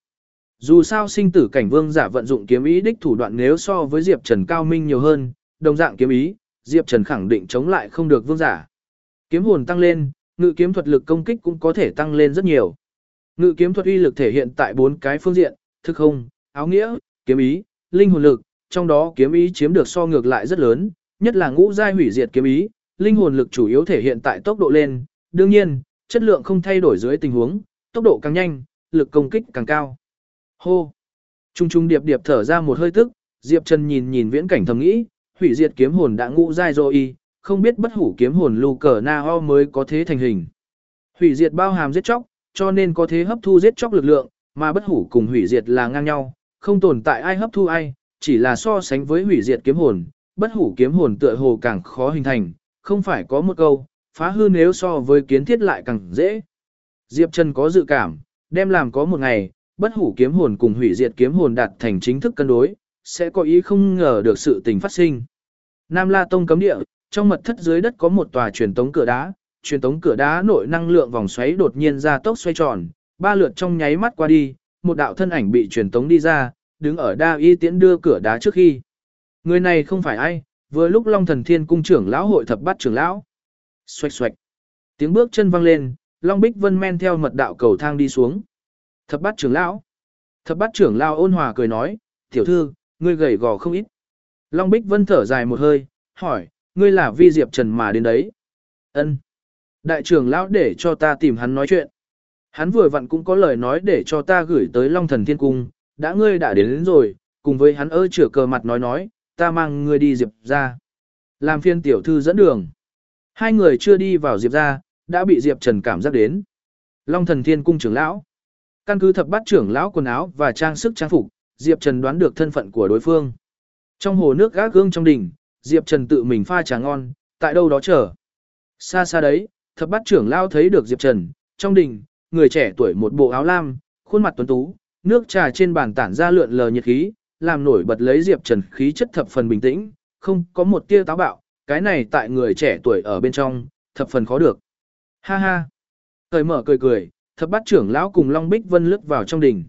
Dù sao sinh tử cảnh vương giả vận dụng kiếm ý đích thủ đoạn nếu so với Diệp Trần cao minh nhiều hơn, đồng dạng kiếm ý, Diệp Trần khẳng định chống lại không được vương giả. Kiếm hồn tăng lên, ngự kiếm thuật lực công kích cũng có thể tăng lên rất nhiều. Ngự kiếm thuật uy lực thể hiện tại bốn cái phương diện, thức không, áo nghĩa, kiếm ý, linh hồn lực, trong đó kiếm ý chiếm được so ngược lại rất lớn, nhất là ngũ giai hủy diệt kiếm ý, linh hồn lực chủ yếu thể hiện tại tốc độ lên, đương nhiên, chất lượng không thay đổi dưới tình huống, tốc độ càng nhanh, lực công kích càng cao. Hô! Trung trung điệp điệp thở ra một hơi tức, Diệp Trần nhìn nhìn viễn cảnh thầm nghĩ, hủy diệt kiếm hồn đã ngũ giai rồi không biết bất hủ kiếm hồn lưu cờ na ho mới có thế thành hình. Hủy diệt bao hàm giết chóc, cho nên có thế hấp thu giết chóc lực lượng, mà bất hủ cùng hủy diệt là ngang nhau, không tồn tại ai hấp thu ai, chỉ là so sánh với hủy diệt kiếm hồn, bất hủ kiếm hồn tựa hồ càng khó hình thành, không phải có một câu, phá hư nếu so với kiến thiết lại càng dễ. Diệp Trần có dự cảm, đem làm có một ngày, bất hủ kiếm hồn cùng hủy diệt kiếm hồn đạt thành chính thức cân đối, sẽ có ý không ngờ được sự tình phát sinh. Nam La Tông cấm địa, trong mật thất dưới đất có một tòa truyền tống cửa đá, truyền tống cửa đá nội năng lượng vòng xoáy đột nhiên ra tốc xoay tròn, ba lượt trong nháy mắt qua đi, một đạo thân ảnh bị truyền tống đi ra, đứng ở đa y tiễn đưa cửa đá trước khi. Người này không phải ai, vừa lúc Long Thần Thiên cung trưởng lão hội thập bát trưởng lão. Xoạch xoạch. Tiếng bước chân vang lên, Long Bích Vân men theo mật đạo cầu thang đi xuống. Thập bát trưởng lão. Thập bát trưởng lão ôn hòa cười nói, tiểu thư, ngươi gầy gò không ít. Long Bích Vân thở dài một hơi, hỏi, ngươi là vi diệp trần mà đến đấy. Ân. Đại trưởng lão để cho ta tìm hắn nói chuyện. Hắn vừa vặn cũng có lời nói để cho ta gửi tới Long Thần Thiên Cung, đã ngươi đã đến, đến rồi, cùng với hắn ơ chửa cờ mặt nói nói, ta mang ngươi đi diệp ra. Làm phiên tiểu thư dẫn đường. Hai người chưa đi vào diệp ra, đã bị diệp trần cảm giác đến. Long Thần Thiên Cung trưởng lão. Căn cứ thập bát trưởng lão quần áo và trang sức trang phục, Diệp Trần đoán được thân phận của đối phương. Trong hồ nước gác gương trong đỉnh, Diệp Trần tự mình pha trà ngon, tại đâu đó chờ. Xa xa đấy, thập bát trưởng lao thấy được Diệp Trần, trong đỉnh, người trẻ tuổi một bộ áo lam, khuôn mặt tuấn tú, nước trà trên bàn tản ra lượn lờ nhiệt khí, làm nổi bật lấy Diệp Trần khí chất thập phần bình tĩnh, không có một tia táo bạo, cái này tại người trẻ tuổi ở bên trong, thập phần khó được. Ha ha. Thời mở cười cười, thập bát trưởng lão cùng Long Bích Vân lướt vào trong đỉnh.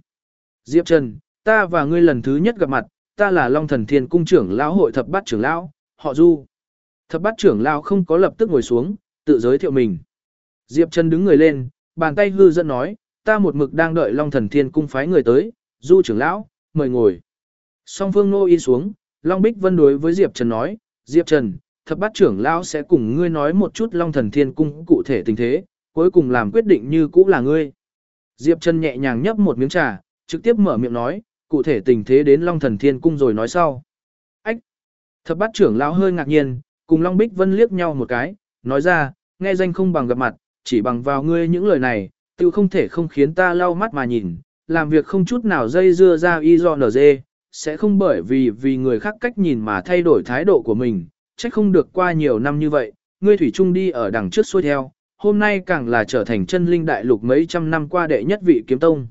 Diệp Trần, ta và ngươi lần thứ nhất gặp mặt, ta là Long Thần Thiên Cung trưởng lão hội thập bát trưởng lão, họ Du. Thập bát trưởng lão không có lập tức ngồi xuống, tự giới thiệu mình. Diệp Trần đứng người lên, bàn tay hư dẫn nói, ta một mực đang đợi Long Thần Thiên Cung phái người tới, Du trưởng lão, mời ngồi. Song Phương nô y xuống, Long Bích Vân đối với Diệp Trần nói, Diệp Trần, thập bát trưởng lão sẽ cùng ngươi nói một chút Long Thần Thiên Cung cụ thể tình thế, cuối cùng làm quyết định như cũ là ngươi. Diệp Trần nhẹ nhàng nhấp một miếng trà, trực tiếp mở miệng nói, cụ thể tình thế đến Long Thần Thiên Cung rồi nói sau. Ách! Thập bát trưởng lão hơi ngạc nhiên, cùng Long Bích Vân liếc nhau một cái, nói ra, nghe danh không bằng gặp mặt, chỉ bằng vào ngươi những lời này, tự không thể không khiến ta lau mắt mà nhìn, làm việc không chút nào dây dưa ra y do nở dê, sẽ không bởi vì vì người khác cách nhìn mà thay đổi thái độ của mình, chắc không được qua nhiều năm như vậy, ngươi thủy trung đi ở đằng trước xuôi theo, hôm nay càng là trở thành chân linh đại lục mấy trăm năm qua đệ nhất vị kiếm tông.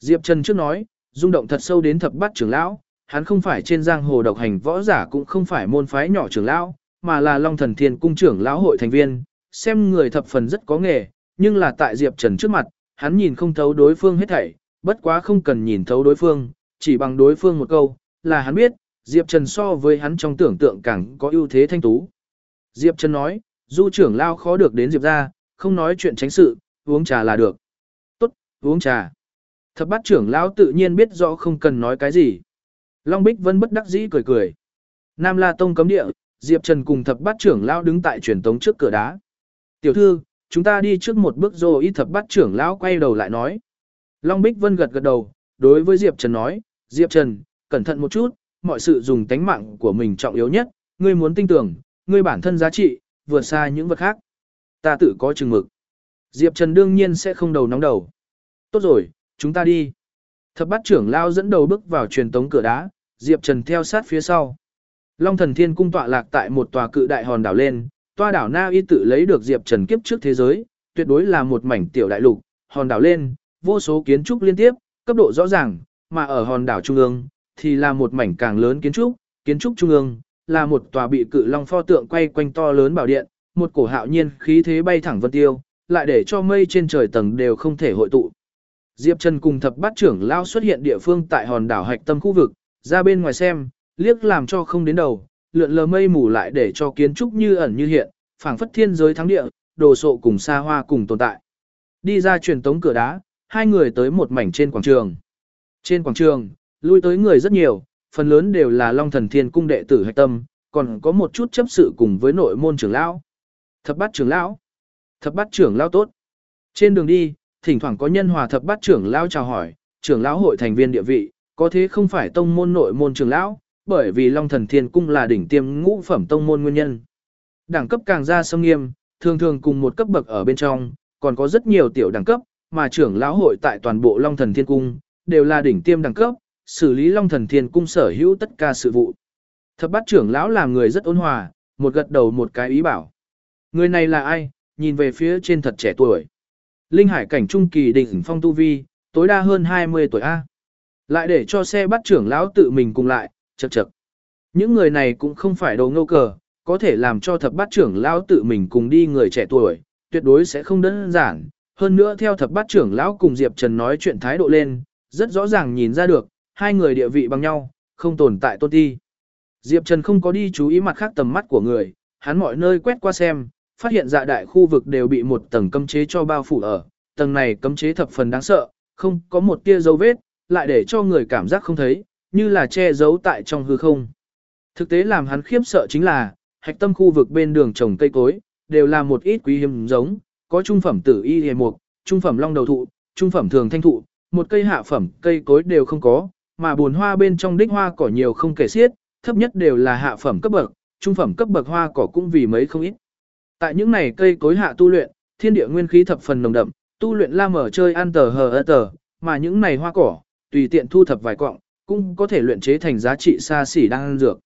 Diệp Trần trước nói, rung động thật sâu đến thập bát trưởng lão, hắn không phải trên giang hồ độc hành võ giả cũng không phải môn phái nhỏ trưởng lão, mà là Long Thần Thiên cung trưởng lão hội thành viên, xem người thập phần rất có nghề, nhưng là tại Diệp Trần trước mặt, hắn nhìn không thấu đối phương hết thảy, bất quá không cần nhìn thấu đối phương, chỉ bằng đối phương một câu, là hắn biết, Diệp Trần so với hắn trong tưởng tượng càng có ưu thế thanh tú. Diệp Trần nói, du trưởng lao khó được đến Diệp ra, không nói chuyện tránh sự, uống trà là được. Tốt, uống trà. Thập bát trưởng lão tự nhiên biết rõ không cần nói cái gì. Long Bích Vân bất đắc dĩ cười cười. Nam La Tông cấm địa, Diệp Trần cùng thập bát trưởng lão đứng tại truyền tống trước cửa đá. Tiểu thư, chúng ta đi trước một bước rồi Y thập bát trưởng lão quay đầu lại nói. Long Bích Vân gật gật đầu, đối với Diệp Trần nói, Diệp Trần, cẩn thận một chút, mọi sự dùng tánh mạng của mình trọng yếu nhất, ngươi muốn tin tưởng, ngươi bản thân giá trị, vượt xa những vật khác. Ta tự có chừng mực. Diệp Trần đương nhiên sẽ không đầu nóng đầu. Tốt rồi, chúng ta đi. Thập bát trưởng lao dẫn đầu bước vào truyền tống cửa đá, Diệp Trần theo sát phía sau. Long thần thiên cung tọa lạc tại một tòa cự đại hòn đảo lên, Toa đảo Na Y tự lấy được Diệp Trần kiếp trước thế giới, tuyệt đối là một mảnh tiểu đại lục, hòn đảo lên, vô số kiến trúc liên tiếp, cấp độ rõ ràng, mà ở hòn đảo trung ương thì là một mảnh càng lớn kiến trúc, kiến trúc trung ương là một tòa bị cự long pho tượng quay quanh to lớn bảo điện, một cổ hạo nhiên khí thế bay thẳng vân tiêu, lại để cho mây trên trời tầng đều không thể hội tụ. Diệp Trần cùng thập bát trưởng lao xuất hiện địa phương tại hòn đảo hạch tâm khu vực, ra bên ngoài xem, liếc làm cho không đến đầu, lượn lờ mây mù lại để cho kiến trúc như ẩn như hiện, phảng phất thiên giới thắng địa, đồ sộ cùng xa hoa cùng tồn tại. Đi ra truyền tống cửa đá, hai người tới một mảnh trên quảng trường. Trên quảng trường, lui tới người rất nhiều, phần lớn đều là Long Thần Thiên cung đệ tử hạch tâm, còn có một chút chấp sự cùng với nội môn trưởng lão. Thập bát trưởng lão. Thập bát trưởng lão tốt. Trên đường đi, thỉnh thoảng có nhân hòa thập bát trưởng lão chào hỏi, trưởng lão hội thành viên địa vị, có thế không phải tông môn nội môn trưởng lão, bởi vì Long Thần Thiên Cung là đỉnh tiêm ngũ phẩm tông môn nguyên nhân. Đẳng cấp càng ra sông nghiêm, thường thường cùng một cấp bậc ở bên trong, còn có rất nhiều tiểu đẳng cấp, mà trưởng lão hội tại toàn bộ Long Thần Thiên Cung, đều là đỉnh tiêm đẳng cấp, xử lý Long Thần Thiên Cung sở hữu tất cả sự vụ. Thập bát trưởng lão làm người rất ôn hòa, một gật đầu một cái ý bảo. Người này là ai, nhìn về phía trên thật trẻ tuổi. Linh hải cảnh trung kỳ đỉnh phong tu vi, tối đa hơn 20 tuổi A. Lại để cho xe bắt trưởng lão tự mình cùng lại, chật chật. Những người này cũng không phải đồ ngâu cờ, có thể làm cho thập bát trưởng lão tự mình cùng đi người trẻ tuổi, tuyệt đối sẽ không đơn giản. Hơn nữa theo thập bát trưởng lão cùng Diệp Trần nói chuyện thái độ lên, rất rõ ràng nhìn ra được, hai người địa vị bằng nhau, không tồn tại tôn ti. Diệp Trần không có đi chú ý mặt khác tầm mắt của người, hắn mọi nơi quét qua xem, phát hiện dạ đại khu vực đều bị một tầng cấm chế cho bao phủ ở, tầng này cấm chế thập phần đáng sợ, không có một tia dấu vết, lại để cho người cảm giác không thấy, như là che giấu tại trong hư không. Thực tế làm hắn khiếp sợ chính là, hạch tâm khu vực bên đường trồng cây cối, đều là một ít quý hiếm giống, có trung phẩm tử y hề mục, trung phẩm long đầu thụ, trung phẩm thường thanh thụ, một cây hạ phẩm cây cối đều không có, mà buồn hoa bên trong đích hoa cỏ nhiều không kể xiết, thấp nhất đều là hạ phẩm cấp bậc, trung phẩm cấp bậc hoa cỏ cũng vì mấy không ít. Tại những này cây cối hạ tu luyện, thiên địa nguyên khí thập phần nồng đậm, tu luyện la mở chơi ăn tờ hờ ơ tờ, mà những này hoa cỏ, tùy tiện thu thập vài quọng, cũng có thể luyện chế thành giá trị xa xỉ đang ăn dược.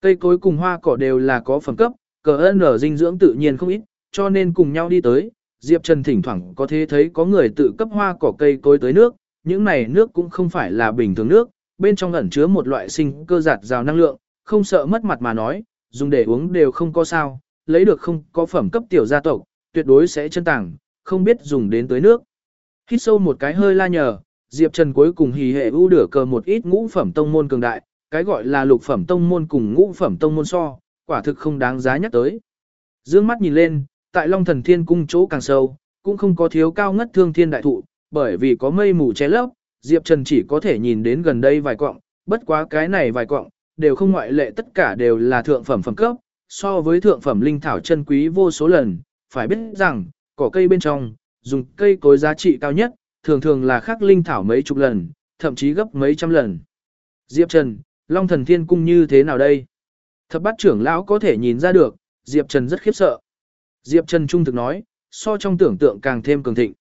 Cây cối cùng hoa cỏ đều là có phẩm cấp, cờ ơn ở dinh dưỡng tự nhiên không ít, cho nên cùng nhau đi tới, Diệp Trần thỉnh thoảng có thể thấy có người tự cấp hoa cỏ cây cối tới nước, những này nước cũng không phải là bình thường nước, bên trong ẩn chứa một loại sinh cơ giạt rào năng lượng, không sợ mất mặt mà nói, dùng để uống đều không có sao, lấy được không có phẩm cấp tiểu gia tộc, tuyệt đối sẽ chân tàng, không biết dùng đến tới nước. Hít sâu một cái hơi la nhờ, Diệp Trần cuối cùng hì hệ ưu đửa cờ một ít ngũ phẩm tông môn cường đại, cái gọi là lục phẩm tông môn cùng ngũ phẩm tông môn so, quả thực không đáng giá nhắc tới. Dương mắt nhìn lên, tại Long Thần Thiên cung chỗ càng sâu, cũng không có thiếu cao ngất thương thiên đại thụ, bởi vì có mây mù che lấp, Diệp Trần chỉ có thể nhìn đến gần đây vài quọng, bất quá cái này vài quọng, đều không ngoại lệ tất cả đều là thượng phẩm phẩm cấp, so với thượng phẩm linh thảo chân quý vô số lần, phải biết rằng, cỏ cây bên trong, dùng cây cối giá trị cao nhất, thường thường là khắc linh thảo mấy chục lần, thậm chí gấp mấy trăm lần. Diệp Trần, Long Thần Thiên Cung như thế nào đây? Thập bát trưởng lão có thể nhìn ra được, Diệp Trần rất khiếp sợ. Diệp Trần trung thực nói, so trong tưởng tượng càng thêm cường thịnh.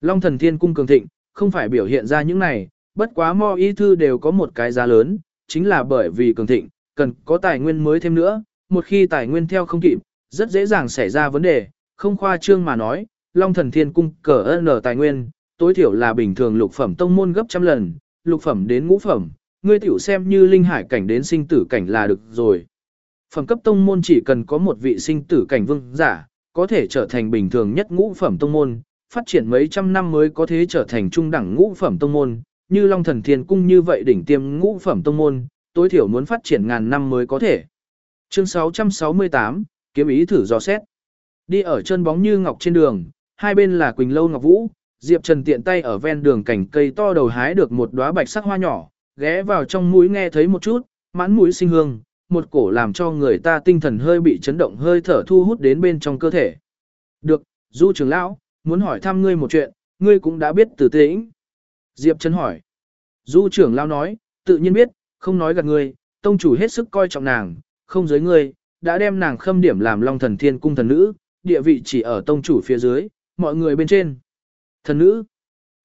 Long Thần Thiên Cung cường thịnh, không phải biểu hiện ra những này, bất quá mo y thư đều có một cái giá lớn, chính là bởi vì cường thịnh, cần có tài nguyên mới thêm nữa, một khi tài nguyên theo không kịp, rất dễ dàng xảy ra vấn đề, không khoa trương mà nói, Long Thần Thiên Cung cờ ơn tài nguyên, tối thiểu là bình thường lục phẩm tông môn gấp trăm lần, lục phẩm đến ngũ phẩm, ngươi tiểu xem như linh hải cảnh đến sinh tử cảnh là được rồi. Phẩm cấp tông môn chỉ cần có một vị sinh tử cảnh vương giả, có thể trở thành bình thường nhất ngũ phẩm tông môn, phát triển mấy trăm năm mới có thể trở thành trung đẳng ngũ phẩm tông môn, như Long Thần Thiên Cung như vậy đỉnh tiêm ngũ phẩm tông môn, tối thiểu muốn phát triển ngàn năm mới có thể. Chương 668, kiếm ý thử dò xét. Đi ở chân bóng như ngọc trên đường, hai bên là Quỳnh Lâu Ngọc Vũ, Diệp Trần tiện tay ở ven đường cảnh cây to đầu hái được một đóa bạch sắc hoa nhỏ, ghé vào trong mũi nghe thấy một chút, mãn mũi sinh hương, một cổ làm cho người ta tinh thần hơi bị chấn động hơi thở thu hút đến bên trong cơ thể. Được, Du trưởng lão, muốn hỏi thăm ngươi một chuyện, ngươi cũng đã biết từ tĩnh. Diệp Trần hỏi. Du trưởng lão nói, tự nhiên biết, không nói gạt ngươi, tông chủ hết sức coi trọng nàng, không giới ngươi, đã đem nàng khâm điểm làm Long Thần Thiên cung thần nữ, địa vị chỉ ở tông chủ phía dưới, mọi người bên trên. Thần nữ.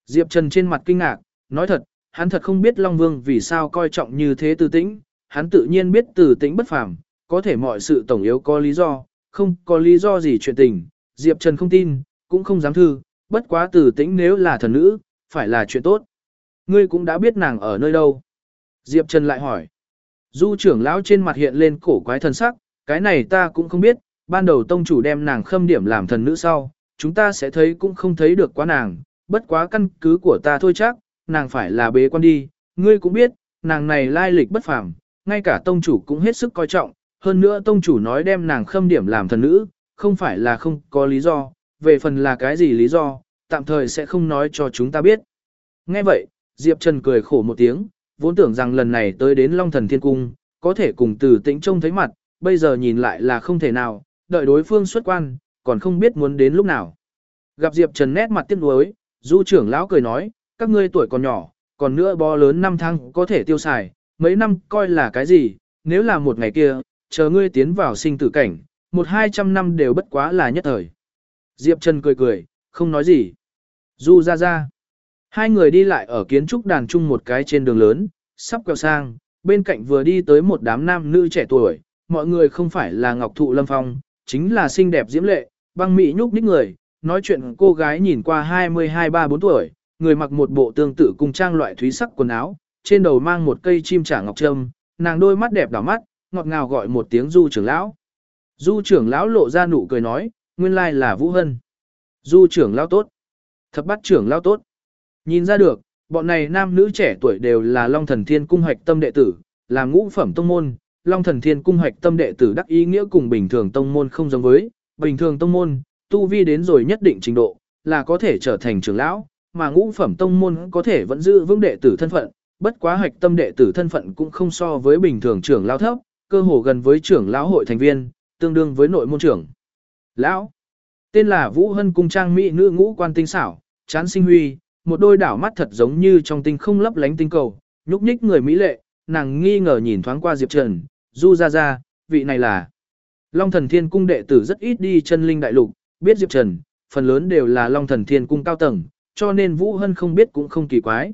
Diệp Trần trên mặt kinh ngạc, nói thật, hắn thật không biết Long Vương vì sao coi trọng như thế từ tĩnh, hắn tự nhiên biết từ tĩnh bất phàm, có thể mọi sự tổng yếu có lý do, không có lý do gì chuyện tình, Diệp Trần không tin, cũng không dám thư, bất quá từ tĩnh nếu là thần nữ, phải là chuyện tốt. Ngươi cũng đã biết nàng ở nơi đâu. Diệp Trần lại hỏi. Du trưởng lão trên mặt hiện lên cổ quái thần sắc, cái này ta cũng không biết, ban đầu tông chủ đem nàng khâm điểm làm thần nữ sau, chúng ta sẽ thấy cũng không thấy được quá nàng, bất quá căn cứ của ta thôi chắc, nàng phải là bế quan đi, ngươi cũng biết, nàng này lai lịch bất phàm, ngay cả tông chủ cũng hết sức coi trọng, hơn nữa tông chủ nói đem nàng khâm điểm làm thần nữ, không phải là không có lý do, về phần là cái gì lý do, tạm thời sẽ không nói cho chúng ta biết. Nghe vậy, Diệp Trần cười khổ một tiếng, vốn tưởng rằng lần này tới đến Long Thần Thiên Cung, có thể cùng từ tĩnh trông thấy mặt, bây giờ nhìn lại là không thể nào, đợi đối phương xuất quan, còn không biết muốn đến lúc nào. Gặp Diệp Trần nét mặt tiếc nuối, du trưởng lão cười nói, các ngươi tuổi còn nhỏ, còn nữa bo lớn năm tháng có thể tiêu xài, mấy năm coi là cái gì, nếu là một ngày kia, chờ ngươi tiến vào sinh tử cảnh, một hai trăm năm đều bất quá là nhất thời. Diệp Trần cười cười, không nói gì. Du ra ra. Hai người đi lại ở kiến trúc đàn chung một cái trên đường lớn, sắp quẹo sang, bên cạnh vừa đi tới một đám nam nữ trẻ tuổi, mọi người không phải là Ngọc Thụ Lâm Phong, chính là xinh đẹp diễm lệ, băng mị nhúc nhích người, nói chuyện cô gái nhìn qua 22-34 tuổi, người mặc một bộ tương tự cùng trang loại thúy sắc quần áo, trên đầu mang một cây chim trả ngọc trâm, nàng đôi mắt đẹp đỏ mắt, ngọt ngào gọi một tiếng du trưởng lão. Du trưởng lão lộ ra nụ cười nói, nguyên lai là Vũ Hân. Du trưởng lão tốt. Thập bắt trưởng lão tốt. Nhìn ra được, bọn này nam nữ trẻ tuổi đều là Long Thần Thiên Cung hoạch tâm đệ tử, là ngũ phẩm tông môn. Long Thần Thiên Cung hoạch tâm đệ tử đắc ý nghĩa cùng bình thường tông môn không giống với, bình thường tông môn, tu vi đến rồi nhất định trình độ, là có thể trở thành trưởng lão, mà ngũ phẩm tông môn có thể vẫn giữ vững đệ tử thân phận, bất quá hoạch tâm đệ tử thân phận cũng không so với bình thường trưởng lão thấp, cơ hồ gần với trưởng lão hội thành viên, tương đương với nội môn trưởng. Lão, tên là Vũ Hân cung trang mỹ nữ ngũ quan tinh xảo, chán sinh huy, một đôi đảo mắt thật giống như trong tinh không lấp lánh tinh cầu, nhúc nhích người mỹ lệ, nàng nghi ngờ nhìn thoáng qua Diệp Trần, du ra ra, vị này là Long thần thiên cung đệ tử rất ít đi chân linh đại lục, biết Diệp Trần, phần lớn đều là Long thần thiên cung cao tầng, cho nên Vũ Hân không biết cũng không kỳ quái.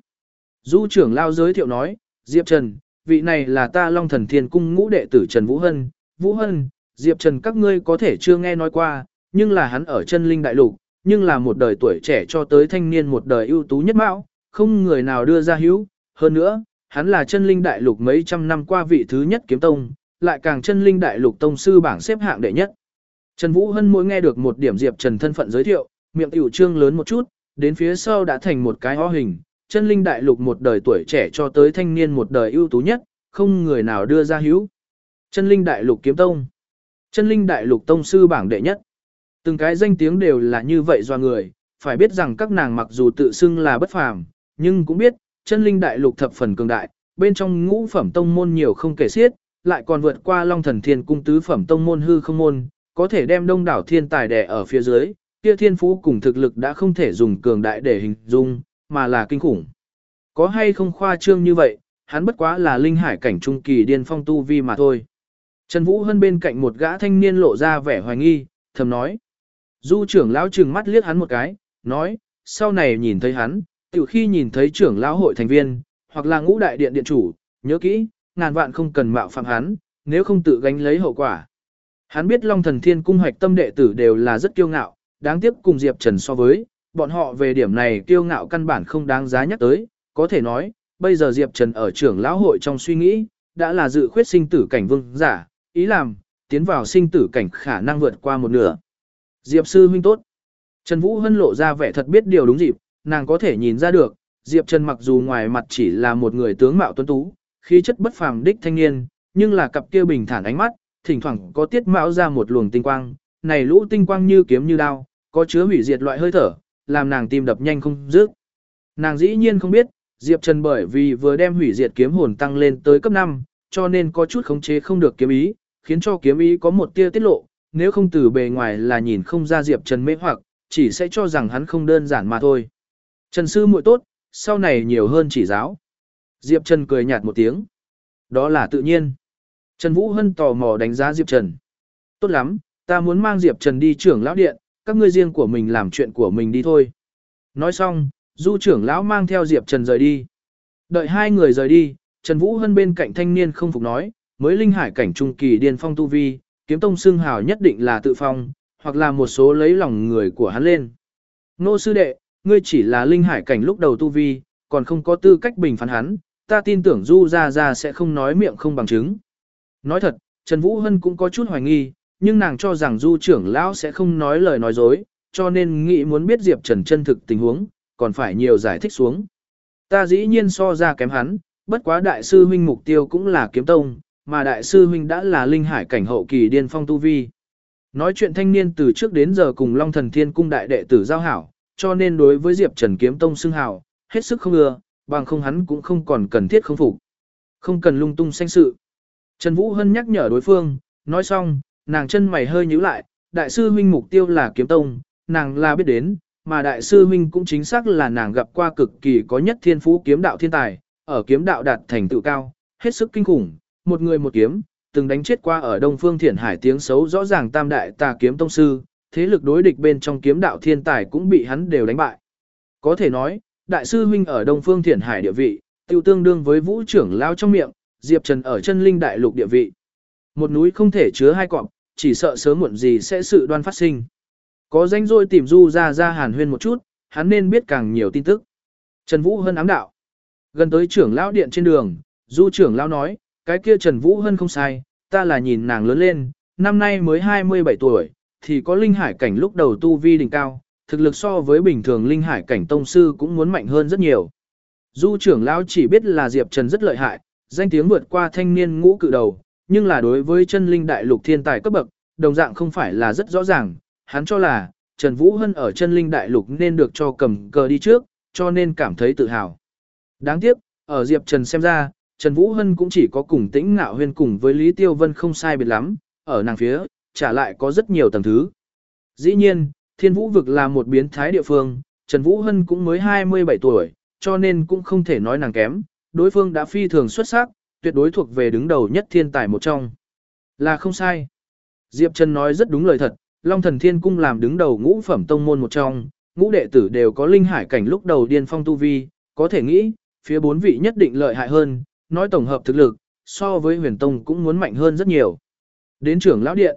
Du trưởng lao giới thiệu nói, Diệp Trần, vị này là ta Long thần thiên cung ngũ đệ tử Trần Vũ Hân, Vũ Hân, Diệp Trần các ngươi có thể chưa nghe nói qua, nhưng là hắn ở chân linh đại lục, nhưng là một đời tuổi trẻ cho tới thanh niên một đời ưu tú nhất mạo, không người nào đưa ra hữu, hơn nữa, hắn là chân linh đại lục mấy trăm năm qua vị thứ nhất kiếm tông, lại càng chân linh đại lục tông sư bảng xếp hạng đệ nhất. Trần Vũ Hân mỗi nghe được một điểm Diệp Trần thân phận giới thiệu, miệng tiểu trương lớn một chút, đến phía sau đã thành một cái ho hình, chân linh đại lục một đời tuổi trẻ cho tới thanh niên một đời ưu tú nhất, không người nào đưa ra hữu. Chân linh đại lục kiếm tông. Chân linh đại lục tông sư bảng đệ nhất. Từng cái danh tiếng đều là như vậy do người, phải biết rằng các nàng mặc dù tự xưng là bất phàm, nhưng cũng biết, chân linh đại lục thập phần cường đại, bên trong ngũ phẩm tông môn nhiều không kể xiết, lại còn vượt qua long thần thiên cung tứ phẩm tông môn hư không môn, có thể đem đông đảo thiên tài đè ở phía dưới, kia thiên phú cùng thực lực đã không thể dùng cường đại để hình dung, mà là kinh khủng. Có hay không khoa trương như vậy, hắn bất quá là linh hải cảnh trung kỳ điên phong tu vi mà thôi. Trần Vũ Hân bên cạnh một gã thanh niên lộ ra vẻ hoài nghi, thầm nói. Du trưởng lão trừng mắt liếc hắn một cái, nói, sau này nhìn thấy hắn, tiểu khi nhìn thấy trưởng lão hội thành viên, hoặc là ngũ đại điện điện chủ, nhớ kỹ, ngàn vạn không cần mạo phạm hắn, nếu không tự gánh lấy hậu quả. Hắn biết Long Thần Thiên cung hoạch tâm đệ tử đều là rất kiêu ngạo, đáng tiếc cùng Diệp Trần so với, bọn họ về điểm này kiêu ngạo căn bản không đáng giá nhắc tới, có thể nói, bây giờ Diệp Trần ở trưởng lão hội trong suy nghĩ, đã là dự khuyết sinh tử cảnh vương giả, ý làm, tiến vào sinh tử cảnh khả năng vượt qua một nửa. Diệp sư huynh tốt. Trần Vũ Hân lộ ra vẻ thật biết điều đúng dịp, nàng có thể nhìn ra được, Diệp Trần mặc dù ngoài mặt chỉ là một người tướng mạo tuấn tú, khí chất bất phàm đích thanh niên, nhưng là cặp kia bình thản ánh mắt, thỉnh thoảng có tiết mạo ra một luồng tinh quang, này lũ tinh quang như kiếm như đao, có chứa hủy diệt loại hơi thở, làm nàng tim đập nhanh không dứt. Nàng dĩ nhiên không biết, Diệp Trần bởi vì vừa đem hủy diệt kiếm hồn tăng lên tới cấp 5, cho nên có chút khống chế không được kiếm ý, khiến cho kiếm ý có một tia tiết lộ, nếu không từ bề ngoài là nhìn không ra Diệp Trần mê hoặc, chỉ sẽ cho rằng hắn không đơn giản mà thôi. Trần sư muội tốt, sau này nhiều hơn chỉ giáo. Diệp Trần cười nhạt một tiếng. Đó là tự nhiên. Trần Vũ Hân tò mò đánh giá Diệp Trần. Tốt lắm, ta muốn mang Diệp Trần đi trưởng lão điện, các ngươi riêng của mình làm chuyện của mình đi thôi. Nói xong, du trưởng lão mang theo Diệp Trần rời đi. Đợi hai người rời đi, Trần Vũ Hân bên cạnh thanh niên không phục nói, mới linh hải cảnh trung kỳ điên phong tu vi, kiếm tông xương hào nhất định là tự phong, hoặc là một số lấy lòng người của hắn lên. Nô sư đệ, ngươi chỉ là linh hải cảnh lúc đầu tu vi, còn không có tư cách bình phán hắn, ta tin tưởng Du Gia Gia sẽ không nói miệng không bằng chứng. Nói thật, Trần Vũ Hân cũng có chút hoài nghi, nhưng nàng cho rằng Du trưởng lão sẽ không nói lời nói dối, cho nên nghĩ muốn biết Diệp Trần chân thực tình huống, còn phải nhiều giải thích xuống. Ta dĩ nhiên so ra kém hắn, bất quá đại sư huynh mục tiêu cũng là kiếm tông, mà đại sư huynh đã là linh hải cảnh hậu kỳ điên phong tu vi. Nói chuyện thanh niên từ trước đến giờ cùng Long Thần Thiên cung đại đệ tử giao hảo, cho nên đối với Diệp Trần kiếm tông xưng hảo, hết sức không ưa, bằng không hắn cũng không còn cần thiết không phục. Không cần lung tung sanh sự. Trần Vũ Hân nhắc nhở đối phương, nói xong, nàng chân mày hơi nhíu lại, đại sư huynh mục tiêu là kiếm tông, nàng là biết đến, mà đại sư huynh cũng chính xác là nàng gặp qua cực kỳ có nhất thiên phú kiếm đạo thiên tài, ở kiếm đạo đạt thành tựu cao, hết sức kinh khủng, một người một kiếm, từng đánh chết qua ở Đông Phương Thiển Hải tiếng xấu rõ ràng tam đại tà kiếm tông sư, thế lực đối địch bên trong kiếm đạo thiên tài cũng bị hắn đều đánh bại. Có thể nói, đại sư huynh ở Đông Phương Thiển Hải địa vị, tiêu tương đương với vũ trưởng lao trong miệng, Diệp Trần ở chân linh đại lục địa vị. Một núi không thể chứa hai cọp, chỉ sợ sớm muộn gì sẽ sự đoan phát sinh. Có danh rồi tìm du ra ra hàn huyên một chút, hắn nên biết càng nhiều tin tức. Trần Vũ Hân ám đạo. Gần tới trưởng lão điện trên đường, du trưởng lão nói, cái kia Trần Vũ Hân không sai, ta là nhìn nàng lớn lên, năm nay mới 27 tuổi, thì có linh hải cảnh lúc đầu tu vi đỉnh cao, thực lực so với bình thường linh hải cảnh tông sư cũng muốn mạnh hơn rất nhiều. Du trưởng lão chỉ biết là Diệp Trần rất lợi hại, danh tiếng vượt qua thanh niên ngũ cự đầu, nhưng là đối với chân linh đại lục thiên tài cấp bậc, đồng dạng không phải là rất rõ ràng, hắn cho là, Trần Vũ Hân ở chân linh đại lục nên được cho cầm cờ đi trước, cho nên cảm thấy tự hào. Đáng tiếc, ở Diệp Trần xem ra, Trần Vũ Hân cũng chỉ có cùng tĩnh ngạo huyên cùng với Lý Tiêu Vân không sai biệt lắm, ở nàng phía, trả lại có rất nhiều tầng thứ. Dĩ nhiên, thiên vũ vực là một biến thái địa phương, Trần Vũ Hân cũng mới 27 tuổi, cho nên cũng không thể nói nàng kém, đối phương đã phi thường xuất sắc, tuyệt đối thuộc về đứng đầu nhất thiên tài một trong. Là không sai. Diệp Trần nói rất đúng lời thật, Long Thần Thiên Cung làm đứng đầu ngũ phẩm tông môn một trong, ngũ đệ tử đều có linh hải cảnh lúc đầu điên phong tu vi, có thể nghĩ, phía bốn vị nhất định lợi hại hơn, nói tổng hợp thực lực, so với huyền tông cũng muốn mạnh hơn rất nhiều. Đến trưởng lão điện.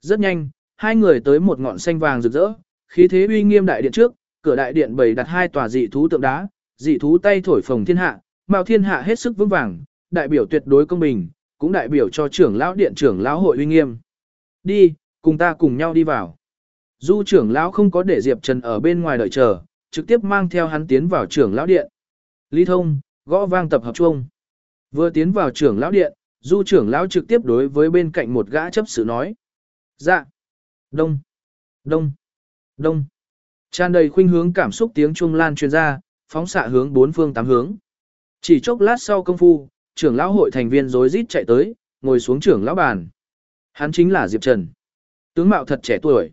Rất nhanh, hai người tới một ngọn xanh vàng rực rỡ, khí thế uy nghiêm đại điện trước, cửa đại điện bày đặt hai tòa dị thú tượng đá, dị thú tay thổi phồng thiên hạ, mạo thiên hạ hết sức vững vàng, đại biểu tuyệt đối công bình, cũng đại biểu cho trưởng lão điện trưởng lão hội uy nghiêm. Đi, cùng ta cùng nhau đi vào. Du trưởng lão không có để Diệp Trần ở bên ngoài đợi chờ, trực tiếp mang theo hắn tiến vào trưởng lão điện. Lý thông, gõ vang tập hợp chuông. Vừa tiến vào trưởng lão điện, du trưởng lão trực tiếp đối với bên cạnh một gã chấp sự nói. Dạ. Đông. Đông. Đông. Tràn đầy khuynh hướng cảm xúc tiếng chuông lan truyền ra, phóng xạ hướng bốn phương tám hướng. Chỉ chốc lát sau công phu, trưởng lão hội thành viên rối rít chạy tới, ngồi xuống trưởng lão bàn. Hắn chính là Diệp Trần. Tướng mạo thật trẻ tuổi.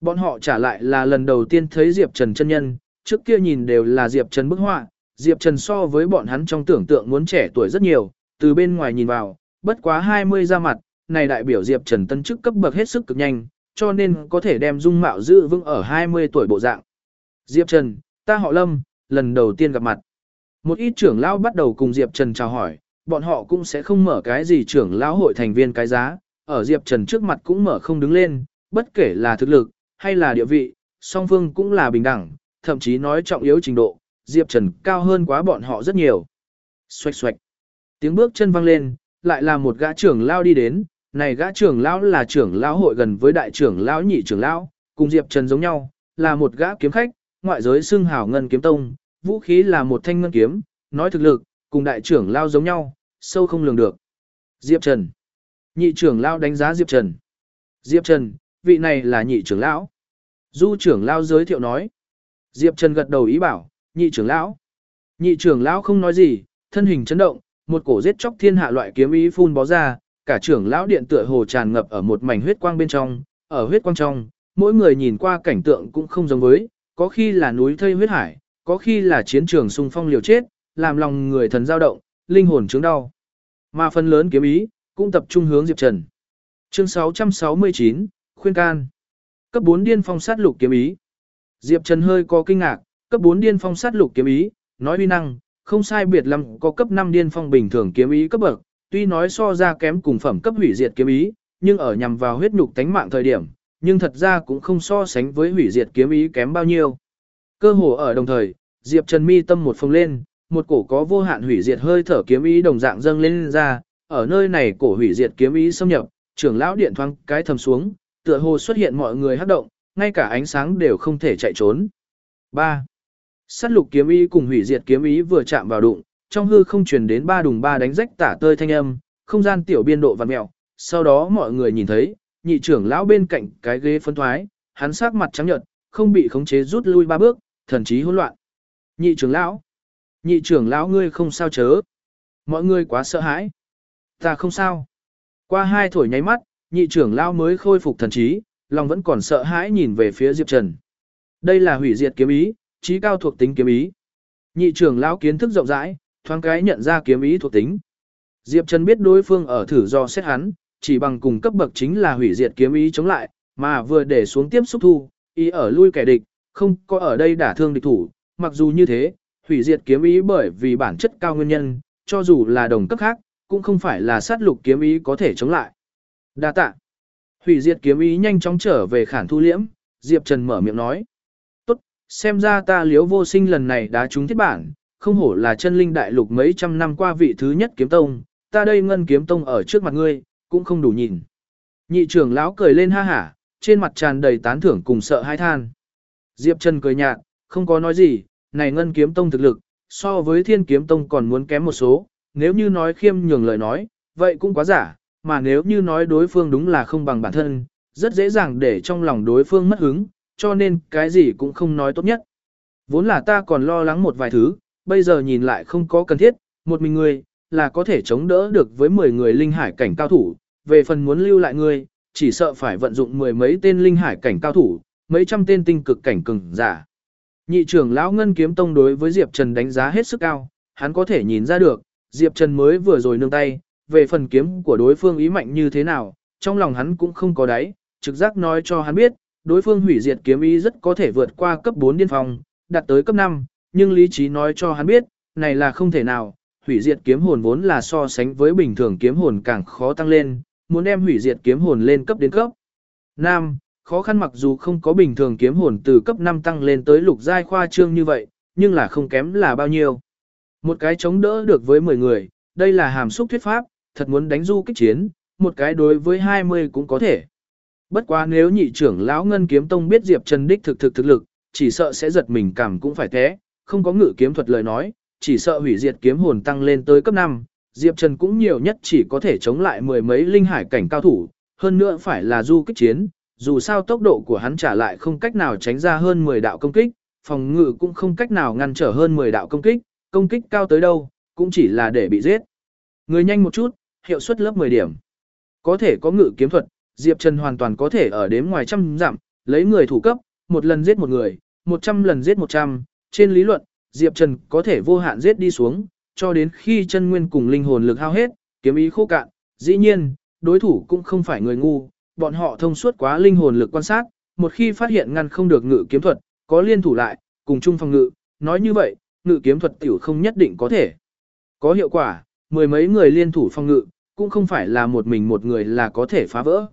Bọn họ trả lại là lần đầu tiên thấy Diệp Trần chân nhân, trước kia nhìn đều là Diệp Trần bức họa, Diệp Trần so với bọn hắn trong tưởng tượng muốn trẻ tuổi rất nhiều, từ bên ngoài nhìn vào, bất quá 20 ra mặt, này đại biểu Diệp Trần tân chức cấp bậc hết sức cực nhanh, cho nên có thể đem dung mạo giữ vững ở 20 tuổi bộ dạng. Diệp Trần, ta họ Lâm, lần đầu tiên gặp mặt. Một ít trưởng lão bắt đầu cùng Diệp Trần chào hỏi, bọn họ cũng sẽ không mở cái gì trưởng lão hội thành viên cái giá, ở Diệp Trần trước mặt cũng mở không đứng lên, bất kể là thực lực, hay là địa vị, song phương cũng là bình đẳng, thậm chí nói trọng yếu trình độ, Diệp Trần cao hơn quá bọn họ rất nhiều. Xoạch xoạch. Tiếng bước chân vang lên, lại là một gã trưởng lão đi đến, này gã trưởng lão là trưởng lão hội gần với đại trưởng lão nhị trưởng lão, cùng Diệp Trần giống nhau, là một gã kiếm khách, ngoại giới xưng hào ngân kiếm tông, vũ khí là một thanh ngân kiếm, nói thực lực, cùng đại trưởng lão giống nhau, sâu không lường được. Diệp Trần. Nhị trưởng lão đánh giá Diệp Trần. Diệp Trần, vị này là nhị trưởng lão. Du trưởng lão giới thiệu nói. Diệp Trần gật đầu ý bảo, nhị trưởng lão. Nhị trưởng lão không nói gì, thân hình chấn động, một cổ giết chóc thiên hạ loại kiếm ý phun bó ra, cả trưởng lão điện tựa hồ tràn ngập ở một mảnh huyết quang bên trong, ở huyết quang trong, mỗi người nhìn qua cảnh tượng cũng không giống với, có khi là núi thây huyết hải, có khi là chiến trường xung phong liều chết, làm lòng người thần dao động, linh hồn chứng đau. Mà phần lớn kiếm ý, cũng tập trung hướng Diệp Trần. Chương 669, khuyên can. Cấp 4 điên phong sát lục kiếm ý. Diệp Trần hơi có kinh ngạc, cấp 4 điên phong sát lục kiếm ý, nói uy năng, không sai biệt lắm có cấp 5 điên phong bình thường kiếm ý cấp bậc, tuy nói so ra kém cùng phẩm cấp hủy diệt kiếm ý, nhưng ở nhằm vào huyết nhục tánh mạng thời điểm, nhưng thật ra cũng không so sánh với hủy diệt kiếm ý kém bao nhiêu. Cơ hồ ở đồng thời, Diệp Trần mi tâm một phồng lên, một cổ có vô hạn hủy diệt hơi thở kiếm ý đồng dạng dâng lên, lên ra, ở nơi này cổ hủy diệt kiếm ý xâm nhập, trưởng lão điện thoáng cái thầm xuống, tựa hồ xuất hiện mọi người hấp động, ngay cả ánh sáng đều không thể chạy trốn. 3. Sát lục kiếm ý cùng hủy diệt kiếm ý vừa chạm vào đụng, trong hư không truyền đến ba đùng ba đánh rách tả tơi thanh âm, không gian tiểu biên độ vặn mèo. Sau đó mọi người nhìn thấy, nhị trưởng lão bên cạnh cái ghế phân thoái, hắn sắc mặt trắng nhợt, không bị khống chế rút lui ba bước, thần trí hỗn loạn. Nhị trưởng lão, nhị trưởng lão ngươi không sao chớ. Mọi người quá sợ hãi. Ta không sao. Qua hai thổi nháy mắt, nhị trưởng lão mới khôi phục thần trí, lòng vẫn còn sợ hãi nhìn về phía Diệp Trần. Đây là hủy diệt kiếm ý, trí cao thuộc tính kiếm ý. Nhị trưởng lão kiến thức rộng rãi, thoáng cái nhận ra kiếm ý thuộc tính. Diệp Trần biết đối phương ở thử do xét hắn, chỉ bằng cùng cấp bậc chính là hủy diệt kiếm ý chống lại, mà vừa để xuống tiếp xúc thu, ý ở lui kẻ địch, không có ở đây đả thương địch thủ, mặc dù như thế, hủy diệt kiếm ý bởi vì bản chất cao nguyên nhân, cho dù là đồng cấp khác, cũng không phải là sát lục kiếm ý có thể chống lại. Đa tạ. Hủy diệt kiếm ý nhanh chóng trở về khản thu liễm, Diệp Trần mở miệng nói. Tốt, xem ra ta liếu vô sinh lần này đã trúng thiết bản, không hổ là chân linh đại lục mấy trăm năm qua vị thứ nhất kiếm tông, ta đây ngân kiếm tông ở trước mặt ngươi, cũng không đủ nhìn. Nhị trưởng lão cười lên ha hả, trên mặt tràn đầy tán thưởng cùng sợ hãi than. Diệp Trần cười nhạt, không có nói gì, này ngân kiếm tông thực lực, so với thiên kiếm tông còn muốn kém một số, nếu như nói khiêm nhường lời nói, vậy cũng quá giả, mà nếu như nói đối phương đúng là không bằng bản thân, rất dễ dàng để trong lòng đối phương mất hứng, cho nên cái gì cũng không nói tốt nhất. Vốn là ta còn lo lắng một vài thứ, bây giờ nhìn lại không có cần thiết, một mình ngươi là có thể chống đỡ được với 10 người linh hải cảnh cao thủ, về phần muốn lưu lại ngươi chỉ sợ phải vận dụng mười mấy tên linh hải cảnh cao thủ, mấy trăm tên tinh cực cảnh cường giả. Nhị trưởng lão Ngân Kiếm Tông đối với Diệp Trần đánh giá hết sức cao, hắn có thể nhìn ra được, Diệp Trần mới vừa rồi nương tay, về phần kiếm của đối phương ý mạnh như thế nào, trong lòng hắn cũng không có đáy, trực giác nói cho hắn biết, đối phương hủy diệt kiếm ý rất có thể vượt qua cấp 4 điên phòng đạt tới cấp 5, nhưng lý trí nói cho hắn biết, này là không thể nào, hủy diệt kiếm hồn vốn là so sánh với bình thường kiếm hồn càng khó tăng lên, muốn đem hủy diệt kiếm hồn lên cấp đến cấp. Nam, khó khăn mặc dù không có bình thường kiếm hồn từ cấp 5 tăng lên tới lục giai khoa trương như vậy, nhưng là không kém là bao nhiêu. Một cái chống đỡ được với 10 người, đây là hàm xúc thuyết pháp, thật muốn đánh du kích chiến, một cái đối với 20 cũng có thể. Bất quá nếu nhị trưởng lão Ngân Kiếm Tông biết Diệp Trần đích thực thực thực lực, chỉ sợ sẽ giật mình cảm cũng phải thế, không có ngự kiếm thuật lời nói, chỉ sợ hủy diệt kiếm hồn tăng lên tới cấp 5, Diệp Trần cũng nhiều nhất chỉ có thể chống lại mười mấy linh hải cảnh cao thủ, hơn nữa phải là du kích chiến, dù sao tốc độ của hắn trả lại không cách nào tránh ra hơn 10 đạo công kích, phòng ngự cũng không cách nào ngăn trở hơn 10 đạo công kích, công kích cao tới đâu, cũng chỉ là để bị giết. Người nhanh một chút, hiệu suất lớp 10 điểm. Có thể có ngự kiếm thuật, Diệp Trần hoàn toàn có thể ở đếm ngoài trăm dặm, lấy người thủ cấp, một lần giết một người, 100 lần giết 100, trên lý luận, Diệp Trần có thể vô hạn giết đi xuống, cho đến khi chân nguyên cùng linh hồn lực hao hết, kiếm ý khô cạn, dĩ nhiên, đối thủ cũng không phải người ngu, bọn họ thông suốt quá linh hồn lực quan sát, một khi phát hiện ngăn không được ngự kiếm thuật, có liên thủ lại, cùng chung phòng ngự, nói như vậy, ngự kiếm thuật tiểu không nhất định có thể. Có hiệu quả, mười mấy người liên thủ phòng ngự, cũng không phải là một mình một người là có thể phá vỡ.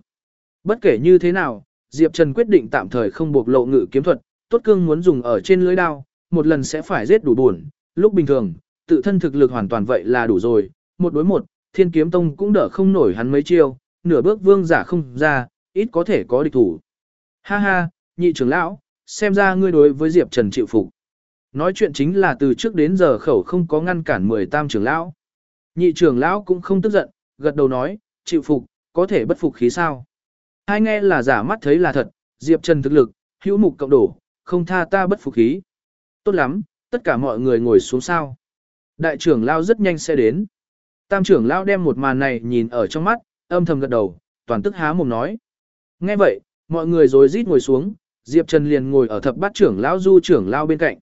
Bất kể như thế nào, Diệp Trần quyết định tạm thời không buộc lộ ngự kiếm thuật, tốt cương muốn dùng ở trên lưới đao, một lần sẽ phải giết đủ buồn, lúc bình thường, tự thân thực lực hoàn toàn vậy là đủ rồi, một đối một, thiên kiếm tông cũng đỡ không nổi hắn mấy chiêu, nửa bước vương giả không ra, ít có thể có địch thủ. Ha ha, nhị trưởng lão, xem ra ngươi đối với Diệp Trần chịu phục. Nói chuyện chính là từ trước đến giờ khẩu không có ngăn cản mười tam trưởng lão. Nhị trưởng lão cũng không tức giận, gật đầu nói, chịu phục, có thể bất phục khí sao. Hai nghe là giả mắt thấy là thật, Diệp Trần thực lực, hữu mục cộng đổ, không tha ta bất phục khí. Tốt lắm, tất cả mọi người ngồi xuống sao. Đại trưởng lao rất nhanh sẽ đến. Tam trưởng lao đem một màn này nhìn ở trong mắt, âm thầm gật đầu, toàn tức há mồm nói. Nghe vậy, mọi người rồi rít ngồi xuống, Diệp Trần liền ngồi ở thập bát trưởng lao du trưởng lao bên cạnh.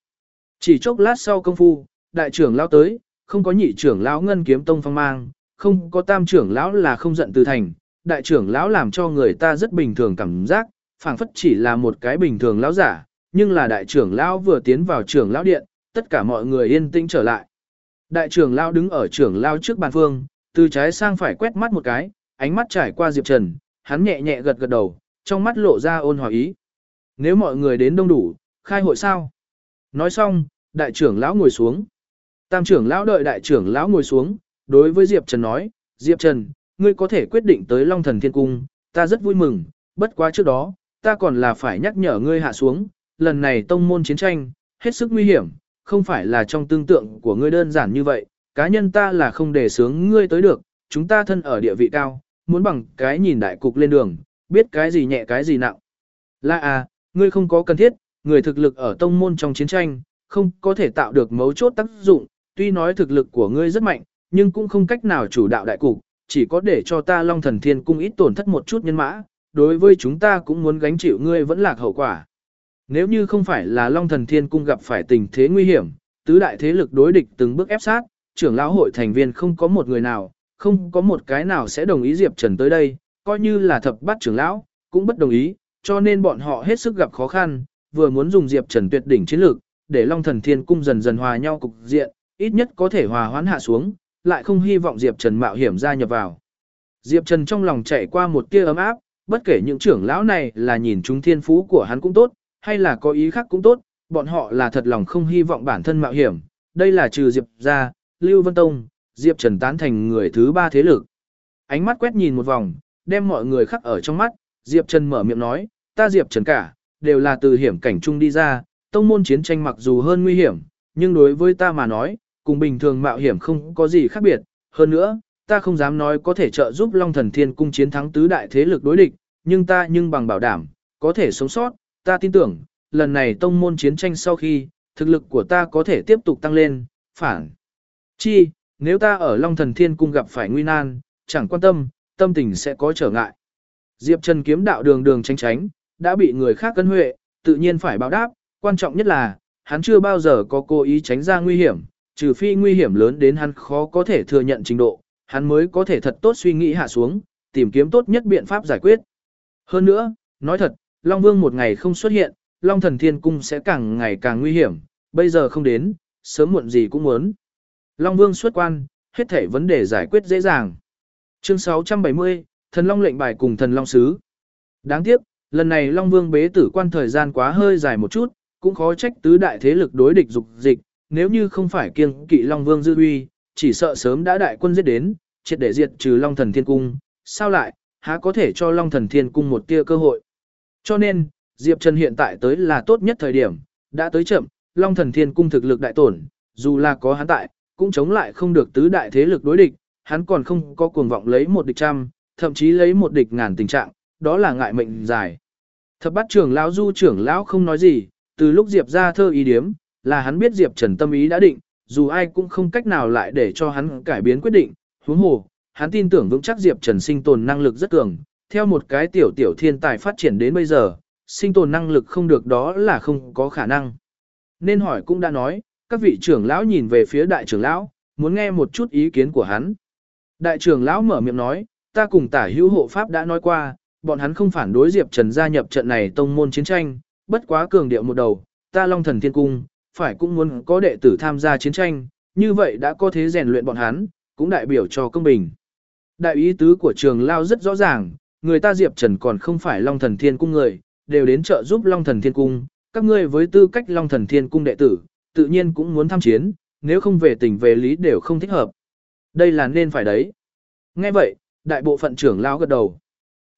Chỉ chốc lát sau công phu, đại trưởng lao tới, không có nhị trưởng lão ngân kiếm tông phong mang, không có tam trưởng lão là không giận từ thành, đại trưởng lão làm cho người ta rất bình thường cảm giác, phảng phất chỉ là một cái bình thường lão giả, nhưng là đại trưởng lão vừa tiến vào trưởng lão điện, tất cả mọi người yên tĩnh trở lại. Đại trưởng lão đứng ở trưởng lão trước bàn phương, từ trái sang phải quét mắt một cái, ánh mắt trải qua Diệp Trần, hắn nhẹ nhẹ gật gật đầu, trong mắt lộ ra ôn hòa ý. Nếu mọi người đến đông đủ, khai hội sao? Nói xong, đại trưởng lão ngồi xuống. Tam trưởng lão đợi đại trưởng lão ngồi xuống, đối với Diệp Trần nói, Diệp Trần, ngươi có thể quyết định tới Long Thần Thiên Cung, ta rất vui mừng, bất quá trước đó, ta còn là phải nhắc nhở ngươi hạ xuống, lần này tông môn chiến tranh, hết sức nguy hiểm, không phải là trong tương tượng của ngươi đơn giản như vậy, cá nhân ta là không để sướng ngươi tới được, chúng ta thân ở địa vị cao, muốn bằng cái nhìn đại cục lên đường, biết cái gì nhẹ cái gì nặng. Là à, ngươi không có cần thiết, người thực lực ở tông môn trong chiến tranh, không có thể tạo được mấu chốt tác dụng, tuy nói thực lực của ngươi rất mạnh, nhưng cũng không cách nào chủ đạo đại cục, chỉ có để cho ta Long Thần Thiên cung ít tổn thất một chút nhân mã, đối với chúng ta cũng muốn gánh chịu ngươi vẫn lạc hậu quả. Nếu như không phải là Long Thần Thiên Cung gặp phải tình thế nguy hiểm, tứ đại thế lực đối địch từng bước ép sát, trưởng lão hội thành viên không có một người nào, không có một cái nào sẽ đồng ý Diệp Trần tới đây, coi như là thập bát trưởng lão, cũng bất đồng ý, cho nên bọn họ hết sức gặp khó khăn, vừa muốn dùng Diệp Trần tuyệt đỉnh chiến lược, để Long Thần Thiên Cung dần dần hòa nhau cục diện, ít nhất có thể hòa hoãn hạ xuống, lại không hy vọng Diệp Trần mạo hiểm gia nhập vào. Diệp Trần trong lòng chạy qua một tia ấm áp, bất kể những trưởng lão này là nhìn chúng thiên phú của hắn cũng tốt, hay là có ý khác cũng tốt, bọn họ là thật lòng không hy vọng bản thân mạo hiểm. Đây là trừ Diệp ra, Lưu Vân Tông, Diệp Trần tán thành người thứ ba thế lực. Ánh mắt quét nhìn một vòng, đem mọi người khắc ở trong mắt, Diệp Trần mở miệng nói, ta Diệp Trần cả, đều là từ hiểm cảnh chung đi ra, tông môn chiến tranh mặc dù hơn nguy hiểm, nhưng đối với ta mà nói, cùng bình thường mạo hiểm không có gì khác biệt, hơn nữa, ta không dám nói có thể trợ giúp Long Thần Thiên Cung chiến thắng tứ đại thế lực đối địch, nhưng ta nhưng bằng bảo đảm, có thể sống sót, ta tin tưởng, lần này tông môn chiến tranh sau khi, thực lực của ta có thể tiếp tục tăng lên, phản. Chi, nếu ta ở Long Thần Thiên Cung gặp phải nguy nan, chẳng quan tâm, tâm tình sẽ có trở ngại. Diệp Trần kiếm đạo đường đường tránh tránh, đã bị người khác cân huệ, tự nhiên phải báo đáp, quan trọng nhất là, hắn chưa bao giờ có cố ý tránh ra nguy hiểm, trừ phi nguy hiểm lớn đến hắn khó có thể thừa nhận trình độ, hắn mới có thể thật tốt suy nghĩ hạ xuống, tìm kiếm tốt nhất biện pháp giải quyết. Hơn nữa, nói thật, Long Vương một ngày không xuất hiện, Long Thần Thiên Cung sẽ càng ngày càng nguy hiểm, bây giờ không đến, sớm muộn gì cũng muốn. Long Vương xuất quan, hết thảy vấn đề giải quyết dễ dàng. Chương 670, Thần Long lệnh bài cùng Thần Long sứ. Đáng tiếc, lần này Long Vương bế tử quan thời gian quá hơi dài một chút, cũng khó trách tứ đại thế lực đối địch dục dịch, nếu như không phải kiêng kỵ Long Vương dư uy, chỉ sợ sớm đã đại quân giết đến, triệt để diệt trừ Long Thần Thiên Cung, sao lại, há có thể cho Long Thần Thiên Cung một tia cơ hội. Cho nên, Diệp Trần hiện tại tới là tốt nhất thời điểm, đã tới chậm, Long Thần Thiên Cung thực lực đại tổn, dù là có hắn tại, cũng chống lại không được tứ đại thế lực đối địch, hắn còn không có cuồng vọng lấy một địch trăm, thậm chí lấy một địch ngàn tình trạng, đó là ngại mệnh dài. Thập bát trưởng lão du trưởng lão không nói gì, từ lúc Diệp ra thơ ý điếm, là hắn biết Diệp Trần tâm ý đã định, dù ai cũng không cách nào lại để cho hắn cải biến quyết định, huống hồ, hắn tin tưởng vững chắc Diệp Trần sinh tồn năng lực rất cường, theo một cái tiểu tiểu thiên tài phát triển đến bây giờ, sinh tồn năng lực không được đó là không có khả năng. Nên hỏi cũng đã nói, các vị trưởng lão nhìn về phía đại trưởng lão, muốn nghe một chút ý kiến của hắn. Đại trưởng lão mở miệng nói, ta cùng tả hữu hộ pháp đã nói qua, bọn hắn không phản đối Diệp Trần gia nhập trận này tông môn chiến tranh, bất quá cường điệu một đầu, ta Long Thần Thiên Cung, phải cũng muốn có đệ tử tham gia chiến tranh, như vậy đã có thế rèn luyện bọn hắn, cũng đại biểu cho công bình. Đại ý tứ của trường lao rất rõ ràng, người ta Diệp Trần còn không phải Long Thần Thiên Cung người, đều đến trợ giúp Long Thần Thiên Cung, các ngươi với tư cách Long Thần Thiên Cung đệ tử, tự nhiên cũng muốn tham chiến, nếu không về tình về lý đều không thích hợp. Đây là nên phải đấy. Nghe vậy, đại bộ phận trưởng lão gật đầu.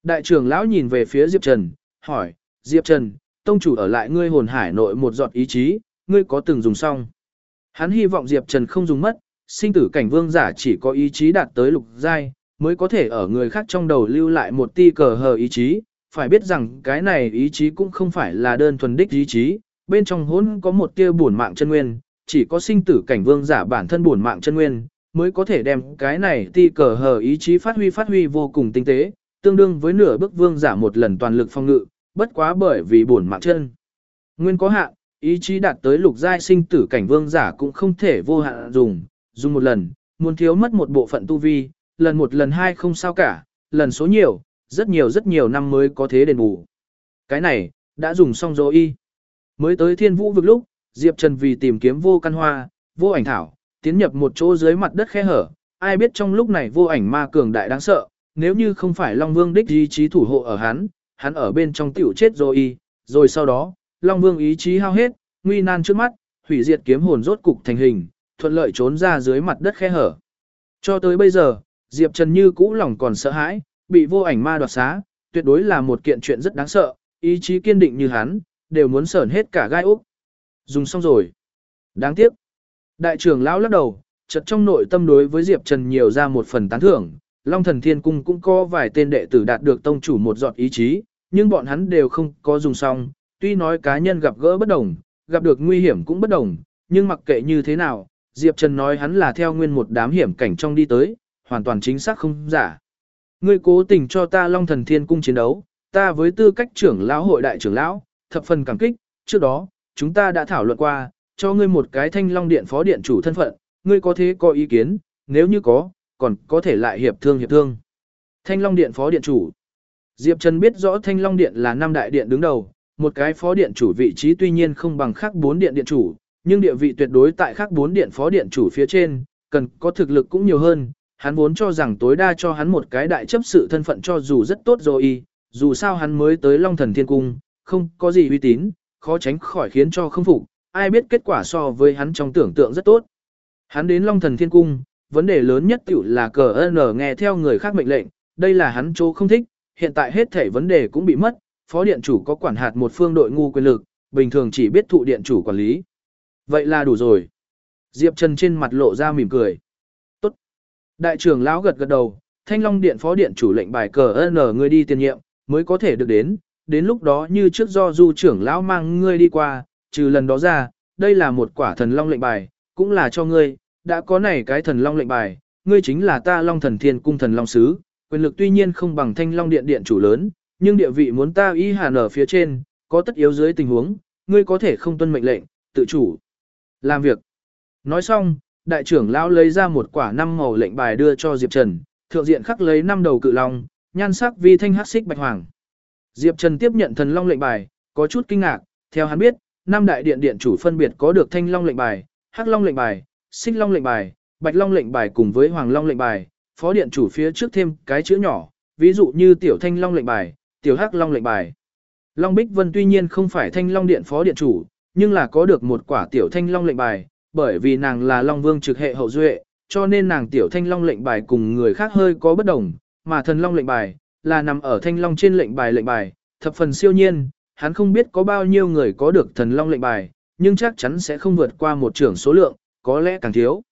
Đại trưởng lão nhìn về phía Diệp Trần, hỏi, Diệp Trần, tông chủ ở lại ngươi hồn hải nội một giọt ý chí, ngươi có từng dùng xong. Hắn hy vọng Diệp Trần không dùng mất, sinh tử cảnh vương giả chỉ có ý chí đạt tới lục giai, mới có thể ở người khác trong đầu lưu lại một ti cờ hờ ý chí, phải biết rằng cái này ý chí cũng không phải là đơn thuần đích ý chí, bên trong hỗn có một tia buồn mạng chân nguyên, chỉ có sinh tử cảnh vương giả bản thân buồn mạng chân nguyên, mới có thể đem cái này ti cờ hờ ý chí phát huy phát huy vô cùng tinh tế, tương đương với nửa bước vương giả một lần toàn lực phong ngự, bất quá bởi vì buồn mạng chân. Nguyên có hạn, ý chí đạt tới lục giai sinh tử cảnh vương giả cũng không thể vô hạn dùng, dùng một lần, muốn thiếu mất một bộ phận tu vi, lần một lần hai không sao cả, lần số nhiều, rất nhiều rất nhiều năm mới có thế đền bù. Cái này, đã dùng xong rồi y. Mới tới thiên vũ vực lúc, Diệp Trần vì tìm kiếm vô căn hoa, vô ảnh thảo, tiến nhập một chỗ dưới mặt đất khe hở, ai biết trong lúc này vô ảnh ma cường đại đáng sợ, nếu như không phải Long Vương đích ý chí thủ hộ ở hắn, hắn ở bên trong tiểu chết rồi y, rồi sau đó, Long Vương ý chí hao hết, nguy nan trước mắt, hủy diệt kiếm hồn rốt cục thành hình, thuận lợi trốn ra dưới mặt đất khe hở. Cho tới bây giờ, Diệp Trần như cũ lòng còn sợ hãi, bị vô ảnh ma đoạt xá, tuyệt đối là một kiện chuyện rất đáng sợ, ý chí kiên định như hắn, đều muốn sởn hết cả gai úc. Dùng xong rồi. Đáng tiếc. Đại trưởng lão lắc đầu, chợt trong nội tâm đối với Diệp Trần nhiều ra một phần tán thưởng, Long Thần Thiên Cung cũng có vài tên đệ tử đạt được tông chủ một giọt ý chí, nhưng bọn hắn đều không có dùng xong, tuy nói cá nhân gặp gỡ bất đồng, gặp được nguy hiểm cũng bất đồng, nhưng mặc kệ như thế nào, Diệp Trần nói hắn là theo nguyên một đám hiểm cảnh trong đi tới, hoàn toàn chính xác không giả. Ngươi cố tình cho ta Long Thần Thiên Cung chiến đấu, ta với tư cách trưởng lão hội đại trưởng lão, thập phần cảm kích, trước đó, chúng ta đã thảo luận qua, cho ngươi một cái thanh long điện phó điện chủ thân phận, ngươi có thế có ý kiến, nếu như có, còn có thể lại hiệp thương hiệp thương. Thanh long điện phó điện chủ. Diệp Trần biết rõ thanh long điện là năm đại điện đứng đầu, một cái phó điện chủ vị trí tuy nhiên không bằng khác bốn điện điện chủ, nhưng địa vị tuyệt đối tại khác bốn điện phó điện chủ phía trên, cần có thực lực cũng nhiều hơn. Hắn vốn cho rằng tối đa cho hắn một cái đại chấp sự thân phận cho dù rất tốt rồi, dù sao hắn mới tới Long Thần Thiên Cung, không có gì uy tín, khó tránh khỏi khiến cho không phục, ai biết kết quả so với hắn trong tưởng tượng rất tốt. Hắn đến Long Thần Thiên Cung, vấn đề lớn nhất tiểu là cờ N nghe theo người khác mệnh lệnh, đây là hắn chỗ không thích, hiện tại hết thể vấn đề cũng bị mất, phó điện chủ có quản hạt một phương đội ngu quyền lực, bình thường chỉ biết thụ điện chủ quản lý. Vậy là đủ rồi. Diệp Trần trên mặt lộ ra mỉm cười. Đại trưởng lão gật gật đầu, Thanh Long Điện phó điện chủ lệnh bài cờ N người đi tiền nhiệm, mới có thể được đến, đến lúc đó như trước do du trưởng lão mang ngươi đi qua, trừ lần đó ra, đây là một quả thần long lệnh bài, cũng là cho ngươi, đã có này cái thần long lệnh bài, ngươi chính là ta long thần thiên cung thần long sứ, quyền lực tuy nhiên không bằng thanh long điện điện chủ lớn, nhưng địa vị muốn ta y hàn ở phía trên, có tất yếu dưới tình huống, ngươi có thể không tuân mệnh lệnh, tự chủ. Làm việc. Nói xong, đại trưởng lão lấy ra một quả năm màu lệnh bài đưa cho Diệp Trần, thượng diện khắc lấy năm đầu cự long, nhan sắc vi thanh hắc xích bạch hoàng. Diệp Trần tiếp nhận thần long lệnh bài, có chút kinh ngạc, theo hắn biết, năm đại điện điện chủ phân biệt có được thanh long lệnh bài, hắc long lệnh bài, xích long lệnh bài, bạch long lệnh bài cùng với hoàng long lệnh bài, phó điện chủ phía trước thêm cái chữ nhỏ, ví dụ như tiểu thanh long lệnh bài, tiểu hắc long lệnh bài. Long Bích Vân tuy nhiên không phải thanh long điện phó điện chủ, nhưng là có được một quả tiểu thanh long lệnh bài, bởi vì nàng là long vương trực hệ hậu duệ, cho nên nàng tiểu thanh long lệnh bài cùng người khác hơi có bất đồng, mà thần long lệnh bài là nằm ở thanh long trên lệnh bài lệnh bài, thập phần siêu nhiên, hắn không biết có bao nhiêu người có được thần long lệnh bài, nhưng chắc chắn sẽ không vượt qua một trưởng số lượng, có lẽ càng thiếu.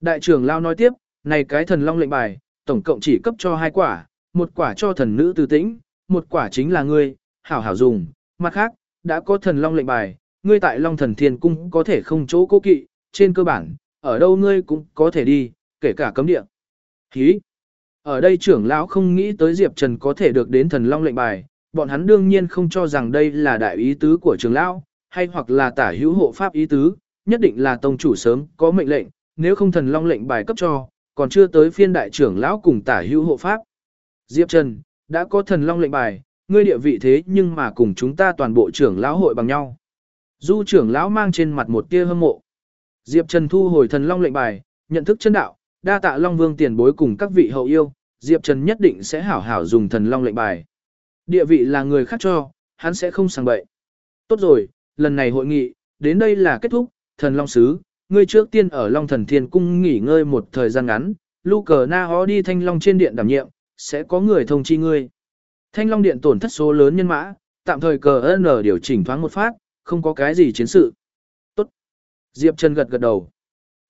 Đại trưởng Lao nói tiếp, này cái thần long lệnh bài, tổng cộng chỉ cấp cho hai quả, một quả cho thần nữ tư tĩnh, một quả chính là ngươi, hảo hảo dùng, mặt khác, đã có thần long lệnh bài, ngươi tại long thần thiên cung có thể không chỗ cố kỵ, trên cơ bản, ở đâu ngươi cũng có thể đi, kể cả cấm địa. Hí! Ở đây trưởng lão không nghĩ tới Diệp Trần có thể được đến thần long lệnh bài, bọn hắn đương nhiên không cho rằng đây là đại ý tứ của trưởng lão, hay hoặc là tả hữu hộ pháp ý tứ, nhất định là tông chủ sớm có mệnh lệnh, nếu không thần long lệnh bài cấp cho, còn chưa tới phiên đại trưởng lão cùng tả hữu hộ pháp. Diệp Trần, đã có thần long lệnh bài, ngươi địa vị thế nhưng mà cùng chúng ta toàn bộ trưởng lão hội bằng nhau. Du trưởng lão mang trên mặt một tia hâm mộ. Diệp Trần thu hồi thần long lệnh bài, nhận thức chân đạo, đa tạ Long Vương tiền bối cùng các vị hậu yêu, Diệp Trần nhất định sẽ hảo hảo dùng thần long lệnh bài. Địa vị là người khác cho, hắn sẽ không sang bậy. Tốt rồi, lần này hội nghị, đến đây là kết thúc, thần long sứ, ngươi trước tiên ở Long Thần Thiên Cung nghỉ ngơi một thời gian ngắn, lu cờ na hó đi thanh long trên điện đảm nhiệm, sẽ có người thông chi ngươi. Thanh long điện tổn thất số lớn nhân mã, tạm thời cờ ơn điều chỉnh thoáng một phát, không có cái gì chiến sự. Diệp Trần gật gật đầu.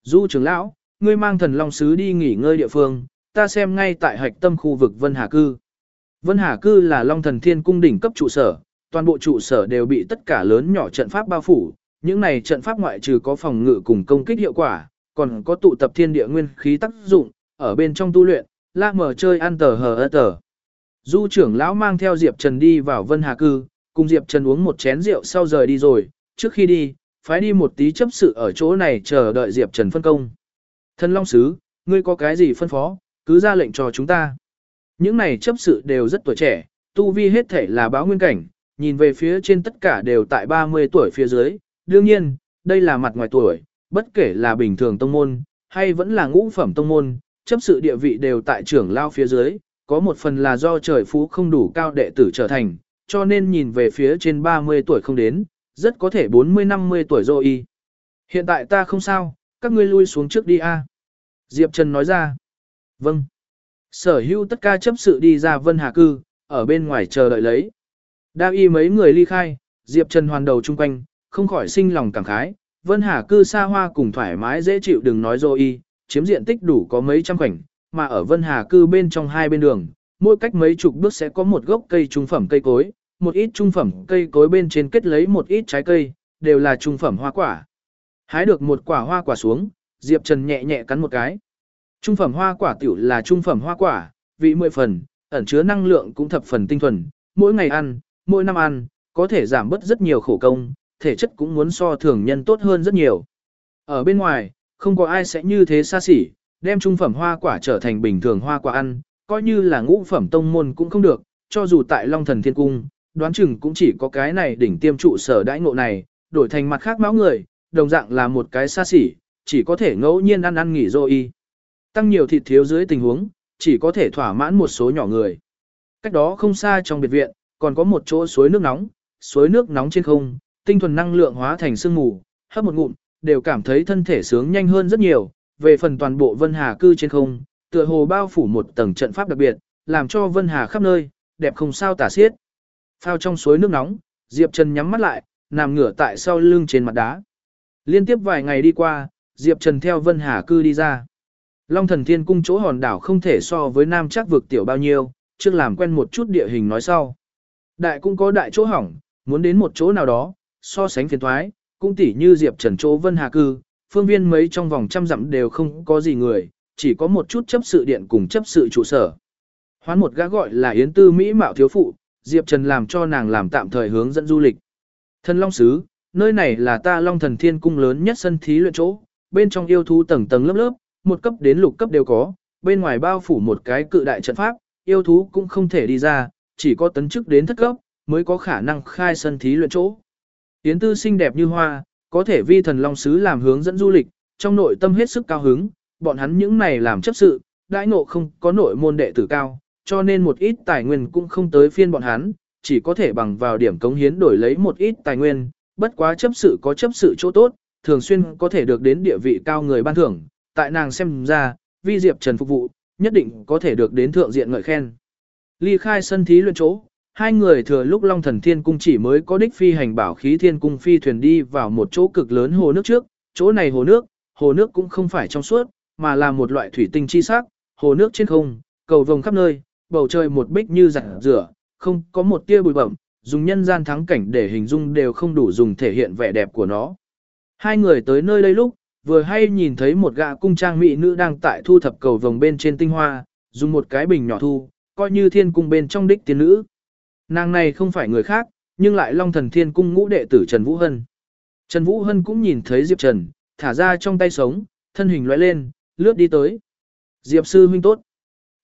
Du trưởng lão, ngươi mang thần long sứ đi nghỉ ngơi địa phương, ta xem ngay tại hạch tâm khu vực Vân Hà Cư. Vân Hà Cư là Long Thần Thiên Cung đỉnh cấp trụ sở, toàn bộ trụ sở đều bị tất cả lớn nhỏ trận pháp bao phủ, những này trận pháp ngoại trừ có phòng ngự cùng công kích hiệu quả, còn có tụ tập thiên địa nguyên khí tác dụng, ở bên trong tu luyện, la mở chơi ăn tờ hờ ơ tờ. Du trưởng lão mang theo Diệp Trần đi vào Vân Hà Cư, cùng Diệp Trần uống một chén rượu sau rời đi rồi, trước khi đi, phái đi một tí chấp sự ở chỗ này chờ đợi Diệp Trần phân công. Thân Long Sứ, ngươi có cái gì phân phó, cứ ra lệnh cho chúng ta. Những này chấp sự đều rất tuổi trẻ, tu vi hết thể là báo nguyên cảnh, nhìn về phía trên tất cả đều tại 30 tuổi phía dưới. Đương nhiên, đây là mặt ngoài tuổi, bất kể là bình thường tông môn, hay vẫn là ngũ phẩm tông môn, chấp sự địa vị đều tại trưởng lao phía dưới, có một phần là do trời phú không đủ cao đệ tử trở thành, cho nên nhìn về phía trên 30 tuổi không đến, rất có thể 40-50 tuổi rồi. Hiện tại ta không sao, các ngươi lui xuống trước đi a. Diệp Trần nói ra. Vâng. Sở hữu tất cả chấp sự đi ra Vân Hà Cư, ở bên ngoài chờ đợi lấy. Đa y mấy người ly khai, Diệp Trần hoàn đầu chung quanh, không khỏi sinh lòng cảm khái. Vân Hà Cư xa hoa cùng thoải mái dễ chịu đừng nói rồi y, chiếm diện tích đủ có mấy trăm khoảnh, mà ở Vân Hà Cư bên trong hai bên đường, mỗi cách mấy chục bước sẽ có một gốc cây trung phẩm cây cối, một ít trung phẩm cây cối bên trên kết lấy một ít trái cây, đều là trung phẩm hoa quả. Hái được một quả hoa quả xuống, Diệp Trần nhẹ nhẹ cắn một cái. Trung phẩm hoa quả tiểu là trung phẩm hoa quả, vị mười phần, ẩn chứa năng lượng cũng thập phần tinh thuần, mỗi ngày ăn, mỗi năm ăn, có thể giảm bớt rất nhiều khổ công, thể chất cũng muốn so thường nhân tốt hơn rất nhiều. Ở bên ngoài, không có ai sẽ như thế xa xỉ, đem trung phẩm hoa quả trở thành bình thường hoa quả ăn, coi như là ngũ phẩm tông môn cũng không được, cho dù tại Long Thần Thiên Cung, đoán chừng cũng chỉ có cái này đỉnh tiêm trụ sở đãi ngộ này, đổi thành mặt khác máu người, đồng dạng là một cái xa xỉ, chỉ có thể ngẫu nhiên ăn ăn nghỉ rồi y. Tăng nhiều thịt thiếu dưới tình huống, chỉ có thể thỏa mãn một số nhỏ người. Cách đó không xa trong biệt viện, còn có một chỗ suối nước nóng, suối nước nóng trên không, tinh thuần năng lượng hóa thành sương mù, hấp một ngụm, đều cảm thấy thân thể sướng nhanh hơn rất nhiều, về phần toàn bộ Vân Hà cư trên không, tựa hồ bao phủ một tầng trận pháp đặc biệt, làm cho Vân Hà khắp nơi, đẹp không sao tả xiết. Phao trong suối nước nóng, Diệp Trần nhắm mắt lại, nằm ngửa tại sau lưng trên mặt đá. Liên tiếp vài ngày đi qua, Diệp Trần theo Vân Hà cư đi ra. Long thần thiên cung chỗ hòn đảo không thể so với nam chắc vực tiểu bao nhiêu, trước làm quen một chút địa hình nói sau. Đại cũng có đại chỗ hỏng, muốn đến một chỗ nào đó, so sánh phiền thoái, cũng tỉ như Diệp Trần chỗ Vân Hà cư, phương viên mấy trong vòng trăm dặm đều không có gì người, chỉ có một chút chấp sự điện cùng chấp sự trụ sở. Hoán một gã gọi là Yến Tư Mỹ Mạo Thiếu Phụ, Diệp Trần làm cho nàng làm tạm thời hướng dẫn du lịch. Thần Long Sứ, nơi này là ta Long Thần Thiên Cung lớn nhất sân thí luyện chỗ, bên trong yêu thú tầng tầng lớp lớp, một cấp đến lục cấp đều có, bên ngoài bao phủ một cái cự đại trận pháp, yêu thú cũng không thể đi ra, chỉ có tấn chức đến thất cấp, mới có khả năng khai sân thí luyện chỗ. Yến Tư xinh đẹp như hoa, có thể vi thần Long Sứ làm hướng dẫn du lịch, trong nội tâm hết sức cao hứng, bọn hắn những này làm chấp sự, đãi ngộ không có nội môn đệ tử cao, cho nên một ít tài nguyên cũng không tới phiên bọn hắn, chỉ có thể bằng vào điểm cống hiến đổi lấy một ít tài nguyên, bất quá chấp sự có chấp sự chỗ tốt, thường xuyên có thể được đến địa vị cao người ban thưởng, tại nàng xem ra, vi diệp trần phục vụ, nhất định có thể được đến thượng diện ngợi khen. Ly khai sân thí luyện chỗ, hai người thừa lúc Long Thần Thiên Cung chỉ mới có đích phi hành bảo khí thiên cung phi thuyền đi vào một chỗ cực lớn hồ nước trước, chỗ này hồ nước, hồ nước cũng không phải trong suốt, mà là một loại thủy tinh chi sắc, hồ nước trên không, cầu vồng khắp nơi, bầu trời một bích như giặt rửa, không có một tia bụi bẩm, dùng nhân gian thắng cảnh để hình dung đều không đủ dùng thể hiện vẻ đẹp của nó. Hai người tới nơi đây lúc, vừa hay nhìn thấy một gã cung trang mỹ nữ đang tại thu thập cầu vồng bên trên tinh hoa, dùng một cái bình nhỏ thu, coi như thiên cung bên trong đích tiên nữ. Nàng này không phải người khác, nhưng lại long thần thiên cung ngũ đệ tử Trần Vũ Hân. Trần Vũ Hân cũng nhìn thấy Diệp Trần, thả ra trong tay sống, thân hình lóe lên, lướt đi tới. Diệp sư huynh tốt.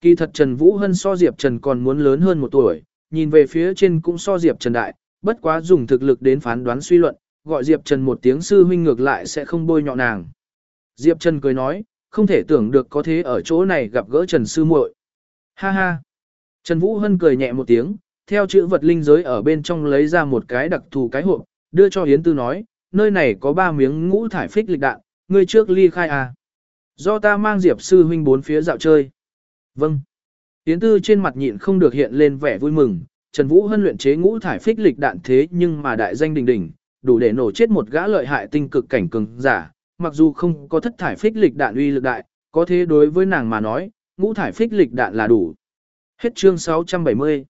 Kỳ thật Trần Vũ Hân so Diệp Trần còn muốn lớn hơn một tuổi, nhìn về phía trên cũng so Diệp Trần đại, bất quá dùng thực lực đến phán đoán suy luận, gọi Diệp Trần một tiếng sư huynh ngược lại sẽ không bôi nhọ nàng. Diệp Trần cười nói, không thể tưởng được có thế ở chỗ này gặp gỡ Trần sư muội. Ha ha. Trần Vũ Hân cười nhẹ một tiếng, theo chữ vật linh giới ở bên trong lấy ra một cái đặc thù cái hộp, đưa cho Hiến Tư nói, nơi này có ba miếng ngũ thải phích lịch đạn, ngươi trước ly khai à. Do ta mang Diệp sư huynh bốn phía dạo chơi. Vâng. Yến Tư trên mặt nhịn không được hiện lên vẻ vui mừng, Trần Vũ Hân luyện chế ngũ thải phích lịch đạn thế nhưng mà đại danh đình đỉnh, đủ để nổ chết một gã lợi hại tinh cực cảnh cường giả, mặc dù không có thất thải phích lịch đạn uy lực đại, có thế đối với nàng mà nói, ngũ thải phích lịch đạn là đủ. Hết chương 670